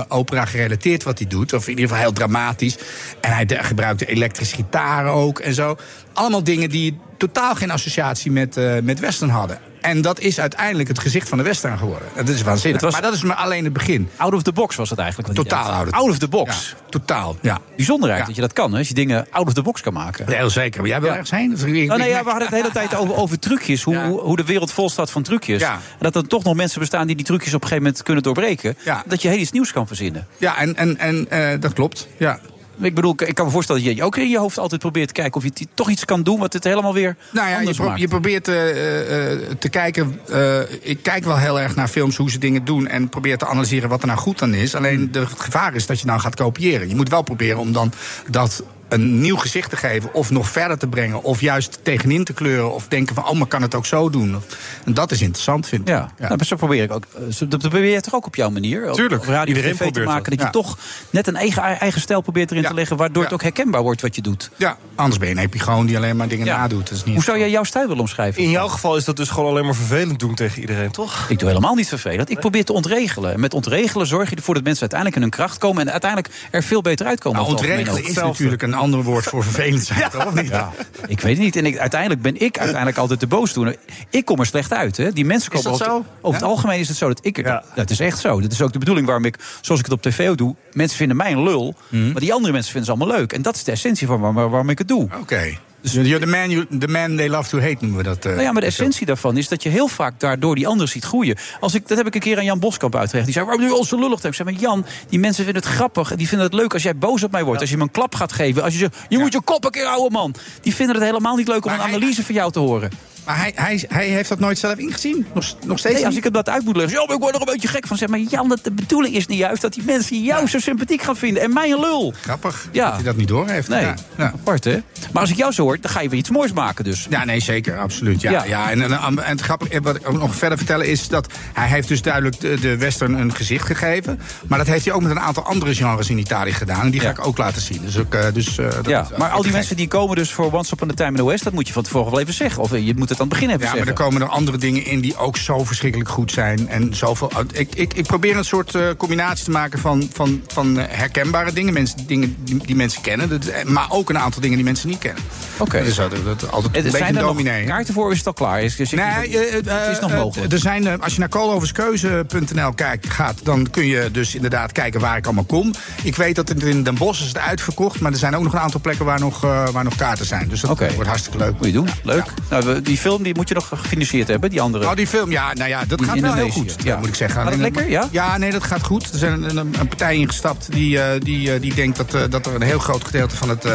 opera gerelateerd wat hij doet. Of in ieder geval heel dramatisch. En hij gebruikte elektrische gitaren ook en zo. Allemaal dingen die totaal geen associatie met, uh, met western hadden. En dat is uiteindelijk het gezicht van de western geworden. Dat is waanzinnig. Was, maar dat is maar alleen het begin. Out of the box was het eigenlijk. Totaal out of, out of the box. Ja, totaal, ja. Bijzonder eigenlijk dat je dat kan, hè, als je dingen out of the box kan maken. Ja, heel zeker. Maar jij wil ja. ergens heen? Oh, nee, ja, we hadden het de hele tijd over, over trucjes. Hoe, ja. hoe de wereld vol staat van trucjes. En dat er toch nog mensen bestaan die die trucjes op een gegeven moment kunnen doorbreken. Dat je heel iets nieuws kan verzinnen. Ja, en, en, en uh, dat klopt. Ja. Ik bedoel, ik kan me voorstellen dat je ook in je hoofd altijd probeert te kijken of je toch iets kan doen wat het helemaal weer. Nou ja, je, pro maakt. je, probeert uh, uh, te kijken. Uh, ik kijk wel heel erg naar films hoe ze dingen doen en probeer te analyseren wat er nou goed aan is. Alleen de gevaar is dat je nou gaat kopiëren. Je moet wel proberen om dan dat een nieuw gezicht te geven of nog verder te brengen... of juist tegenin te kleuren of denken van... oh, maar kan het ook zo doen? En dat is interessant, vind ik. Ja, ja. Nou, zo probeer ik ook. Dat probeer je toch ook op jouw manier? Tuurlijk. Op radio Iedereen te maken, dat, dat je toch net een eigen, eigen stijl probeert erin te leggen... waardoor het ook herkenbaar wordt wat je doet. Ja, anders ben je een epigoon die alleen maar dingen nadoet. Dat is niet Hoe zou jij jouw stijl willen omschrijven? In jouw geval is dat dus gewoon alleen maar vervelend doen tegen iedereen, toch? Ik doe helemaal niet vervelend. Ik probeer te ontregelen. En met ontregelen zorg je ervoor dat mensen uiteindelijk in hun kracht komen... en uiteindelijk er veel beter uitkomen. Nou, ontregelen is natuurlijk een ander woord voor vervelend zijn, ja. toch? Of niet? Ja. Ik weet het niet. En ik, uiteindelijk ben ik uiteindelijk altijd de boosdoener. Ik kom er slecht uit. Hè. Die mensen komen is dat zo? over het algemeen is het zo dat ik... Ja. Dat is echt zo. Dat is ook de bedoeling waarom ik, zoals ik het op tv ook doe... mensen vinden mij een lul, mm. maar die andere mensen vinden ze allemaal leuk. En dat is de essentie van waar, waarom ik het doe. Oké. Okay. Dus you're the man, you, the man they love to hate, noemen we dat. Uh, nou ja, maar de essentie daarvan is dat je heel vaak daardoor die anderen ziet groeien. Als ik, dat heb ik een keer aan Jan Boskamp uitgelegd. Die zei, waarom doe je ons zo lullig? Ik zei, maar Jan, die mensen vinden het grappig. Die vinden het leuk als jij boos op mij wordt. Ja. Als je me een klap gaat geven. Als je zegt, je ja. moet je kop een keer houden, man. Die vinden het helemaal niet leuk om maar een analyse hij, van jou te horen. Maar hij, hij, hij heeft dat nooit zelf ingezien? Nog, nog steeds nee, als ik hem dat uit moet leggen. Ja, maar ik word er een beetje gek van. Zeg maar, Jan, dat de bedoeling is niet juist dat die mensen jou ja. zo sympathiek gaan vinden. En mij een lul. Grappig ja. dat hij dat niet door heeft. Nee, ja. apart hè. Maar als ik jou zo hoor, dan ga je weer iets moois maken dus. Ja, nee, zeker. Absoluut. Ja, ja. En, en, en het grappige, wat ik nog verder vertellen is dat hij heeft dus duidelijk de, de western een gezicht gegeven. Maar dat heeft hij ook met een aantal andere genres in Italië gedaan. En die ga ik ook laten zien. Dus, ook, uh, dus, uh, dat, ja, maar al die mensen die komen dus voor Once Upon a Time in the West... dat moet je van tevoren wel even zeggen. Of je moet het aan het begin even ja. Maar er komen er andere dingen in die ook zo verschrikkelijk goed zijn. En zoveel, ik, ik, ik probeer een soort uh, combinatie te maken van, van, van herkenbare dingen. Mensen, dingen die, die mensen kennen. Dat, maar ook een aantal dingen die mensen niet kennen. Oké. Okay. Dus dat, dat, altijd een beetje een dominee. kaarten voor is het al klaar? Is, dus nee, het, uh, het is nog mogelijk. Er zijn, als je naar kooloverskeuze.nl kijkt, gaat, dan kun je dus inderdaad kijken waar ik allemaal kom. Ik weet dat het in Den Bosch is het uitverkocht. Maar er zijn ook nog een aantal plekken waar nog, uh, waar nog kaarten zijn. Dus dat okay. wordt hartstikke leuk. Moet je doen. Ja. Leuk. Ja. Nou, die film die moet je nog gefinancierd hebben, die andere. Oh, die film, ja, nou ja, dat gaat wel heel goed. Ja. moet ik zeggen. Gaat het lekker, ja? Ja, nee, dat gaat goed. Er is een, een, een partij ingestapt die, uh, die, uh, die denkt dat, uh, dat er een heel groot gedeelte van het,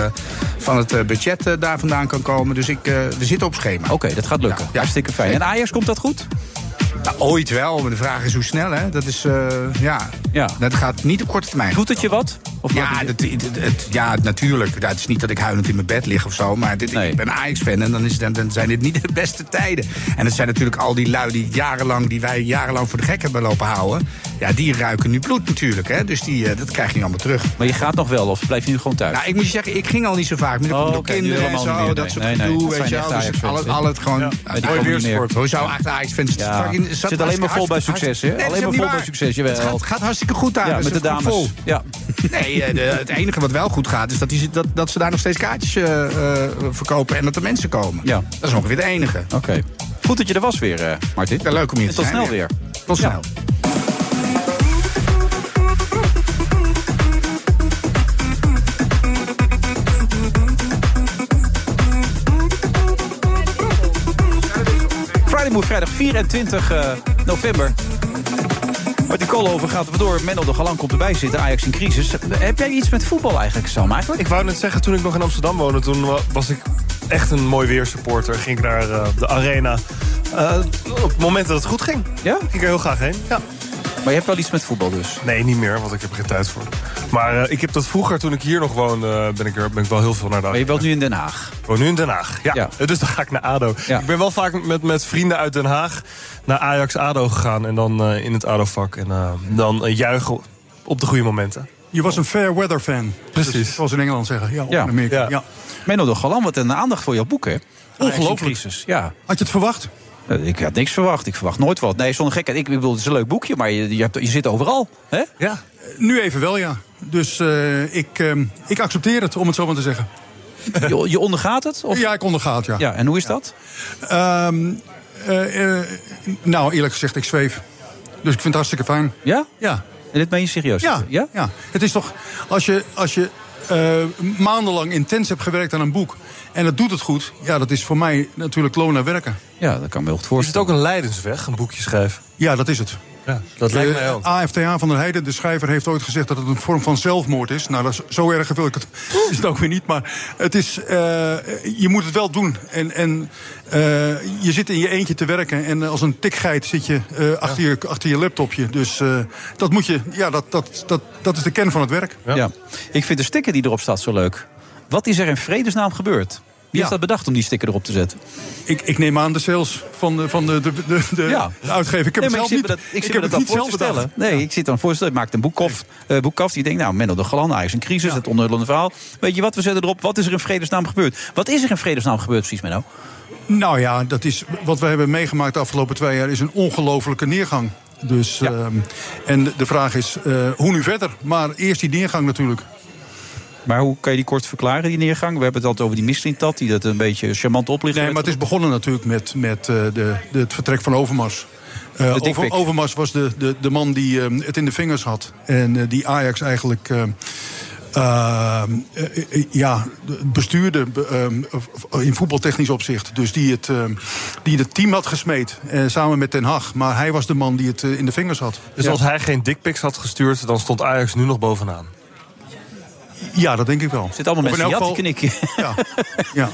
van het budget daar vandaan kan komen. Dus ik, we zitten op schema. Oké, okay, dat gaat lukken. Ja. Hartstikke fijn. En Ajax, komt dat goed? Nou, ooit wel, maar de vraag is hoe snel, hè? Dat is, uh, ja. ja. Dat gaat niet op korte termijn. Doet het je wat? Of ja, het, het, het, ja, natuurlijk. Het is niet dat ik huilend in mijn bed lig of zo. Maar dit, nee. ik ben Ajax-fan en dan, is, dan, dan zijn dit niet de beste tijden. En het zijn natuurlijk al die lui die, jarenlang, die wij jarenlang voor de gek hebben lopen houden. Ja, die ruiken nu bloed natuurlijk. Hè? Dus die, uh, dat krijg je niet allemaal terug. Maar je gaat nog wel, of blijf je nu gewoon thuis? Nou, ik moet je zeggen, ik ging al niet zo vaak. Met oh, okay, kinderen en zo, dat soort nee, gedoe. Weet je wel. Dus al, al het gewoon... Mooi weersport. Hoe zou echt Ajax-fans... Zit alleen maar vol bij succes, hè? Nee, alleen maar vol bij succes, jawel. Het gaat, gaat hartstikke goed daar. Ja, met de dames. Vol. Ja. Nee, de, het enige wat wel goed gaat, is dat, die, dat, dat ze daar nog steeds kaartjes uh, uh, verkopen en dat er mensen komen. Ja. Dat is ongeveer het enige. Oké. Okay. Goed dat je er was weer, uh, Martin. Ja, leuk om je te zijn. Tot snel weer. Tot snel. Move, vrijdag 24 uh, november. Martin Koolhoven gaat er door. Menno de Galan komt erbij zitten. Ajax in crisis. Heb jij iets met voetbal eigenlijk, Sam? Eigenlijk? Ik wou net zeggen, toen ik nog in Amsterdam woonde... toen was ik echt een mooi weersupporter. Ging ik naar uh, de arena. Uh, op het moment dat het goed ging. Ja? Ging ik er heel graag heen. Ja. Maar je hebt wel iets met voetbal dus? Nee, niet meer, want ik heb er geen tijd voor. Maar uh, ik heb dat vroeger, toen ik hier nog woonde, ben ik, er, ben ik wel heel veel naar de Maar je woont nu in Den Haag? Ik woon nu in Den Haag. Ja. Dus dan ga ik naar ADO. Ik ben wel vaak met, met vrienden uit Den Haag naar Ajax-ADO gegaan. En dan uh, in het ADO-vak. En uh, dan uh, juichen op de goede momenten. Je was een fair weather fan. Precies. Dus, zoals in Engeland zeggen. Ja, ja. in Amerika. Ja. ja. Menno de Galan, wat een aandacht voor jouw boek, hè? Ongelooflijk. Ja. Had je het verwacht? Ik had niks verwacht. Ik verwacht nooit wat. Nee, zonder gekheid. Ik bedoel, het is een leuk boekje, maar je, je, hebt, je zit overal. Hè? Ja. Nu even wel, ja. Dus uh, ik, uh, ik accepteer het, om het zo maar te zeggen. Je, je ondergaat het? Of? Ja, ik onderga het, ja. ja en hoe is dat? Um, uh, nou, eerlijk gezegd, ik zweef. Dus ik vind het hartstikke fijn. Ja? Ja. En dit meen je serieus? Ja. ja? ja. Het is toch, als je, als je maandenlang intens hebt gewerkt aan een boek... en dat doet het goed, ja, dat is voor mij natuurlijk loon naar werken. Ja, dat kan me wel goed voorstellen. Is het ook een leidensweg, een boekje schrijven? Ja, dat is het. Ja, dat lijkt mij ook. AFTA van der Heijden, de schrijver, heeft ooit gezegd dat het een vorm van zelfmoord is. Nou, dat is, zo erg wil ik het is het ook weer niet. Maar het is, uh, je moet het wel doen. En, en uh, je zit in je eentje te werken. En als een tikgeit zit je, uh, achter, ja. je achter je laptopje. Dus dat moet je, ja, dat, dat, dat, dat is de kern van het werk. Ja. ja. Ik vind de sticker die erop staat zo leuk. Wat is er in vredesnaam gebeurd? Wie heeft dat bedacht om die sticker erop te zetten? Ik, ik neem aan de sales van de, van de, de, de, de, ja. uitgever. Ik heb nee, het zelf ik niet, dat, ik, ik heb het dat niet voor zelf stellen. Nee, ik zit dan voor. Ik maak een boekkaf, uh, boekkaf die denkt, nou, Menno de Galan, Ajax een crisis, het onderhullende verhaal. Weet je wat, we zetten erop. Wat is er in vredesnaam gebeurd? Wat is er in vredesnaam gebeurd precies, Menno? Nou ja, dat is, wat we hebben meegemaakt de afgelopen twee jaar is een ongelofelijke neergang. Dus, ja. um, en de vraag is, uh, hoe nu verder? Maar eerst die neergang natuurlijk. Maar hoe kan je die kort verklaren, die neergang? We hebben het altijd over die mislintat, die dat een beetje charmant oplicht. Nee, maar het is begonnen natuurlijk met, met uh, de, de, het vertrek van Overmars. Uh, Over, Overmars was de, de, de man die uh, het in de vingers had. En uh, die Ajax eigenlijk uh, ja, bestuurde in voetbaltechnisch opzicht. Dus die het, die het team had gesmeed, samen met Ten Hag. Maar hij was de man die het in de vingers had. Dus ja. als hij geen dickpics had gestuurd, dan stond Ajax nu nog bovenaan? Ja, dat denk ik wel. Er zitten allemaal mensen die geval... knikken. Ja, ja.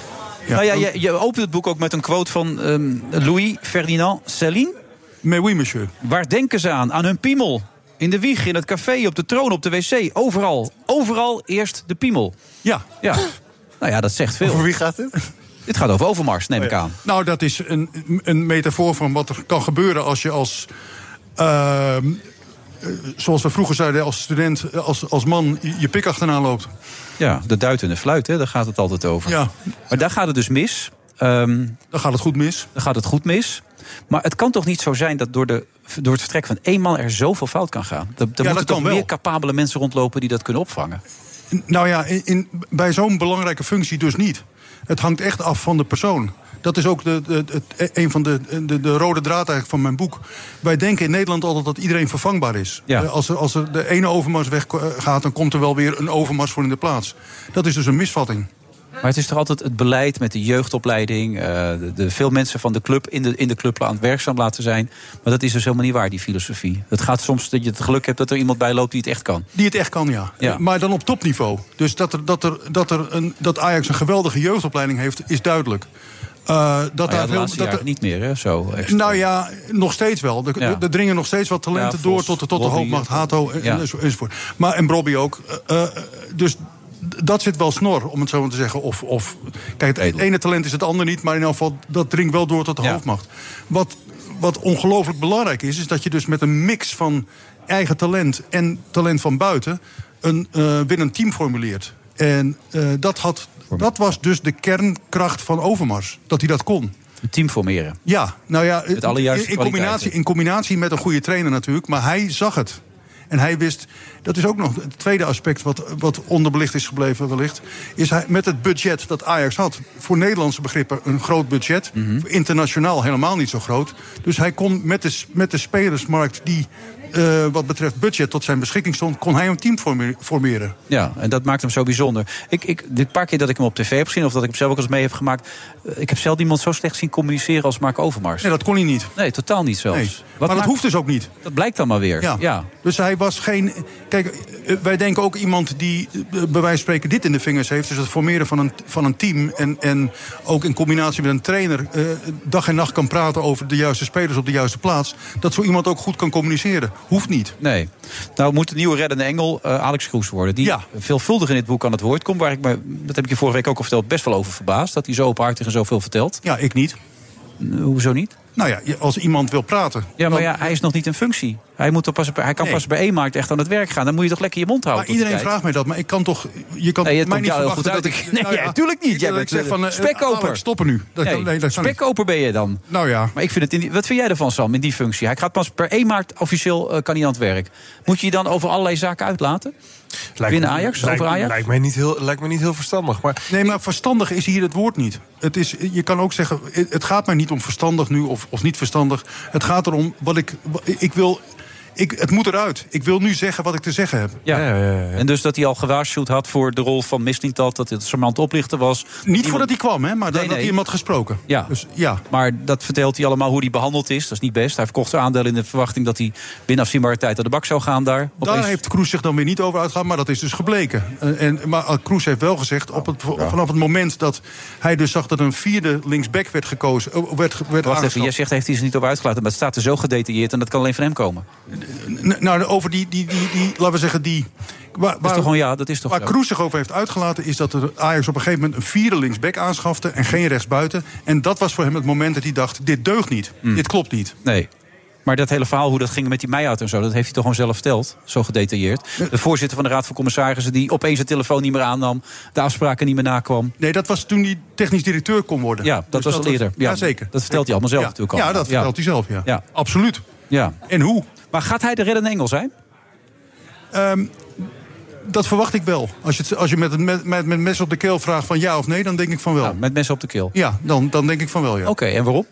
Ja. Nou ja, je, je, opent het boek ook met een quote van um, Louis Ferdinand Céline. Mais oui, monsieur. Waar denken ze aan? Aan hun piemel. In de wieg, in het café, op de troon, op de wc. Overal. Overal eerst de piemel. Ja. ja. Nou ja, dat zegt veel. Over wie gaat dit? Dit gaat over Overmars, neem ik aan. Nou, dat is een, een metafoor van wat er kan gebeuren als je als... Uh, zoals we vroeger zeiden als student, als, als man, je pik achterna loopt. Ja, de duit en de fluit, hè, daar gaat het altijd over. Ja. Maar daar gaat het dus mis. Um, dan gaat het goed mis. Dan gaat het goed mis. Maar het kan toch niet zo zijn dat door, de, door het vertrek van één man er zoveel fout kan gaan? Er, er ja, moeten toch meer capabele mensen rondlopen die dat kunnen opvangen? Nou ja, in, in, bij zo'n belangrijke functie dus niet. Het hangt echt af van de persoon. Dat is ook de, de, de, een van de, de, de, rode draad eigenlijk van mijn boek. Wij denken in Nederland altijd dat iedereen vervangbaar is. Ja. Als, er, als er de ene overmars weggaat, dan komt er wel weer een overmars voor in de plaats. Dat is dus een misvatting. Maar het is toch altijd het beleid met de jeugdopleiding. Uh, de, de, veel mensen van de club in de, in de club aan het werkzaam laten zijn. Maar dat is dus helemaal niet waar, die filosofie. Het gaat soms dat je het geluk hebt dat er iemand bij loopt die het echt kan. Die het echt kan, ja. ja. Maar dan op topniveau. Dus dat, er, dat, er, dat, er een, dat Ajax een geweldige jeugdopleiding heeft, is duidelijk. Uh, dat nou ja, daar veel, dat niet meer, hè? Zo. Nou ja, nog steeds wel. Er, ja. er dringen nog steeds wat talenten door tot, tot de hoofdmacht, Hato en, ja. enzovoort. Maar en Bobby ook. Uh, dus dat zit wel snor, om het zo maar te zeggen. Of, of kijk, het ene talent is het andere niet, maar in elk geval dat dringt wel door tot de hoofdmacht. Wat, wat ongelooflijk belangrijk is, is dat je dus met een mix van eigen talent en talent van buiten een uh, winnend team formuleert. En uh, dat, had, dat was dus de kernkracht van Overmars, dat hij dat kon. Een team formeren. Ja, nou ja, Met alle in, in, combinatie, in combinatie met een goede trainer natuurlijk, maar hij zag het. En hij wist, dat is ook nog het tweede aspect wat, wat onderbelicht is gebleven wellicht... is hij met het budget dat Ajax had, voor Nederlandse begrippen een groot budget... Mm -hmm. internationaal helemaal niet zo groot. Dus hij kon met de, met de spelersmarkt die uh, wat betreft budget tot zijn beschikking stond... kon hij een team formeren. Ja, en dat maakt hem zo bijzonder. Ik, ik, de paar keer dat ik hem op tv heb gezien... of dat ik hem zelf ook eens mee heb gemaakt... Uh, ik heb zelf iemand zo slecht zien communiceren als Mark Overmars. Nee, dat kon hij niet. Nee, totaal niet zelfs. Nee. maar dat hoeft dus ook niet. Dat blijkt dan maar weer. Ja. ja. Dus hij was geen... Kijk, wij denken ook iemand die bij wijze van spreken dit in de vingers heeft. Dus het formeren van een, van een team. En, en ook in combinatie met een trainer... Uh, dag en nacht kan praten over de juiste spelers op de juiste plaats. Dat zo iemand ook goed kan communiceren. Hoeft niet. Nee. Nou moet de nieuwe reddende engel uh, Alex Kroes worden. Die ja. veelvuldig in dit boek aan het woord komt. Waar ik me, dat heb ik je vorige week ook al verteld, best wel over verbaasd. Dat hij zo openhartig en zoveel vertelt. Ja, ik niet. hoezo niet? Nou ja, als iemand wil praten. Ja, maar ja, hij is nog niet in functie. Hij, moet pas, hij kan pas bij E-markt echt aan het werk gaan. Dan moet je toch lekker je mond houden. Maar iedereen vraagt mij dat. Maar ik kan toch. Je kan nee, mij niet verwachten dat ik. Nee, nou ja, natuurlijk niet. Jij bent zeg van. Uh, spekkoper. stoppen nu. Dat, nee, nee, dat spekkoper ben je dan. Nou ja. Maar ik vind het. In die, wat vind jij ervan, Sam, in die functie? Hij gaat pas per 1 maart officieel uh, kan hij aan het werk. Moet je je dan over allerlei zaken uitlaten? Lijkt Binnen Ajax? Lijkt, over Ajax? Lijkt mij, niet heel, lijkt me niet heel verstandig. Maar nee, maar verstandig is hier het woord niet. Het is, je kan ook zeggen, het gaat mij niet om verstandig nu of, of niet verstandig. Het gaat erom wat ik. Ik wil ik, het moet eruit. Ik wil nu zeggen wat ik te zeggen heb. Ja. ja, ja, ja. En dus dat hij al gewaarschuwd had voor de rol van Mislintat... dat het charmant oplichter was. Niet voordat hij kwam, hè, maar dat, hij hem had gesproken. Ja. Dus, ja. Maar dat vertelt hij allemaal hoe hij behandeld is. Dat is niet best. Hij verkocht zijn aandelen in de verwachting... dat hij binnen afzienbare tijd aan de bak zou gaan daar. Daar heeft Kroes zich dan weer niet over uitgegaan, maar dat is dus gebleken. En, maar Kroes heeft wel gezegd, op het, vanaf het moment dat hij dus zag... dat een vierde linksback werd gekozen, eh, werd, werd Wacht even, jij zegt heeft hij zich niet over uitgelaten... maar het staat er zo gedetailleerd en dat kan alleen van hem komen. Nou, over die, die, die, die laten we zeggen, die... Waar, dat is toch gewoon, ja, dat is toch waar Kroes zich over heeft uitgelaten... is dat de Ajax op een gegeven moment een vierde linksback aanschafte... en geen rechtsbuiten. En dat was voor hem het moment dat hij dacht... dit deugt niet, hmm. dit klopt niet. Nee. Maar dat hele verhaal, hoe dat ging met die meihout en zo... dat heeft hij toch gewoon zelf verteld, zo gedetailleerd. De voorzitter van de Raad van Commissarissen... die opeens de telefoon niet meer aannam, de afspraken niet meer nakwam. Nee, dat was toen hij technisch directeur kon worden. Ja, dat dus was al eerder. ja, zeker. Dat vertelt hij allemaal zelf natuurlijk al. Ja, dat vertelt hij zelf, ja. ja. Absoluut. Ja. En hoe? Maar gaat hij de reddende engel zijn? Um, dat verwacht ik wel. Als je, het, als je met, met, met, met mes op de keel vraagt van ja of nee, dan denk ik van wel. Met mes op de keel? Ja, dan, dan denk ik van wel, ja. Oké, en waarom?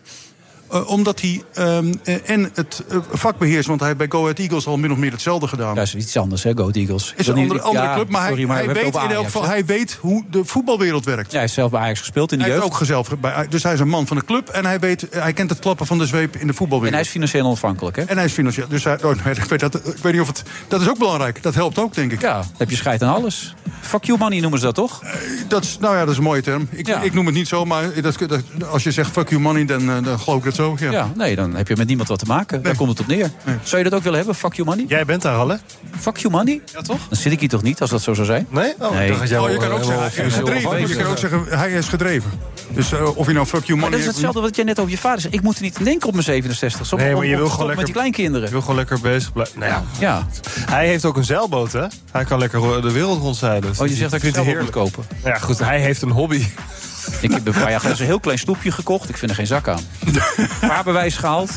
Uh, omdat hij um, en het uh, vak beheerst. Want hij heeft bij Go Ahead Eagles al min of meer hetzelfde gedaan. Dat is iets anders, hè, Go Ahead Eagles. is een andere, andere club, maar, sorry, hij, maar hij, weet in elk geval, hij weet hoe de voetbalwereld werkt. Ja, hij heeft zelf bij Ajax gespeeld in de hij jeugd. Heeft ook zelf dus hij is een man van de club en hij, weet, hij kent het klappen van de zweep in de voetbalwereld. En hij is financieel onafhankelijk, hè? En hij is financieel. Dus hij, oh, ik, weet dat, ik weet niet of het. Dat is ook belangrijk. Dat helpt ook, denk ik. Ja, heb je scheid aan alles. Fuck you money noemen ze dat toch? Dat is, nou ja, dat is een mooie term. Ik, ja. ik noem het niet zo, maar dat, dat, als je zegt fuck you money, dan, dan geloof ik het zo. Ja, ja nee, dan heb je met niemand wat te maken. Nee. Daar komt het op neer. Nee. Zou je dat ook willen hebben, fuck you money? Jij bent daar al, hè? Fuck you money? Ja, toch? Dan zit ik hier toch niet, als dat zo zou zijn? Nee? Oh, nee. oh je kan ook zeggen, hij is gedreven. Je kan ook zeggen, hij is gedreven. Dus uh, of je nou fuck you money... Maar dat is hetzelfde wat jij net over je vader zei. Ik moet er niet denken op mijn 67. nee, maar je wil gewoon lekker... met die kleinkinderen. Je wil gewoon lekker bezig blijven. Nou ja. ja. Hij heeft ook een zeilboot, hè? Hij kan lekker de wereld rondzeilen. Oh, je zegt dat ik een zeilboot moet kopen? Ja, goed. Hij heeft een hobby. Ik heb een paar jaar geleden een heel klein stoepje gekocht. Ik vind er geen zak aan. Vaarbewijs gehaald.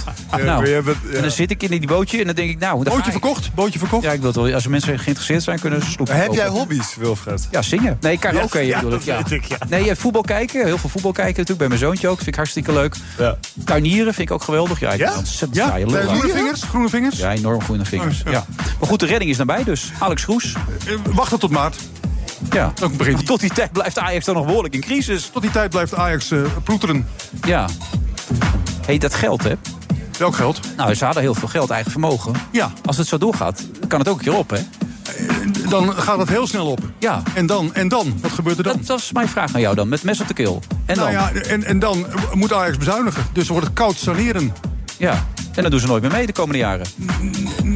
nou, En dan zit ik in die bootje en dan denk ik, nou... Bootje verkocht? Bootje verkocht? Ja, ik wil wel. Als mensen geïnteresseerd zijn, kunnen ze stoepje Heb jij hobby's, Wilfred? Ja, zingen. Nee, karaoke ja, bedoel ik. Ja. Ik, ja. Nee, voetbal kijken. Heel veel voetbal kijken natuurlijk. Bij mijn zoontje ook. Vind ik hartstikke leuk. Ja. Tuinieren vind ik ook geweldig. Ja, ik ja? ja? groene vingers? Groene vingers? Ja, enorm groene vingers. Ja. Maar goed, de redding is nabij dus. Alex Groes. Uh, wachten tot maart. Ja. Tot die tijd blijft Ajax dan nog behoorlijk in crisis. Tot die tijd blijft Ajax uh, ploeteren. Ja. Hé, dat geld, hè? Welk geld? Nou, ze hadden heel veel geld, eigen vermogen. Ja. Als het zo doorgaat, kan het ook een keer op, hè? Eh, dan gaat het heel snel op. Ja. En dan? En dan? Wat gebeurt er dan? Dat, dat is mijn vraag aan jou dan, met mes op de keel. En nou dan? Ja, en, en dan moet Ajax bezuinigen. Dus wordt het koud saneren. Ja. En dan doen ze nooit meer mee de komende jaren.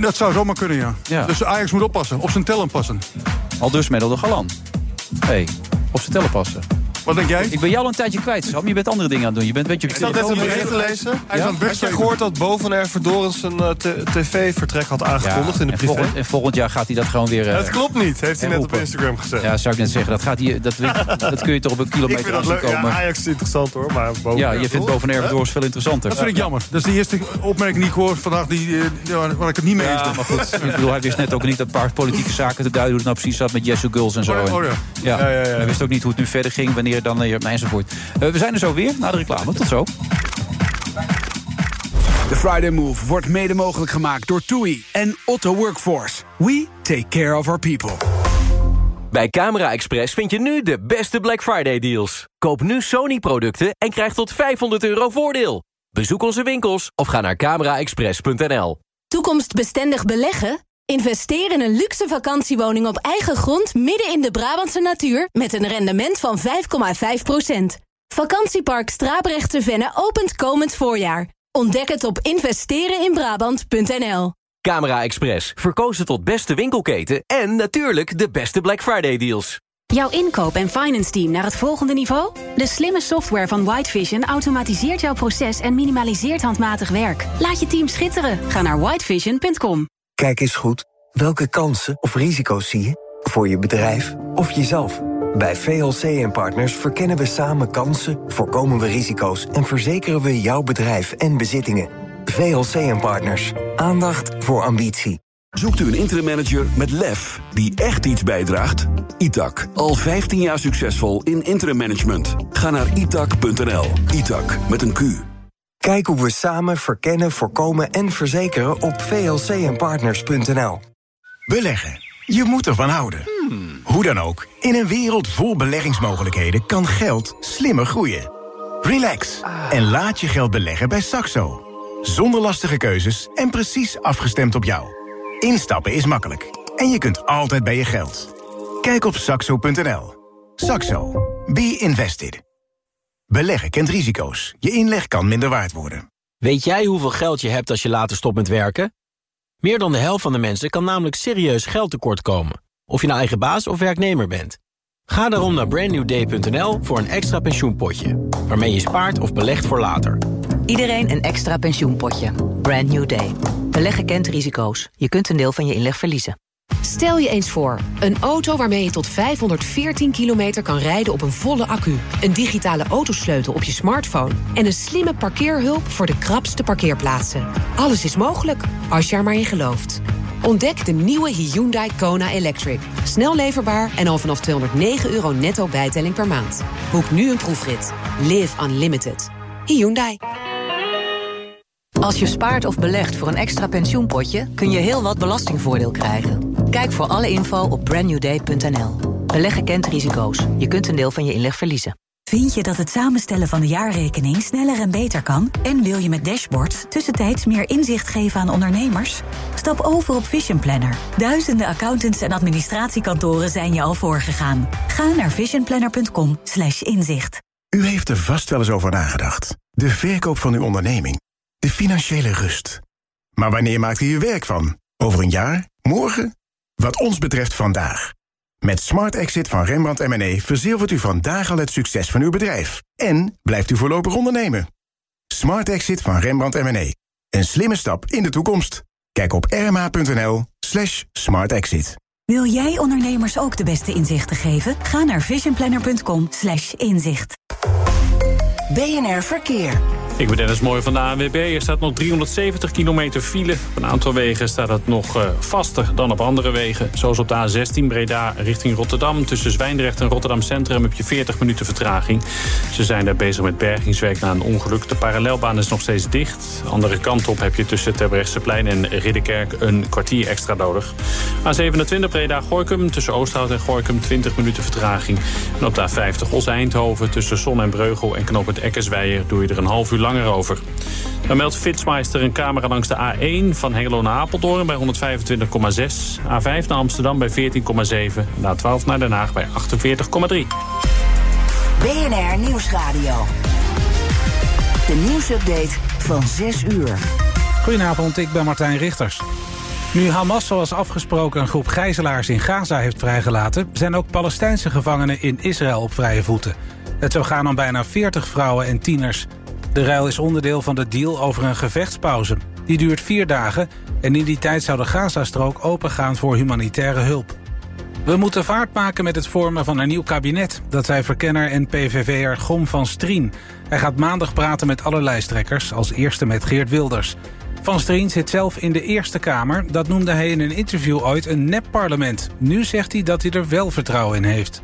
Dat zou zomaar kunnen, ja. ja. Dus Ajax moet oppassen, op zijn tellen passen. Al dus de Galan. Hé, hey, op zijn tellen passen. Wat denk jij? Ik ben jou al een tijdje kwijt, Sam. Je bent andere dingen aan het doen. Je bent een beetje... Ik zat net een bericht te lezen. Hij ja? Had je gehoord dat Bovener Verdorens een uh, tv-vertrek had aangekondigd in de privé? Volgend, en volgend jaar gaat hij dat gewoon weer... Uh, dat klopt niet, heeft hij net op Instagram gezegd. Ja, zou ik net zeggen. Dat, gaat hij, dat, dat kun je toch op een kilometer ik vind komen. Ja, Ajax is interessant hoor, maar Ja, je vindt Bovener Verdorens veel interessanter. Dat vind ik jammer. Dat is de eerste opmerking die ik hoor vandaag die, waar ik het niet mee eens ben. maar goed. ik bedoel, hij wist net ook niet een paar politieke zaken te duiden... hoe het nou precies zat met Jesse Gulls en zo. Oh, ja. Hij wist ook niet hoe het nu verder ging, wanneer dan... enzovoort. Uh, we zijn er zo weer, na de reclame. Tot zo. De Friday Move wordt mede mogelijk gemaakt door TUI en Otto Workforce. We take care of our people. Bij Camera Express vind je nu de beste Black Friday deals. Koop nu Sony-producten en krijg tot 500 euro voordeel. Bezoek onze winkels of ga naar cameraexpress.nl. Toekomstbestendig beleggen? Investeer in een luxe vakantiewoning op eigen grond midden in de Brabantse natuur met een rendement van 5,5%. Vakantiepark Strabrechtse Venne opent komend voorjaar. Ontdek het op investereninbrabant.nl. Camera Express, verkozen tot beste winkelketen en natuurlijk de beste Black Friday deals. Jouw inkoop en finance team naar het volgende niveau? De slimme software van White Vision automatiseert jouw proces en minimaliseert handmatig werk. Laat je team schitteren. Ga naar whitevision.com. Kijk eens goed. Welke kansen of risico's zie je? Voor je bedrijf of jezelf? Bij VLC en Partners verkennen we samen kansen, voorkomen we risico's... en verzekeren we jouw bedrijf en bezittingen. VLC en Partners. Aandacht voor ambitie. Zoekt u een interim manager met lef die echt iets bijdraagt? ITAC. Al 15 jaar succesvol in interim management. Ga naar itac.nl. ITAC met een Q. Kijk hoe we samen verkennen, voorkomen en verzekeren op vlcnpartners.nl. Beleggen. Je moet ervan houden. Hoe dan ook, in een wereld vol beleggingsmogelijkheden kan geld slimmer groeien. Relax en laat je geld beleggen bij Saxo. Zonder lastige keuzes en precies afgestemd op jou. Instappen is makkelijk en je kunt altijd bij je geld. Kijk op saxo.nl. Saxo. Be invested. Beleggen kent risico's. Je inleg kan minder waard worden. Weet jij hoeveel geld je hebt als je later stopt met werken? Meer dan de helft van de mensen kan namelijk serieus geldtekort komen. Of je nou eigen baas of werknemer bent. Ga daarom naar brandnewday.nl voor een extra pensioenpotje. Waarmee je spaart of belegt voor later. Iedereen een extra pensioenpotje. Brand New Day. Beleggen kent risico's. Je kunt een deel van je inleg verliezen. Stel je eens voor, een auto waarmee je tot 514 kilometer kan rijden op een volle accu. Een digitale autosleutel op je smartphone. En een slimme parkeerhulp voor de krapste parkeerplaatsen. Alles is mogelijk, als je er maar in gelooft. Ontdek de nieuwe Hyundai Kona Electric. Snel leverbaar en al vanaf 209 euro netto bijtelling per maand. Boek nu een proefrit. Live Unlimited. Hyundai. Als je spaart of belegt voor een extra pensioenpotje... kun je heel wat belastingvoordeel krijgen. Kijk voor alle info op brandnewday.nl. Beleggen kent risico's. Je kunt een deel van je inleg verliezen. Vind je dat het samenstellen van de jaarrekening sneller en beter kan? En wil je met dashboards tussentijds meer inzicht geven aan ondernemers? Stap over op Vision Planner. Duizenden accountants en administratiekantoren zijn je al voorgegaan. Ga naar visionplanner.com inzicht. U heeft er vast wel eens over nagedacht. De verkoop van uw onderneming. De financiële rust. Maar wanneer maakt u hier werk van? Over een jaar? Morgen? Wat ons betreft vandaag. Met Smart Exit van Rembrandt M&E verzilvert u vandaag al het succes van uw bedrijf. En blijft u voorlopig ondernemen. Smart Exit van Rembrandt M&E. Een slimme stap in de toekomst. Kijk op rma.nl slash smartexit. Wil jij ondernemers ook de beste inzichten geven? Ga naar visionplanner.com slash inzicht. BNR Verkeer. Ik ben Dennis Mooi van de ANWB. Er staat nog 370 kilometer file. Op een aantal wegen staat het nog uh, vaster dan op andere wegen. Zoals op de A16 Breda richting Rotterdam. Tussen Zwijndrecht en Rotterdam Centrum heb je 40 minuten vertraging. Ze zijn daar bezig met bergingswerk na een ongeluk. De parallelbaan is nog steeds dicht. Andere kant op heb je tussen Terbrechtseplein en Ridderkerk een kwartier extra nodig. A27 Breda-Gorkum tussen Oosthout en Gorkum 20 minuten vertraging. En op de A50 Os-Eindhoven tussen Son en Breugel en Knoop het doe je er een half uur langer over. Dan meldt Fitzmeister een camera langs de A1 van Hengelo naar Apeldoorn bij 125,6. A5 naar Amsterdam bij 14,7. En A12 naar Den Haag bij 48,3. BNR Nieuwsradio. De nieuwsupdate van 6 uur. Goedenavond, ik ben Martijn Richters. Nu Hamas zoals afgesproken een groep gijzelaars in Gaza heeft vrijgelaten... zijn ook Palestijnse gevangenen in Israël op vrije voeten. Het zou gaan om bijna 40 vrouwen en tieners. De ruil is onderdeel van de deal over een gevechtspauze. Die duurt vier dagen en in die tijd zou de Gazastrook opengaan voor humanitaire hulp. We moeten vaart maken met het vormen van een nieuw kabinet. Dat zei verkenner en PVV'er Gom van Strien. Hij gaat maandag praten met alle lijsttrekkers, als eerste met Geert Wilders. Van Strien zit zelf in de Eerste Kamer. Dat noemde hij in een interview ooit een nep-parlement. Nu zegt hij dat hij er wel vertrouwen in heeft.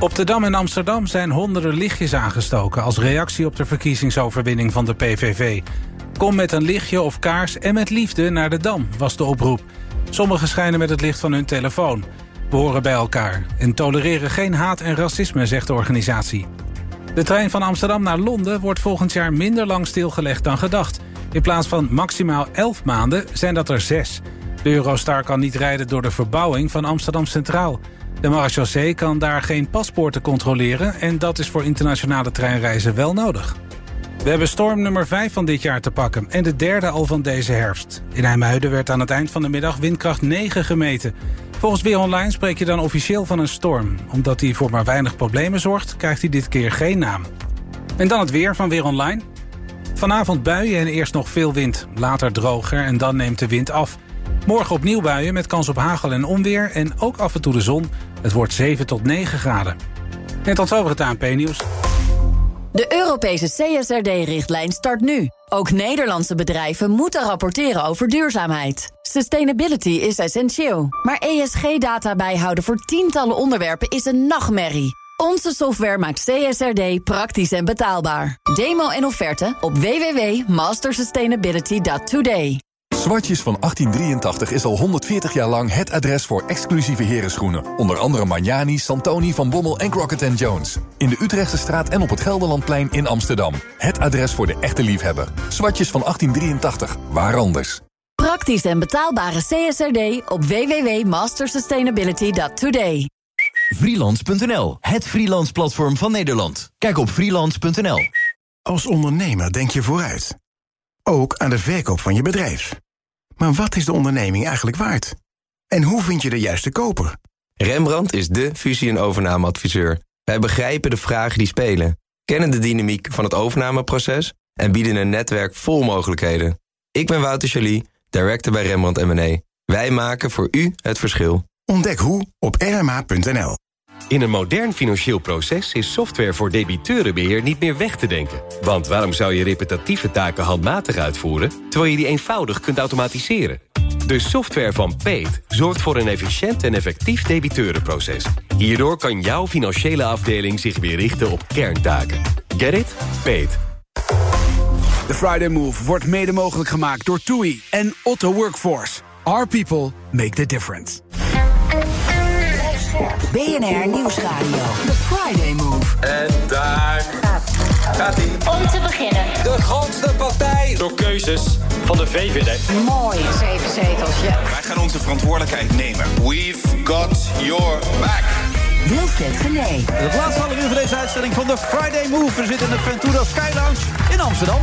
Op de Dam in Amsterdam zijn honderden lichtjes aangestoken... als reactie op de verkiezingsoverwinning van de PVV. Kom met een lichtje of kaars en met liefde naar de Dam, was de oproep. Sommigen schijnen met het licht van hun telefoon. We horen bij elkaar en tolereren geen haat en racisme, zegt de organisatie. De trein van Amsterdam naar Londen wordt volgend jaar minder lang stilgelegd dan gedacht. In plaats van maximaal 11 maanden zijn dat er 6. De Eurostar kan niet rijden door de verbouwing van Amsterdam Centraal. De marechaussee kan daar geen paspoorten controleren... en dat is voor internationale treinreizen wel nodig. We hebben storm nummer 5 van dit jaar te pakken en de derde al van deze herfst. In IJmuiden werd aan het eind van de middag windkracht 9 gemeten. Volgens Weer Online spreek je dan officieel van een storm. Omdat hij voor maar weinig problemen zorgt, krijgt hij dit keer geen naam. En dan het weer van Weer Online. Vanavond buien en eerst nog veel wind. Later droger en dan neemt de wind af. Morgen opnieuw buien met kans op hagel en onweer en ook af en toe de zon. Het wordt 7 tot 9 graden. En tot zover het ANP-nieuws. De Europese CSRD-richtlijn start nu. Ook Nederlandse bedrijven moeten rapporteren over duurzaamheid. Sustainability is essentieel. Maar ESG-data bijhouden voor tientallen onderwerpen is een nachtmerrie. Onze software maakt CSRD praktisch en betaalbaar. Demo en offerte op www.mastersustainability.today. Zwartjes van 1883 is al 140 jaar lang het adres voor exclusieve herenschoenen. Onder andere Magnani, Santoni, Van Bommel en Crockett Jones. In de Utrechtse straat en op het Gelderlandplein in Amsterdam. Het adres voor de echte liefhebber. Zwartjes van 1883, waar anders? Praktisch en betaalbare CSRD op www.mastersustainability.today. Freelance.nl, het freelance platform van Nederland. Kijk op freelance.nl. Als ondernemer denk je vooruit. Ook aan de verkoop van je bedrijf. Maar wat is de onderneming eigenlijk waard? En hoe vind je de juiste koper? Rembrandt is de fusie- en overnameadviseur. Wij begrijpen de vragen die spelen, kennen de dynamiek van het overnameproces... en bieden een netwerk vol mogelijkheden. Ik ben Wouter Jolie, director bij Rembrandt M&A. Wij maken voor u het verschil. Ontdek hoe op rma.nl. In een modern financieel proces is software voor debiteurenbeheer niet meer weg te denken. Want waarom zou je repetitieve taken handmatig uitvoeren... terwijl je die eenvoudig kunt automatiseren? De software van Peet zorgt voor een efficiënt en effectief debiteurenproces. Hierdoor kan jouw financiële afdeling zich weer richten op kerntaken. Get it? Peet. De Friday Move wordt mede mogelijk gemaakt door TUI en Otto Workforce. Our people make the difference. BNR Nieuwsradio. The Friday Move. En daar gaat hij. Om te beginnen. De grootste partij. Door keuzes van de VVD. Mooi, zeven zetels, ja. Wij gaan onze verantwoordelijkheid nemen. We've got your back. Wilfred Gené. Het laatste half uur van deze uitstelling van de Friday Move. We zitten in de Ventura Sky Lounge in Amsterdam.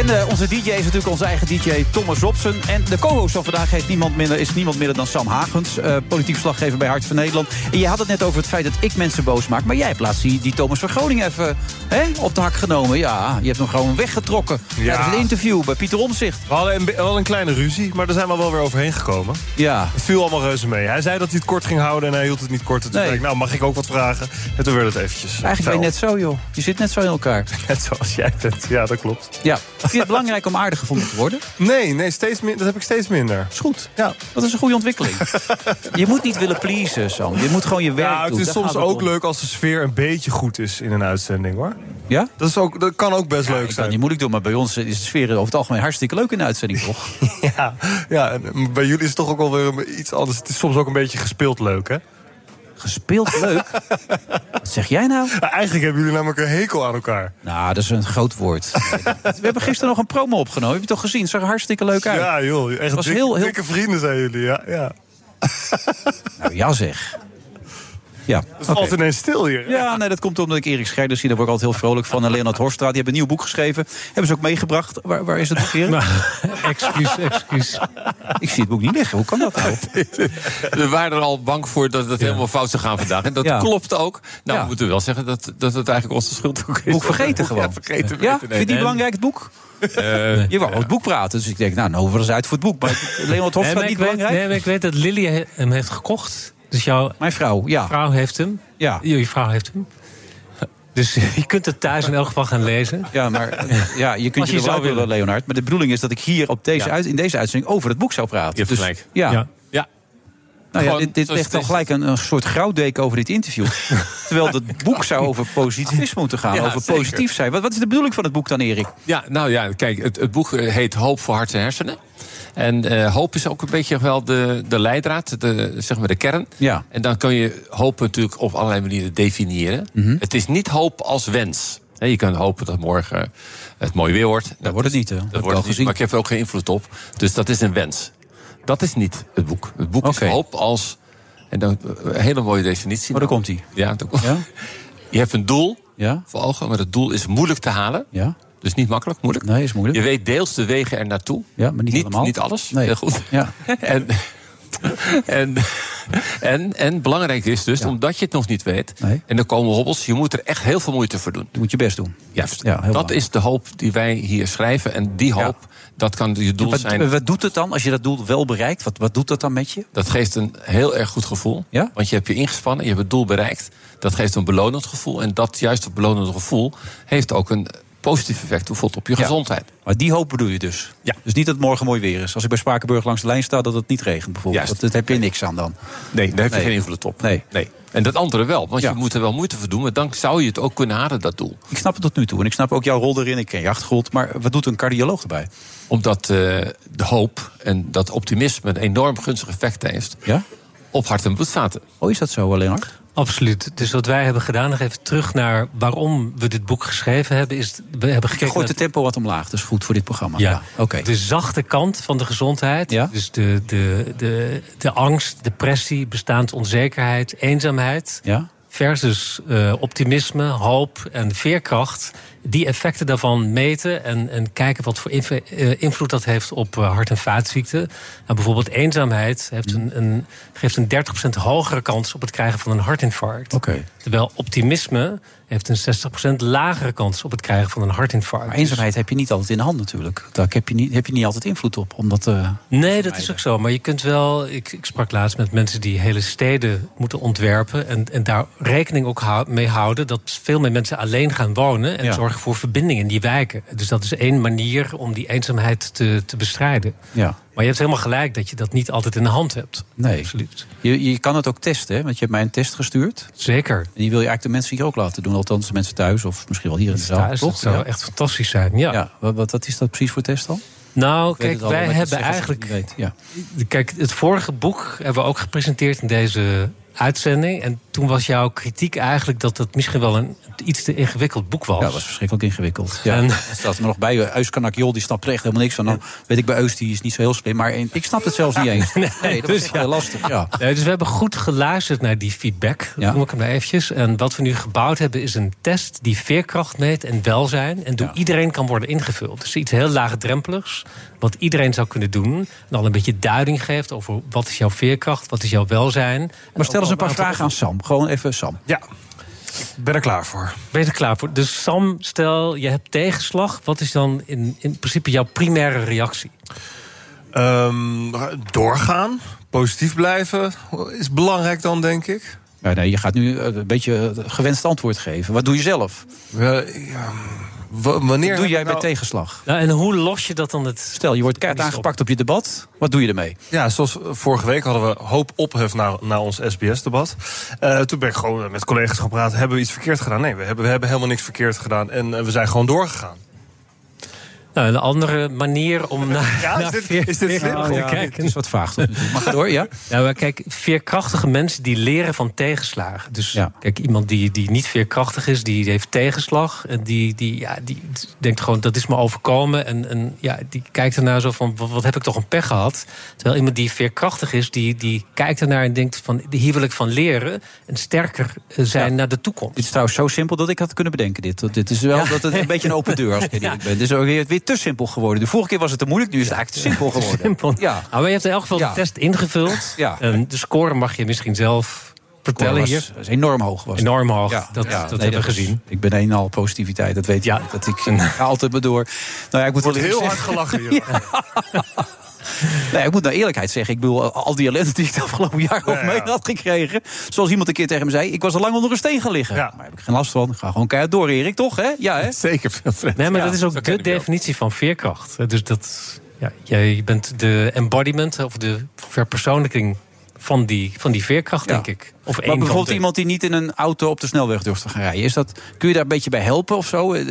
En uh, onze DJ is natuurlijk onze eigen DJ Thomas Robson. En de co-host van vandaag heet niemand minder, is niemand minder dan Sam Hagens. Uh, politiek verslaggever bij Hart van Nederland. En je had het net over het feit dat ik mensen boos maak. Maar jij hebt laatst die, die Thomas van Groningen even hè, op de hak genomen. Ja, je hebt hem gewoon weggetrokken. Ja. Tijdens een interview bij Pieter Omzicht. We hadden een, wel een kleine ruzie, maar daar zijn we wel weer overheen gekomen. Ja. Het viel allemaal reuze mee. Hij zei dat hij het kort ging houden en hij hield het niet kort. En toen zei ik, nou mag ik ook wat vragen? En toen werd het eventjes. Eigenlijk ben je net zo, joh. Je zit net zo in elkaar. Net zoals jij bent. Ja, dat klopt. Ja. Vind je het belangrijk om aardig gevonden te worden? Nee, nee steeds dat heb ik steeds minder. Is goed. Ja. Dat is een goede ontwikkeling. je moet niet willen pleasen, Sam. Je moet gewoon je werk ja, doen. Het is soms ook leuk als de sfeer een beetje goed is in een uitzending, hoor. Ja? Dat, is ook, dat kan ook best ja, leuk ik zijn. niet moeilijk doen, maar bij ons is de sfeer over het algemeen hartstikke leuk in de uitzending, toch? ja, ja, en bij jullie is het toch ook wel weer iets anders. Het is soms ook een beetje gespeeld leuk, hè? Gespeeld leuk? Wat zeg jij nou? Eigenlijk hebben jullie namelijk een hekel aan elkaar. Nou, dat is een groot woord. We hebben gisteren nog een promo opgenomen. Heb je toch gezien? Het zag er hartstikke leuk uit. Ja, joh. Echt was dik, heel, heel... dikke vrienden zijn jullie, ja. ja. Nou, ja zeg. Ja, Het valt oké. ineens stil hier. Ja, nee, dat komt omdat ik Erik Schrijder zie. Daar word ik altijd heel vrolijk van. En Leonard Hofstra, die hebben een nieuw boek geschreven. Hebben ze ook meegebracht. Waar, waar is het boek, Erik? excuus, excuus. Ik zie het boek niet liggen. Hoe kan dat nou? We waren er al bang voor dat het helemaal fout zou gaan vandaag. En dat Ja. klopt ook. Nou, Ja. we moeten wel zeggen dat, dat het eigenlijk onze schuld ook is. Boek vergeten gewoon. Ja, vergeten. Ja, vind je het niet belangrijk, het boek? Eh, Je wou over het boek praten. Dus ik denk, nou, nou, we eens uit voor het boek. Maar Leonard Nee, maar niet weet, belangrijk? nee, maar ik weet dat Lily hem heeft gekocht. Dus jouw Mijn vrouw, ja. vrouw heeft hem. Ja. Jullie vrouw heeft hem. Dus je kunt het thuis in elk geval gaan lezen. Ja, maar ja, je kunt je, je wel willen. Leonard. Maar de bedoeling is dat ik hier op deze Ja. uit, in deze uitzending over het boek zou praten. Je hebt Dus, gelijk. Ja. Ja. Nou ja, dit, dit legt al gelijk een, een soort grauwdeken over dit interview. Terwijl het boek zou over positivisme moeten gaan. Ja, over zeker. positief zijn. Wat, wat is de bedoeling van het boek dan, Erik? Ja, nou ja, kijk, het, het boek eh, heet Hoop voor hart en hersenen. En eh, hoop is ook een beetje wel de, de leidraad, de, zeg maar de kern. Ja. En dan kun je hoop natuurlijk op allerlei manieren definiëren. Mhm. Het is niet hoop als wens. Je kan hopen dat morgen het mooi weer wordt. Dat wordt het niet, hè? Dat, wordt al niet, gezien. maar ik heb er ook geen invloed op. Dus dat is een wens. Dat is niet het boek. Het boek is hoop als En dan een hele mooie definitie. Maar daar komt hij. Ja, daar komt- Je hebt een doel Ja? voor ogen, maar het doel is moeilijk te halen. Ja. Dus niet makkelijk, moeilijk. Nee, is moeilijk. Je weet deels de wegen er naartoe. Ja, maar niet, Niet, allemaal. niet alles. Nee. Heel goed. Ja. En, en, en, en belangrijk is dus, omdat je het nog niet weet... Nee. en er komen hobbels, je moet er echt heel veel moeite voor doen. Je moet je best doen. Juist. Ja, dat is de hoop die wij hier schrijven. En die hoop, dat kan je doel Wat, zijn... wat doet het dan als je dat doel wel bereikt? Wat, wat doet dat dan met je? Dat geeft een heel erg goed gevoel. Ja? Want je hebt je ingespannen, je hebt het doel bereikt. Dat geeft een belonend gevoel. En dat juist het belonende gevoel heeft ook een positief effect bijvoorbeeld op je Ja. gezondheid. Maar die hoop bedoel je dus? Ja. Dus niet dat het morgen mooi weer is. Als ik bij Spakenburg langs de lijn sta, dat het niet regent bijvoorbeeld. Dat, dat heb je niks aan dan. Nee, daar heb je Nee. geen invloed op. Nee. nee. En dat andere wel, want Ja. je moet er wel moeite voor doen. Maar dan zou je het ook kunnen halen, dat doel. Ik snap het tot nu toe. En ik snap ook jouw rol erin. Ik ken je achtergrond. Maar wat doet een cardioloog erbij? Omdat eh, de hoop en dat optimisme een enorm gunstig effect heeft Ja? op hart- en bloedvaten. Oh, is dat zo, Leonard? Absoluut. Dus wat wij hebben gedaan, nog even terug naar waarom we dit boek geschreven hebben, is we hebben Je gekeken gooit naar het tempo wat omlaag. Is goed voor dit programma. Ja, Oké. de zachte kant van de gezondheid. Ja. Dus de, de, de, de angst, depressie, bestaand onzekerheid, eenzaamheid. Ja? Versus eh, optimisme, hoop en veerkracht. Die effecten daarvan meten en, en kijken wat voor inv- eh, invloed dat heeft op eh, hart- en vaatziekten. Nou, bijvoorbeeld eenzaamheid heeft een, een, geeft een 30% hogere kans op het krijgen van een hartinfarct. Oké. Terwijl optimisme heeft een 60% lagere kans op het krijgen van een hartinfarct. Maar eenzaamheid heb je niet altijd in de hand natuurlijk. Daar heb je niet, heb je niet altijd invloed op. Omdat, eh, Nee, dat is ook zo. Maar je kunt wel. Ik, ik sprak laatst met mensen die hele steden moeten ontwerpen. En, en daar rekening ook mee houden dat veel meer mensen alleen gaan wonen. En Ja. zorgen voor verbindingen in die wijken. Dus dat is één manier om die eenzaamheid te, te bestrijden. ja. Maar je hebt helemaal gelijk dat je dat niet altijd in de hand hebt. Nee. Absoluut. Je, je kan het ook testen, hè? want je hebt mij een test gestuurd. Zeker. En die wil je eigenlijk de mensen hier ook laten doen. Althans, de mensen thuis of misschien wel hier in de zaal. Thuis, toch? dat zou Ja. echt fantastisch zijn. Ja. Ja, wat, wat, wat is dat precies voor test dan? Nou, kijk, al, wij hebben het eigenlijk. weet. Ja. Kijk, het vorige boek hebben we ook gepresenteerd in deze uitzending. En toen was jouw kritiek eigenlijk dat het misschien wel een iets te ingewikkeld boek was. Ja, dat was verschrikkelijk ingewikkeld. Ja, En- er staat er nog bij. Eus Kanakjol, die snapt er echt helemaal niks van. Dan weet ik bij Eus, die is niet zo heel slim. Maar ik snap het zelfs niet eens. Nee, dat was dus ja. heel lastig. Ja. Nee, dus we hebben goed geluisterd naar die feedback. Ja. Noem ik hem maar eventjes. En wat we nu gebouwd hebben is een test die veerkracht meet en welzijn. En door iedereen kan worden ingevuld. Dus iets heel laagdrempeligs. Wat iedereen zou kunnen doen. En dan een beetje duiding geeft over wat is jouw veerkracht, wat is jouw welzijn. Maar stel eens een paar vragen aan Sam. Gewoon even Sam. Ja, ik ben er klaar voor. Ben je er klaar voor? Dus Sam, stel je hebt tegenslag. Wat is dan in, in principe jouw primaire reactie? Ehm, doorgaan, positief blijven is belangrijk dan, denk ik. Ja, nee, je gaat nu eh, een beetje het gewenst antwoord geven. Wat doe je zelf? Ja, wanneer Wat doe jij bij nou- tegenslag? Nou, en hoe los je dat dan het... Stel, je wordt keihard aangepakt op je debat. Wat doe je ermee? Ja, zoals vorige week hadden we hoop ophef naar, naar ons SBS-debat. Eh, toen ben ik gewoon met collega's gaan praten. Hebben we iets verkeerd gedaan? Nee, we hebben, we hebben helemaal niks verkeerd gedaan. En eh, we zijn gewoon doorgegaan. Nou, een andere manier om naar, Ja, is naar dit- is dit slim? veerkracht te Ja, kijken. het is wat vaag. Mag door, ja? Nou, maar kijk, veerkrachtige mensen die leren van tegenslagen. Dus Ja. kijk, iemand die, die niet veerkrachtig is, die heeft tegenslag. En die, die, ja, die denkt gewoon, dat is me overkomen. En, en ja, die kijkt ernaar zo van, wat, wat heb ik toch een pech gehad? Terwijl iemand die veerkrachtig is, die, die kijkt ernaar en denkt van, hier wil ik van leren. En sterker eh, zijn Ja. naar de toekomst. Dit is trouwens zo simpel dat ik had kunnen bedenken. Dit, dit is wel dat het een beetje een open deur als ik eerlijk ben. Dit is ook weer, weer te simpel geworden. De vorige keer was het te moeilijk, nu is het eigenlijk te simpel geworden. Simpel. Ja. Nou, maar je hebt in elk geval Ja. de test ingevuld. Ja. En de score mag je misschien zelf vertellen was, hier. was enorm hoog. Was. Enorm hoog. Ja, dat ja, dat nee, hebben we was- gezien. Ik ben een en al positiviteit, dat weet je. Ja. Dat ik ga altijd maar door. Nou ja, ik moet Wordt heel hard gelachen hier. Nee, ik moet naar eerlijkheid zeggen. Ik bedoel, al die ellende die ik de afgelopen jaar over Ja, mee ja. had gekregen. Zoals iemand een keer tegen me zei. Ik was al lang onder een steen gaan liggen. Ja. Maar daar heb ik geen last van. Ik ga gewoon keihard door, Erik, toch? Hè? Ja, hè? Zeker, Wilfred. Nee, maar Ja, dat is ook de definitie van veerkracht. Dus dat, ja, jij bent de embodiment of de verpersoonlijking van die, van die veerkracht, Ja. denk ik. Of Maar bijvoorbeeld de. iemand die niet in een auto op de snelweg durft te gaan rijden. Is dat, kun je daar een beetje bij helpen of zo? Eh,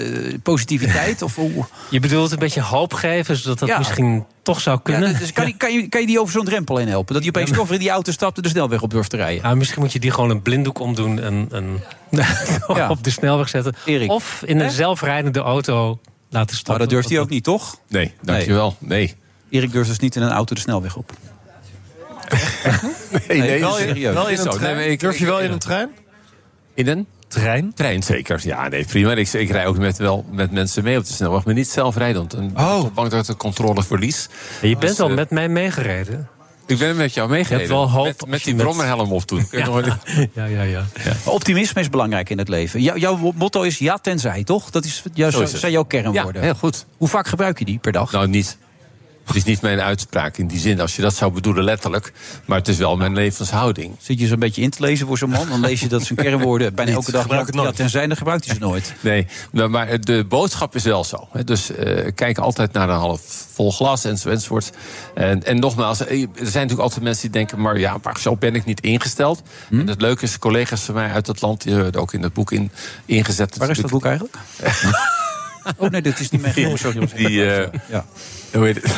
positiviteit? of hoe? Je bedoelt een beetje hoop geven, zodat dat Ja. misschien toch zou kunnen. Ja, dus kan, je, kan, je, kan je die over zo'n drempel heen helpen? Dat die opeens toch weer in die auto stapt en de snelweg op durft te rijden? Nou, misschien moet je die gewoon een blinddoek omdoen en, en Ja. op de snelweg zetten. Erik. Of in een zelfrijdende auto laten stappen. Maar dat durft hij ook niet, toch? Nee, dankjewel. Nee. Erik durft dus niet in een auto de snelweg op. Nee, nee, wel, serieus. wel Het in is een zo. trein? Nee, ik- Durf je wel in een trein? In een? Trein? Trein, zeker. Ja, nee, prima. Ik, ik rij ook met, wel met mensen mee op de snelweg, maar niet zelf rijdend. En oh. bang dat ik de controle verlies. Je bent Dus, al eh, met mij meegereden. Ik ben met jou meegereden. Je wel hoop Met, die met- brommerhelm op toen. Kun je Ja. Ja, ja, ja. Optimisme is belangrijk in het leven. Jou- jouw motto is ja tenzij, toch? Dat is, juist, Zo is het. zijn jouw kernwoorden. Ja, heel goed. Hoe vaak gebruik je die per dag? Nou, niet. Het is niet mijn uitspraak in die zin, als je dat zou bedoelen letterlijk. Maar het is wel mijn levenshouding. Zit je zo'n beetje in te lezen voor zo'n man? Dan lees je dat zijn kernwoorden bijna elke dag gebruik het ja, nooit. tenzij, dan gebruikt hij ze nooit. Nee, maar de boodschap is wel zo. hè. Dus eh, kijk altijd naar een half vol glas enzo- enzovoort. En, en nogmaals, eh, er zijn natuurlijk altijd mensen die denken... maar ja, maar zo ben ik niet ingesteld. Hm? En het leuke is, collega's van mij uit het land... die hebben het ook in het boek in, ingezet. Waar is dat boek eigenlijk? oh nee, dit is niet mijn sorry. Die, eh, Ja. hoe heet het?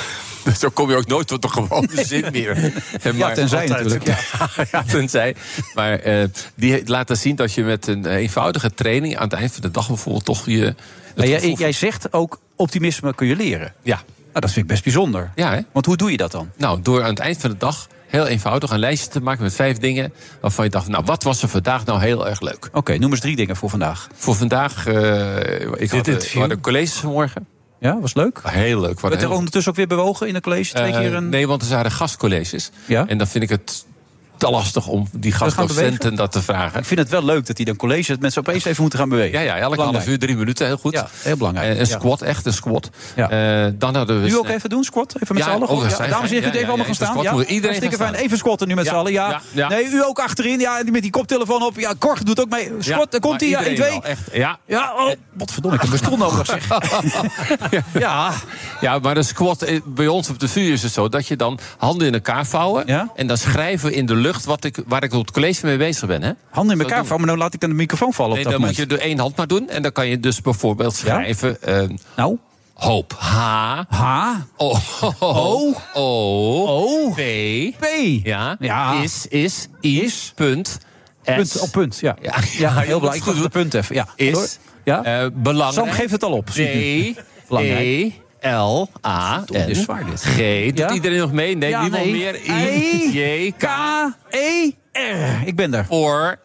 Zo kom je ook nooit tot de gewone zin meer. Ja, tenzij natuurlijk, Ja, ja, tenzij. Maar eh, die laten zien dat je met een eenvoudige training... aan het eind van de dag bijvoorbeeld toch je... Maar jij, gevoel- jij zegt ook optimisme kun je leren. Ja. Nou, dat vind ik best bijzonder. Ja, hè? Want hoe doe je dat dan? Nou, door aan het eind van de dag heel eenvoudig een lijstje te maken met vijf dingen... waarvan je dacht, nou, wat was er vandaag nou heel erg leuk? Oké, noem eens drie dingen voor vandaag. Voor vandaag, eh ik had, interview? we hadden colleges vanmorgen. Ja, was leuk. Heel leuk. Werd er ondertussen ook weer bewogen in een college? Twee Eh, keer een... Nee, want er waren gastcolleges. Ja? En dan vind ik het te lastig om die gaan gastdocenten dat te vragen. Ik vind het wel leuk dat die dan colleges dat mensen opeens even moeten gaan bewegen. Ja, ja, elke half Belangrijk. uur, drie minuten, heel goed. Ja, heel belangrijk. Eh, een squat, echt een squat. Ja. Eh, dan hadden we... Nu ook even doen, squat? Even met Ja, z'n allen? oh, Ja, dames en heren, kunt even allemaal gaan staan. Ja, squat. Iedereen staan. Even squatten nu met z'n allen. Ja. Nee, u ook achterin. Ja, met die koptelefoon op. Ja, Cor doet ook mee. Squat, daar komt hij. Ja, 1, 2. Echt, ja. Ja, oh, wat verdomme, ik heb mijn stoel nodig, zeg. ja. Ja, maar de squat, eh, bij ons op de vuur is het zo... dat je dan handen in elkaar vouwen... en dan schrijven in de lucht wat ik, waar ik op het college mee bezig ben. Hè? Handen in elkaar vouwen, maar nou laat ik dan de microfoon vallen op Nee, dat dan moet je er één hand maar doen. En dan kan je dus bijvoorbeeld schrijven... eh, nou? Hoop. H. H. O. O. O. O. P. P. Ja. Ja. Is. Is. Is. Punt. S. Punt op punt, ja. Ja, Ja, heel belangrijk. goed punt even. Ja. Is. Door. Ja? eh, belangrijk. Sam geeft het al op. D. nu. Belangrijk. E. L. A. N. G. Doet Ja? iedereen nog mee? Nee, Ja, niemand nee. meer. I. J. K. E. R. Ik ben daar. Or.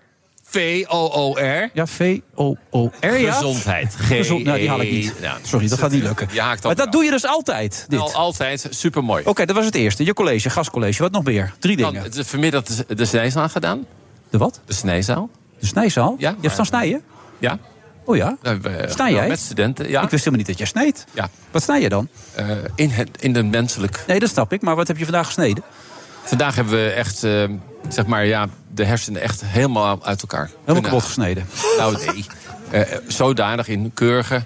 V. O. O. R. Ja, V-O-O-R, ja? Gezondheid. G. Gezond, nou, die haal ik niet. Sorry, dat gaat niet lukken. Je haakt Maar dat doe je dus altijd, dit. Al, altijd supermooi. Oké, dat was het eerste. Je college, gastcollege. Wat nog meer? Drie dingen. Dan, vanmiddag de, de snijzaal gedaan. De wat? De snijzaal. De snijzaal? Ja, Je hebt staan snijden? Ja. Oh ja? Snij jij? Met studenten, ja. Ik wist helemaal niet dat jij sneed. Ja. Wat snij je dan? Eh, in, het, in de menselijk. Nee, dat snap ik. Maar wat heb je vandaag gesneden? Vandaag hebben we echt, eh, zeg maar, ja, de hersenen echt helemaal uit elkaar. Helemaal kapot gesneden. Nou, nee. Eh, zodanig in keurige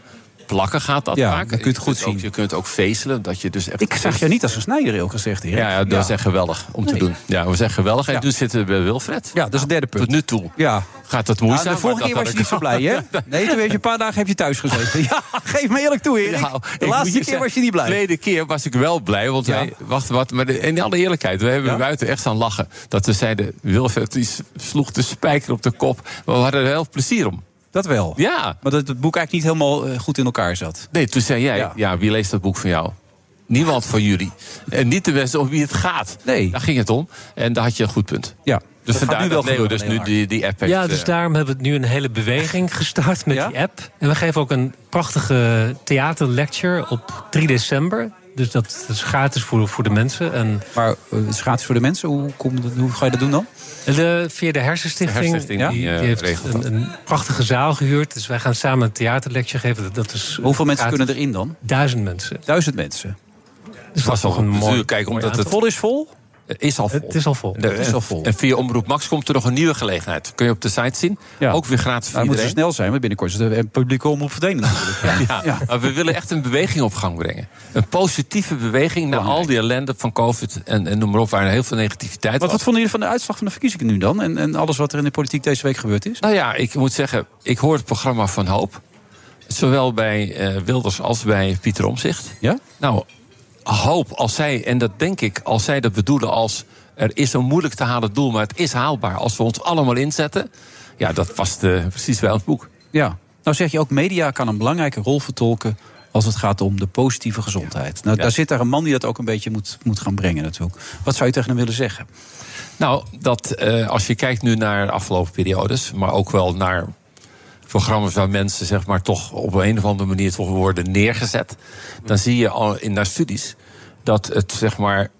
plakken gaat dat Ja, vaak. dan kun je het goed kunt ook- je kunt ook vezelen, dat je dus echt... Ik zag je niet als een snijder, heel gezegd, heer. Ja, ja, dat is echt geweldig om te Nee. doen. Ja, we zijn geweldig. En Ja. nu zitten we bij Wilfred. Ja, dat is het derde punt. Tot nu toe Ja. gaat het Ja, moeizaam. de vorige keer was je niet zo blij, hè? Nee, toen heb je een paar dagen heb je thuis gezeten. Ja, geef me eerlijk toe, Erik. Nou, de laatste keer zeggen, was je niet blij. De tweede keer was ik wel blij. Want Ja. wij, wacht wat, maar in alle eerlijkheid, we hebben Ja? buiten echt aan lachen. Dat we zeiden, Wilfred die sloeg de spijker op de kop. Maar we hadden er heel veel plezier om. Dat wel. Ja. Maar dat het boek eigenlijk niet helemaal eh, goed in elkaar zat. Nee, toen zei jij, Ja. ja. wie leest dat boek van jou? Niemand van jullie. En niet de mensen om wie het gaat. Nee. Daar ging het om. En daar had je een goed punt. Ja. Dus Dat gaat vandaar nu wel dat Leo gebeuren, dus nu die, die app heeft. Ja, dus eh, daarom hebben we nu een hele beweging gestart met Ja? die app. En we geven ook een prachtige theaterlecture op 3 december. Dus dat is gratis voor, voor de mensen. En Maar eh, het is gratis voor de mensen. Hoe, kom, hoe ga je dat doen dan? de, via de Hersenstichting, De Hersenstichting, die, die, eh, die heeft een, een prachtige zaal gehuurd. Dus wij gaan samen een theaterlecture geven. Dat- is Hoeveel mensen gratis. kunnen erin dan? Duizend mensen. Duizend mensen. Dus dat is toch een mooi... Kijk, mooi omdat het. Vol is vol? Is al vol. Het is al vol. De- is al vol. En via Omroep Max komt er nog een nieuwe gelegenheid. Kun je op de site zien. Ja. Ook weer gratis voor Nou, iedereen. snel zijn, want binnenkort is het publieke omroep verdwenen natuurlijk. Ja. Ja, maar we willen echt een beweging op gang brengen. Een positieve beweging na al die ellende van COVID en, en noem maar op, waar heel veel negativiteit Wat, was. wat vonden jullie van de uitslag van de verkiezingen nu dan? En, en alles wat er in de politiek deze week gebeurd is? Nou ja, ik moet zeggen, ik hoor het programma van Hoop. Zowel bij eh, Wilders als bij Pieter Omzicht. Ja? Nou, Hoop, als zij, en dat denk ik, als zij dat bedoelen als... er is een moeilijk te halen doel, maar het is haalbaar... als we ons allemaal inzetten, ja, dat past precies bij ons boek. Ja. Nou zeg je ook, media kan een belangrijke rol vertolken als het gaat om de positieve gezondheid. Nou, daar zit daar een man die dat ook een beetje moet, moet gaan brengen natuurlijk. Wat zou je tegen hem willen zeggen? Nou, dat eh, als je kijkt nu naar de afgelopen periodes, maar ook wel naar programma's waar mensen zeg maar toch op een of andere manier toch worden neergezet, dan zie je al in naar studies dat het zeg maar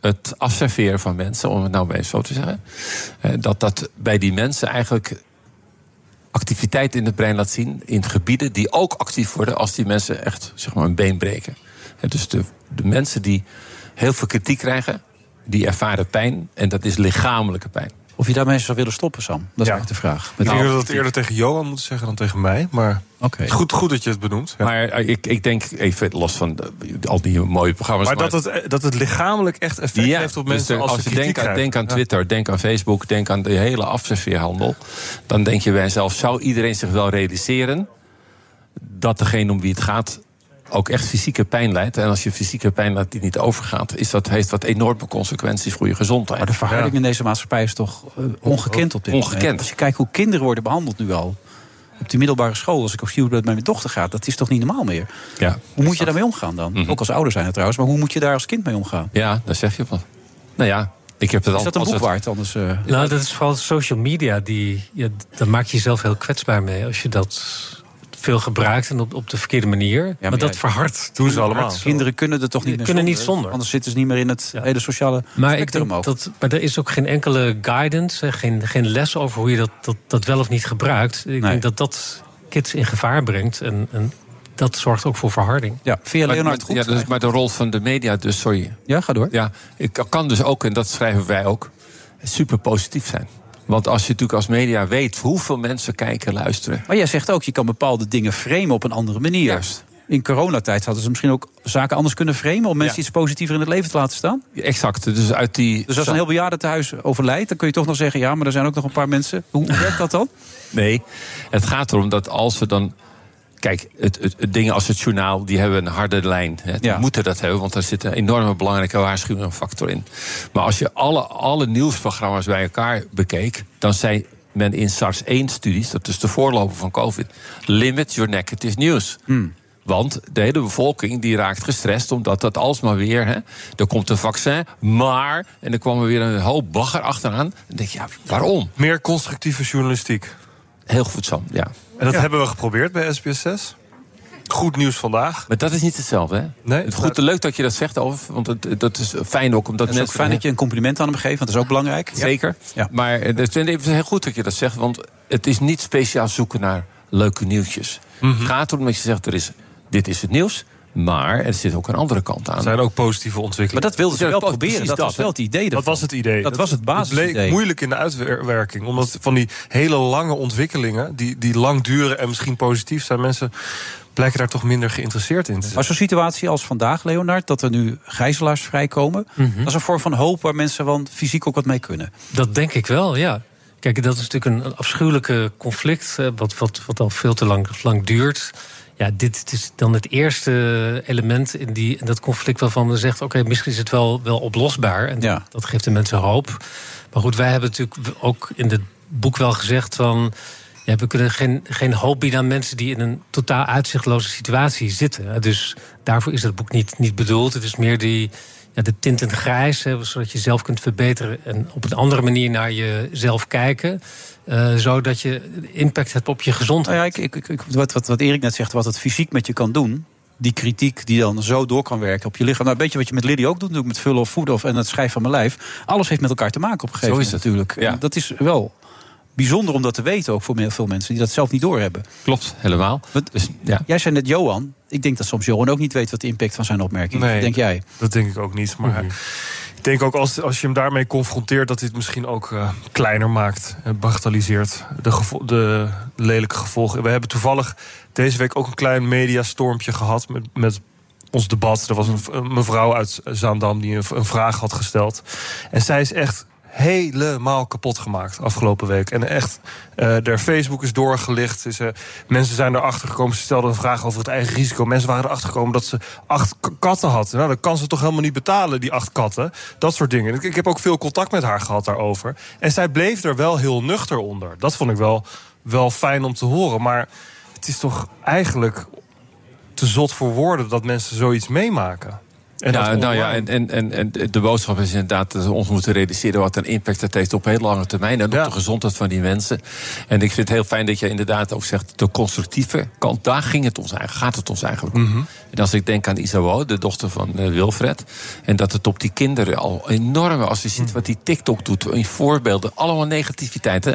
het afserveren van mensen, om het nou maar even zo te zeggen, eh, dat dat bij die mensen eigenlijk activiteit in het brein laat zien in gebieden die ook actief worden als die mensen echt zeg maar een been breken. Eh, dus de, de mensen die heel veel kritiek krijgen, die ervaren pijn en dat is lichamelijke pijn. Of je daarmee zou willen stoppen, Sam? Dat is eigenlijk de vraag. Ik denk dat het eerder tegen Johan moet zeggen dan tegen mij. Maar Oké. goed, goed dat je het benoemt. Ja. Maar eh, ik, ik denk, even los van de- al die mooie programma's. Maar dat het, dat het lichamelijk echt effect Ja, heeft op dus mensen er- als, als je denkt aan, denk aan Ja. Twitter, denk aan Facebook, denk aan de hele afserveerhandel. Dan denk je bij jezelf, zou iedereen zich wel realiseren dat degene om wie het gaat ook echt fysieke pijn leidt. En als je fysieke pijn leidt die niet overgaat, is dat, heeft dat enorme consequenties voor je gezondheid. Maar de verhouding in deze maatschappij is toch eh, ongekend op dit moment. Ongekend. Als je kijkt hoe kinderen worden behandeld nu al. Op de middelbare school, als ik op dat met mijn dochter gaat, dat is toch niet normaal meer? Ja, Hoe moet je daarmee omgaan dan? Mhm. Ook als ouder zijn het trouwens, maar hoe moet je daar als kind mee omgaan? ja daar zeg je wat. Nou ja, ik heb het Is al. dat een als boek het- waard anders? eh? Nou, dat is vooral social media. Die, ja, daar maak je jezelf heel kwetsbaar mee. Als je dat veel gebruikt en op, op de verkeerde manier. maar, maar dat ja, verhardt. doen ze allemaal. Kinderen kunnen er toch niet meer kunnen zonder, niet zonder. Anders zitten ze niet meer in het hele sociale Maar, ik spectrum denk ook. dat, maar er is ook geen enkele guidance, geen, geen les over hoe je dat, dat, dat wel of niet gebruikt. Ik denk dat dat kids in gevaar brengt. En, en dat zorgt ook voor verharding. Ja, via Maar- Leonard maar, goed. ja, dat is maar de rol van de media, dus sorry. Ja, ga door. Ja, ik kan dus ook, en dat schrijven wij ook, super positief zijn. Want als je natuurlijk als media weet hoeveel mensen kijken, luisteren. Maar jij zegt ook, je kan bepaalde dingen framen op een andere manier. Juist. In coronatijd hadden ze misschien ook zaken anders kunnen framen... om mensen Ja. iets positiever in het leven te laten staan. Exact. Dus uit die. Dus als een heel bejaardentehuis overlijdt... dan kun je toch nog zeggen, ja, maar er zijn ook nog een paar mensen. Hoe hoe werkt dat dan? Nee, het gaat erom dat als we dan. Kijk, het, het, het dingen als het journaal, die hebben een harde lijn. Hè. Die Ja. moeten dat hebben, want daar zit een enorme belangrijke waarschuwingsfactor in. Maar als je alle, alle nieuwsprogramma's bij elkaar bekeek, dan zei men in SARS-1-studies, dat is de voorloper van COVID, limit your negative news. Want de hele bevolking die raakt gestrest omdat dat alsmaar weer. Hè, er komt een vaccin, maar. En er kwam er weer een hoop bagger achteraan. Dan denk je, ja, waarom? Meer constructieve journalistiek. Heel voedzaam, ja. En dat Ja. hebben we geprobeerd bij SBS 6. Goed nieuws vandaag. Maar dat is niet hetzelfde, hè? Nee, Het goed, leuk dat je dat zegt, over, want het, dat is fijn ook omdat Het is ook fijn dat je een compliment aan hem geeft, want dat is ook belangrijk. Ja. Zeker. Maar eh, het is heel goed dat je dat zegt, want het is niet speciaal zoeken naar leuke nieuwtjes. Mhm. Het gaat erom dat je zegt: er is, dit is het nieuws, maar er zit ook een andere kant aan. Er zijn ook positieve ontwikkelingen. Maar dat wilden ze wel proberen. Dat, dat, was wel het idee. Dat was het idee. Dat was het basisidee. bleek moeilijk in de uitwerking. Omdat van die hele lange ontwikkelingen, die, die lang duren en misschien positief zijn, mensen blijken daar toch minder geïnteresseerd in te zijn. Maar zo'n situatie als vandaag, Leonard, dat er nu gijzelaars vrijkomen... Mhm. dat is een vorm van hoop waar mensen van fysiek ook wat mee kunnen. Dat denk ik wel, ja. Kijk, dat is natuurlijk een afschuwelijke conflict, eh, wat, wat, wat al veel te lang, lang duurt. Ja, dit is dan het eerste element in, die, in dat conflict waarvan men zegt: oké, misschien is het wel, wel oplosbaar. En Ja. dat, dat geeft de mensen hoop. Maar goed, wij hebben natuurlijk ook in het boek wel gezegd van. Ja, we kunnen geen, geen hoop bieden aan mensen die in een totaal uitzichtloze situatie zitten. Dus daarvoor is het boek niet, niet bedoeld. Het is meer die, ja, de tint in het grijs, hè, zodat je zelf kunt verbeteren en op een andere manier naar jezelf kijken. eh, zodat je impact hebt op je gezondheid. Nou ja, ik, ik, ik- wat, wat, wat Erik net zegt, wat het fysiek met je kan doen. Die kritiek die dan zo door kan werken op je lichaam. Nou, weet je wat je met Liddy ook doet? Doe ik met vullen of voeden of en het schijf van mijn lijf. Alles heeft met elkaar te maken op een gegeven Zo is moment het. natuurlijk. En Dat is wel bijzonder om dat te weten ook voor veel mensen die dat zelf niet doorhebben. Klopt, helemaal. Dus, ja. Jij zei net Johan. Ik denk dat soms Johan ook niet weet wat de impact van zijn opmerking is. Nee, Denk jij? Dat denk ik ook niet. Maar ik denk ook als, als je hem daarmee confronteert, dat hij het misschien ook eh, kleiner maakt. En bagatelliseert. De, gevo- de lelijke gevolgen. We hebben toevallig deze week ook een klein mediastormpje gehad met. met ons debat. Er was een, een mevrouw uit Zaandam die een, een vraag had gesteld. En zij is echt helemaal kapot gemaakt afgelopen week. En echt, eh der Facebook is doorgelicht. Eh, mensen zijn erachter gekomen. Ze stelden een vraag over het eigen risico. Mensen waren erachter gekomen dat ze acht katten had. Nou, dan kan ze toch helemaal niet betalen, die acht katten. Dat soort dingen. Ik, ik heb ook veel contact met haar gehad daarover. En zij bleef er wel heel nuchter onder. Dat vond ik wel, wel fijn om te horen. Maar het is toch eigenlijk te zot voor woorden dat mensen zoiets meemaken. En dat nou ja, en, en, en, en de boodschap is inderdaad dat we ons moeten realiseren wat een impact het heeft op heel lange termijn en op de gezondheid van die mensen. En ik vind het heel fijn dat je inderdaad ook zegt, de constructieve kant, daar ging het ons eigenlijk, gaat het ons eigenlijk om. Mhm. En als ik denk aan Isabeau, de dochter van eh, Wilfred, en dat het op die kinderen al enorm, als je ziet Mhm. wat die TikTok doet, in voorbeelden, allemaal negativiteit, hè?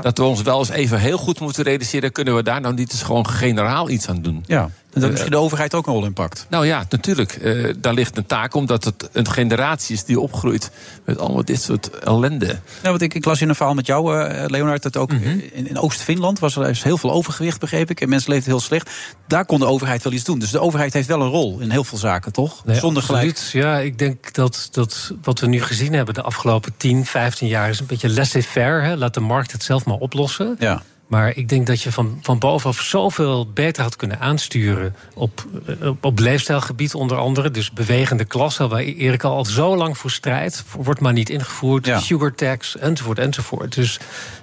Dat we ons wel eens even heel goed moeten realiseren, kunnen we daar nou niet eens gewoon generaal iets aan doen? Ja, en dat misschien de overheid ook een rol in pakt. Nou ja, natuurlijk. Eh, daar ligt een taak, omdat het een generatie is die opgroeit met allemaal dit soort ellende. Nou, want ik, ik las in een verhaal met jou, eh, Leonard, dat ook in, in Oost-Finland was er heel veel overgewicht, begreep ik. En mensen leefden heel slecht. Daar kon de overheid wel iets doen. Dus de overheid heeft wel een rol in heel veel zaken, toch? Nee, Zonder gelijk. absoluut. Ja, ik denk dat, dat wat we nu gezien hebben de afgelopen 10, 15 jaar is een beetje laissez-faire. Laat de markt het zelf maar oplossen. Ja. Maar ik denk dat je van, van bovenaf zoveel beter had kunnen aansturen. Op, op, op leefstijlgebied onder andere. Dus bewegende klasse, waar Erik al zo lang voor strijdt. Wordt maar niet ingevoerd. Sugar tax, enzovoort, enzovoort. Dus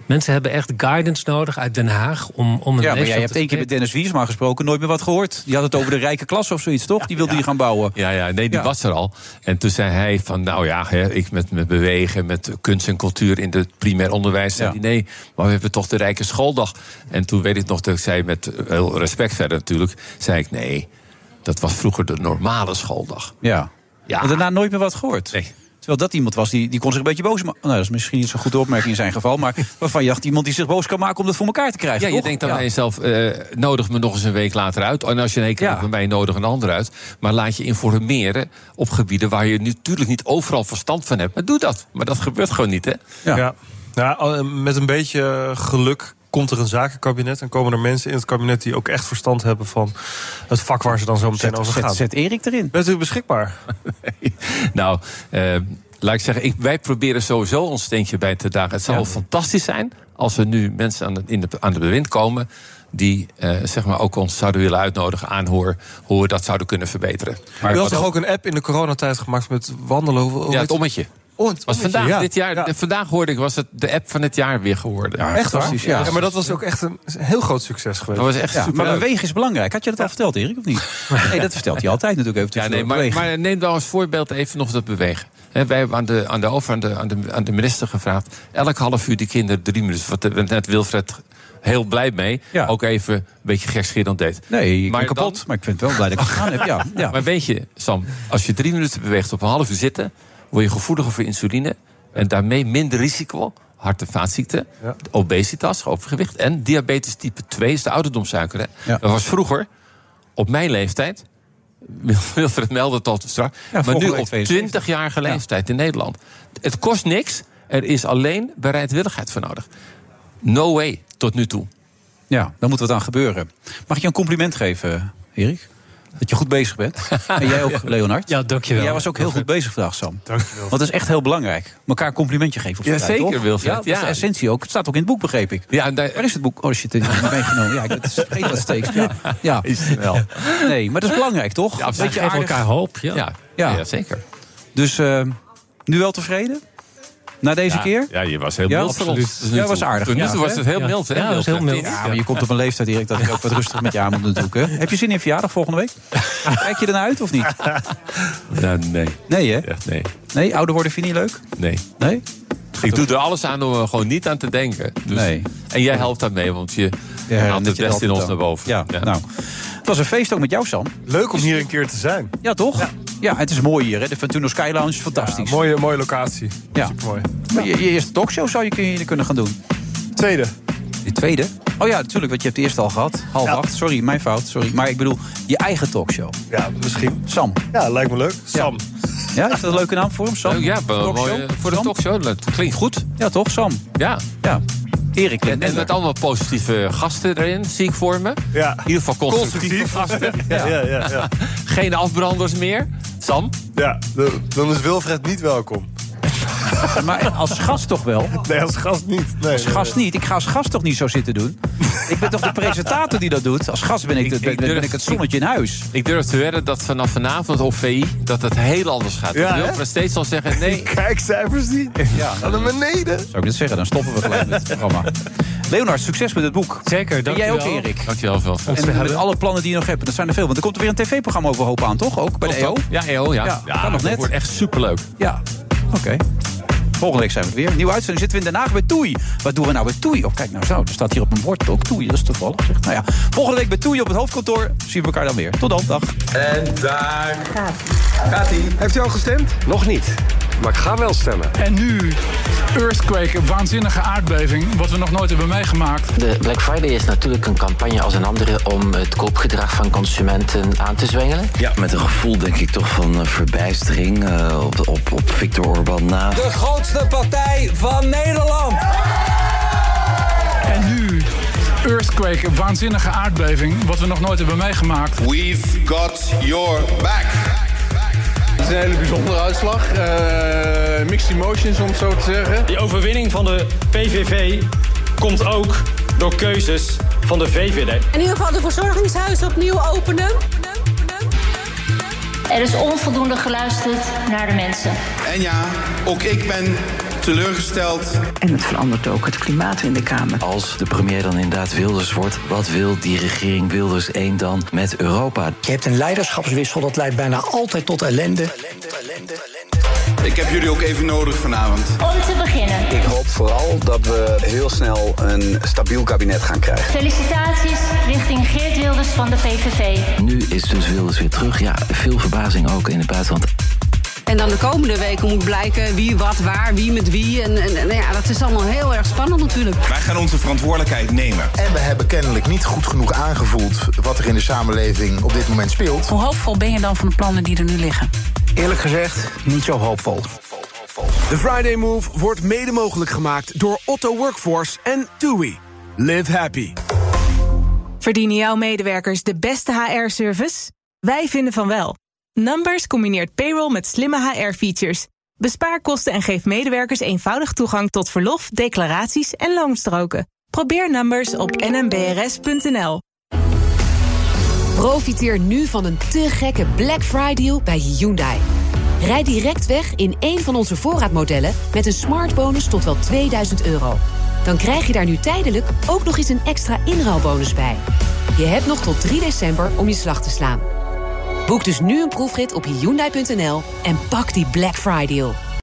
mensen hebben echt guidance nodig uit Den Haag. Om, om een Ja, maar jij hebt één keer met Dennis Wiersma gesproken, nooit meer wat gehoord. Die had het over de rijke klasse of zoiets, toch? Die wilde die gaan bouwen. Ja, ja, nee, die was er al. En toen zei hij van, nou ja, hè, ik met, met bewegen, met kunst en cultuur in het primair onderwijs. Zei hij, nee, maar we hebben toch de rijke En toen weet ik nog dat ik zei, met heel respect verder natuurlijk, zei ik, nee, dat was vroeger de normale schooldag. Ja. Ja. En daarna nooit meer wat gehoord. Nee. Terwijl dat iemand was die, die kon zich een beetje boos maken. Nou, dat is misschien niet zo'n goede opmerking in zijn geval. Maar waarvan je dacht, iemand die zich boos kan maken om dat voor elkaar te krijgen. Ja, je denkt dan bij jezelf, eh, nodig me nog eens een week later uit. En als je een keer hebt bij mij, nodig een ander uit. Maar laat je informeren op gebieden waar je natuurlijk niet overal verstand van hebt. Maar doe dat. Maar dat gebeurt gewoon niet, hè? Ja. Ja. al- met een beetje geluk komt er een zakenkabinet... en komen er mensen in het kabinet die ook echt verstand hebben... van het vak waar ze dan zo meteen Zet- over zet- gaan. zet Erik erin. Bent u beschikbaar? Nou, eh, laat ik zeggen, ik, wij proberen sowieso ons steentje bij te dragen. Het zou fantastisch zijn als er nu mensen aan de, in de, aan de bewind komen die eh, zeg maar ook ons zouden willen uitnodigen aan hoe, hoe we dat zouden kunnen verbeteren. Maar u had toch ook een app in de coronatijd gemaakt met wandelen? Hoe- hoe ja, het ommetje. Oh, het was vandaag, ja. dit jaar, vandaag hoorde ik, was het de app van het jaar weer geworden. Echt waar? Ja. maar dat was ook echt een heel groot succes geweest. Dat was echt Ja, super maar bewegen is belangrijk. Had je dat al verteld, Erik, of niet? Nee, dat vertelt hij altijd natuurlijk even Ja, nee, maar, maar neem dan als voorbeeld even nog dat bewegen. Hè, wij hebben aan de, aan de over aan de, aan, de, aan de minister gevraagd... elk half uur die kinderen drie minuten... wat er net Wilfred heel blij mee... ook even een beetje gekscherend deed. Nee, ik Maar ben kapot. dan- Maar ik vind het wel blij dat ik het gedaan heb. Ja, ja. Maar weet je, Sam, als je drie minuten beweegt op een half uur zitten... word je gevoeliger voor insuline... en daarmee minder risico hart- en vaatziekten, obesitas, overgewicht... en diabetes type 2 is de ouderdomssuiker. Hè? Dat was vroeger, op mijn leeftijd... Wilfred meldde het al te strak. maar nu op 72. 20-jarige leeftijd in Nederland. Het kost niks. Er is alleen bereidwilligheid voor nodig. No way, tot nu toe. Ja, dan moet wat aan gebeuren. Mag ik je een compliment geven, Erik? Dat je goed bezig bent. En jij ook, Leonard. Ja, dankjewel. Jij was ook heel goed bezig vandaag, Sam. Dankjewel. Want dat is echt heel belangrijk. Elkaar een complimentje geven op Ja, tijd, zeker, toch? Wilfred. Ja, dat is de essentie ook. Het staat ook in het boek, begreep ik. Ja, en daar- Waar is het boek? Oh shit, het niet meegenomen. Ja, ik het is vergeet dat steeds. Ja, ja. Is het wel. Nee, maar dat is belangrijk, toch? Ja, geven aardig. elkaar hoop. Ja. Ja, Ja. ja. zeker. Dus eh, nu wel tevreden? Na deze Ja, keer? Ja, je was heel Ja, mild voor ons. absoluut. Ja, was aardig. Tot nu Ja, was het heel mild. hè, Ja, was heel mild. Ja, maar je komt op een leeftijd, Erik, dat ik ook wat rustig met je aan moet natuurlijk. Hè. Heb je zin in verjaardag volgende week? Kijk je ernaar uit of niet? Nou, nee. Nee, hè? Ja, nee. Nee, ouder worden vind je niet leuk? Nee. Nee? Ik doe er alles aan om er gewoon niet aan te denken. Dus, Nee. En jij helpt daarmee, want je Ja, haalt het best in ons naar boven. Ja, nou. Het was een feest ook met jou, Sam. Leuk om hier een keer te zijn. Ja, toch? Ja, het is mooi hier, hè? De Ventuno Sky Lounge, fantastisch. mooie, mooie locatie. Ja. Supermooi. Maar je, je eerste talkshow zou je kun- kunnen gaan doen. Tweede. De tweede? Oh ja, natuurlijk, want je hebt de eerste al gehad. Half Ja. acht, sorry, mijn fout, sorry. Maar ik bedoel, je eigen talkshow. Ja, misschien. Sam. Ja, lijkt me leuk. Sam. Ja, is dat een leuke naam voor hem, Sam? Ja, Talkshow? mooi, voor de Sam? talkshow. Dat klinkt goed. Ja, toch, Sam? Ja. Ja. Erik En, en met allemaal positieve gasten erin, zie ik voor me. Ja. In ieder geval constructieve Constructief. gasten. Ja, ja, ja. ja. Geen afbranders meer. Sam? ja dan is Wilfred niet welkom. Maar als gast toch wel? Nee, als gast niet. Nee, Als nee, gast niet. Ik ga als gast toch niet zo zitten doen? ik ben toch de presentator die dat doet? Als gast ben ik, de- ben, ben durf- ik het zonnetje in huis. Ik durf te wedden dat vanaf vanavond op VI dat het heel anders gaat. Ja, hè? Wilfred steeds zal zeggen, nee, Kijkcijfers niet. Ja, Naar beneden. Zou ik dit zeggen? Dan stoppen we gelijk met het programma. Leonard, succes met het boek. Zeker, En jij ook, dankjewel. Erik. Dankjewel, veel. En met alle plannen die je nog hebt. Dat zijn er veel. Want er komt er weer een tv-programma over hoop aan, toch? Ook bij de EO? Ja, EO, ja. Ja, Ja, kan nog dat net. wordt echt superleuk. Ja, oké. Volgende week zijn we er weer. Nieuwe uitzending zitten we in Den Haag bij Toei. Wat doen we nou bij Toei? Of kijk nou zo, er staat hier op een bord ook Toei. Dat is toevallig. Zeg. Nou ja, volgende week bij Toei op het hoofdkantoor. Zien we elkaar dan weer. Tot dan, dag. En daar gaat hij. Heeft u al gestemd? Nog niet, maar ik ga wel stemmen. En nu, Earthquake, een waanzinnige aardbeving, wat we nog nooit hebben meegemaakt. De Black Friday is natuurlijk een campagne als een andere om het koopgedrag van consumenten aan te zwengelen. Ja, met een gevoel denk ik toch van eh, verbijstering eh, op, op, op Viktor Orban na. De grootste partij van Nederland. En nu, Earthquake, een waanzinnige aardbeving, wat we nog nooit hebben meegemaakt. We've got your back. Het is een hele bijzondere uitslag. Eh, mixed emotions, om het zo te zeggen. Die overwinning van de PVV komt ook door keuzes van de VVD. In ieder geval de verzorgingshuizen opnieuw openen. Er is onvoldoende geluisterd naar de mensen. En ja, ook ik ben teleurgesteld. En het verandert ook het klimaat in de Kamer. Als de premier dan inderdaad Wilders wordt, wat wil die regering Wilders 1 dan met Europa? Je hebt een leiderschapswissel, dat leidt bijna altijd tot ellende. Ik heb jullie ook even nodig vanavond. Om te beginnen, Ik hoop vooral dat we heel snel een stabiel kabinet gaan krijgen. felicitaties richting Geert Wilders van de PVV. Nu is dus Wilders weer terug. Ja, veel verbazing ook in het buitenland. En dan de komende weken moet blijken wie, wat, waar, wie met wie. En, en, en ja, dat is allemaal heel erg spannend natuurlijk. Wij gaan onze verantwoordelijkheid nemen. En we hebben kennelijk niet goed genoeg aangevoeld wat er in de samenleving op dit moment speelt. Hoe hoopvol ben je dan van de plannen die er nu liggen? Eerlijk gezegd, niet zo hoopvol. De Friday Move wordt mede mogelijk gemaakt door Otto Workforce en TUI. Live happy. Verdienen jouw medewerkers de beste HR-service? Wij vinden van wel. Numbers combineert payroll met slimme HR-features. Bespaar kosten en geef medewerkers eenvoudig toegang tot verlof, declaraties en loonstroken. Probeer Numbers op nmbrs.nl. Profiteer nu van een te gekke Black Friday deal bij Hyundai. Rijd direct weg in één van onze voorraadmodellen met een smart bonus tot wel 2000 euro. Dan krijg je daar nu tijdelijk ook nog eens een extra inruilbonus bij. Je hebt nog tot 3 december om je slag te slaan. Boek dus nu een proefrit op Hyundai.nl en pak die Black Friday deal.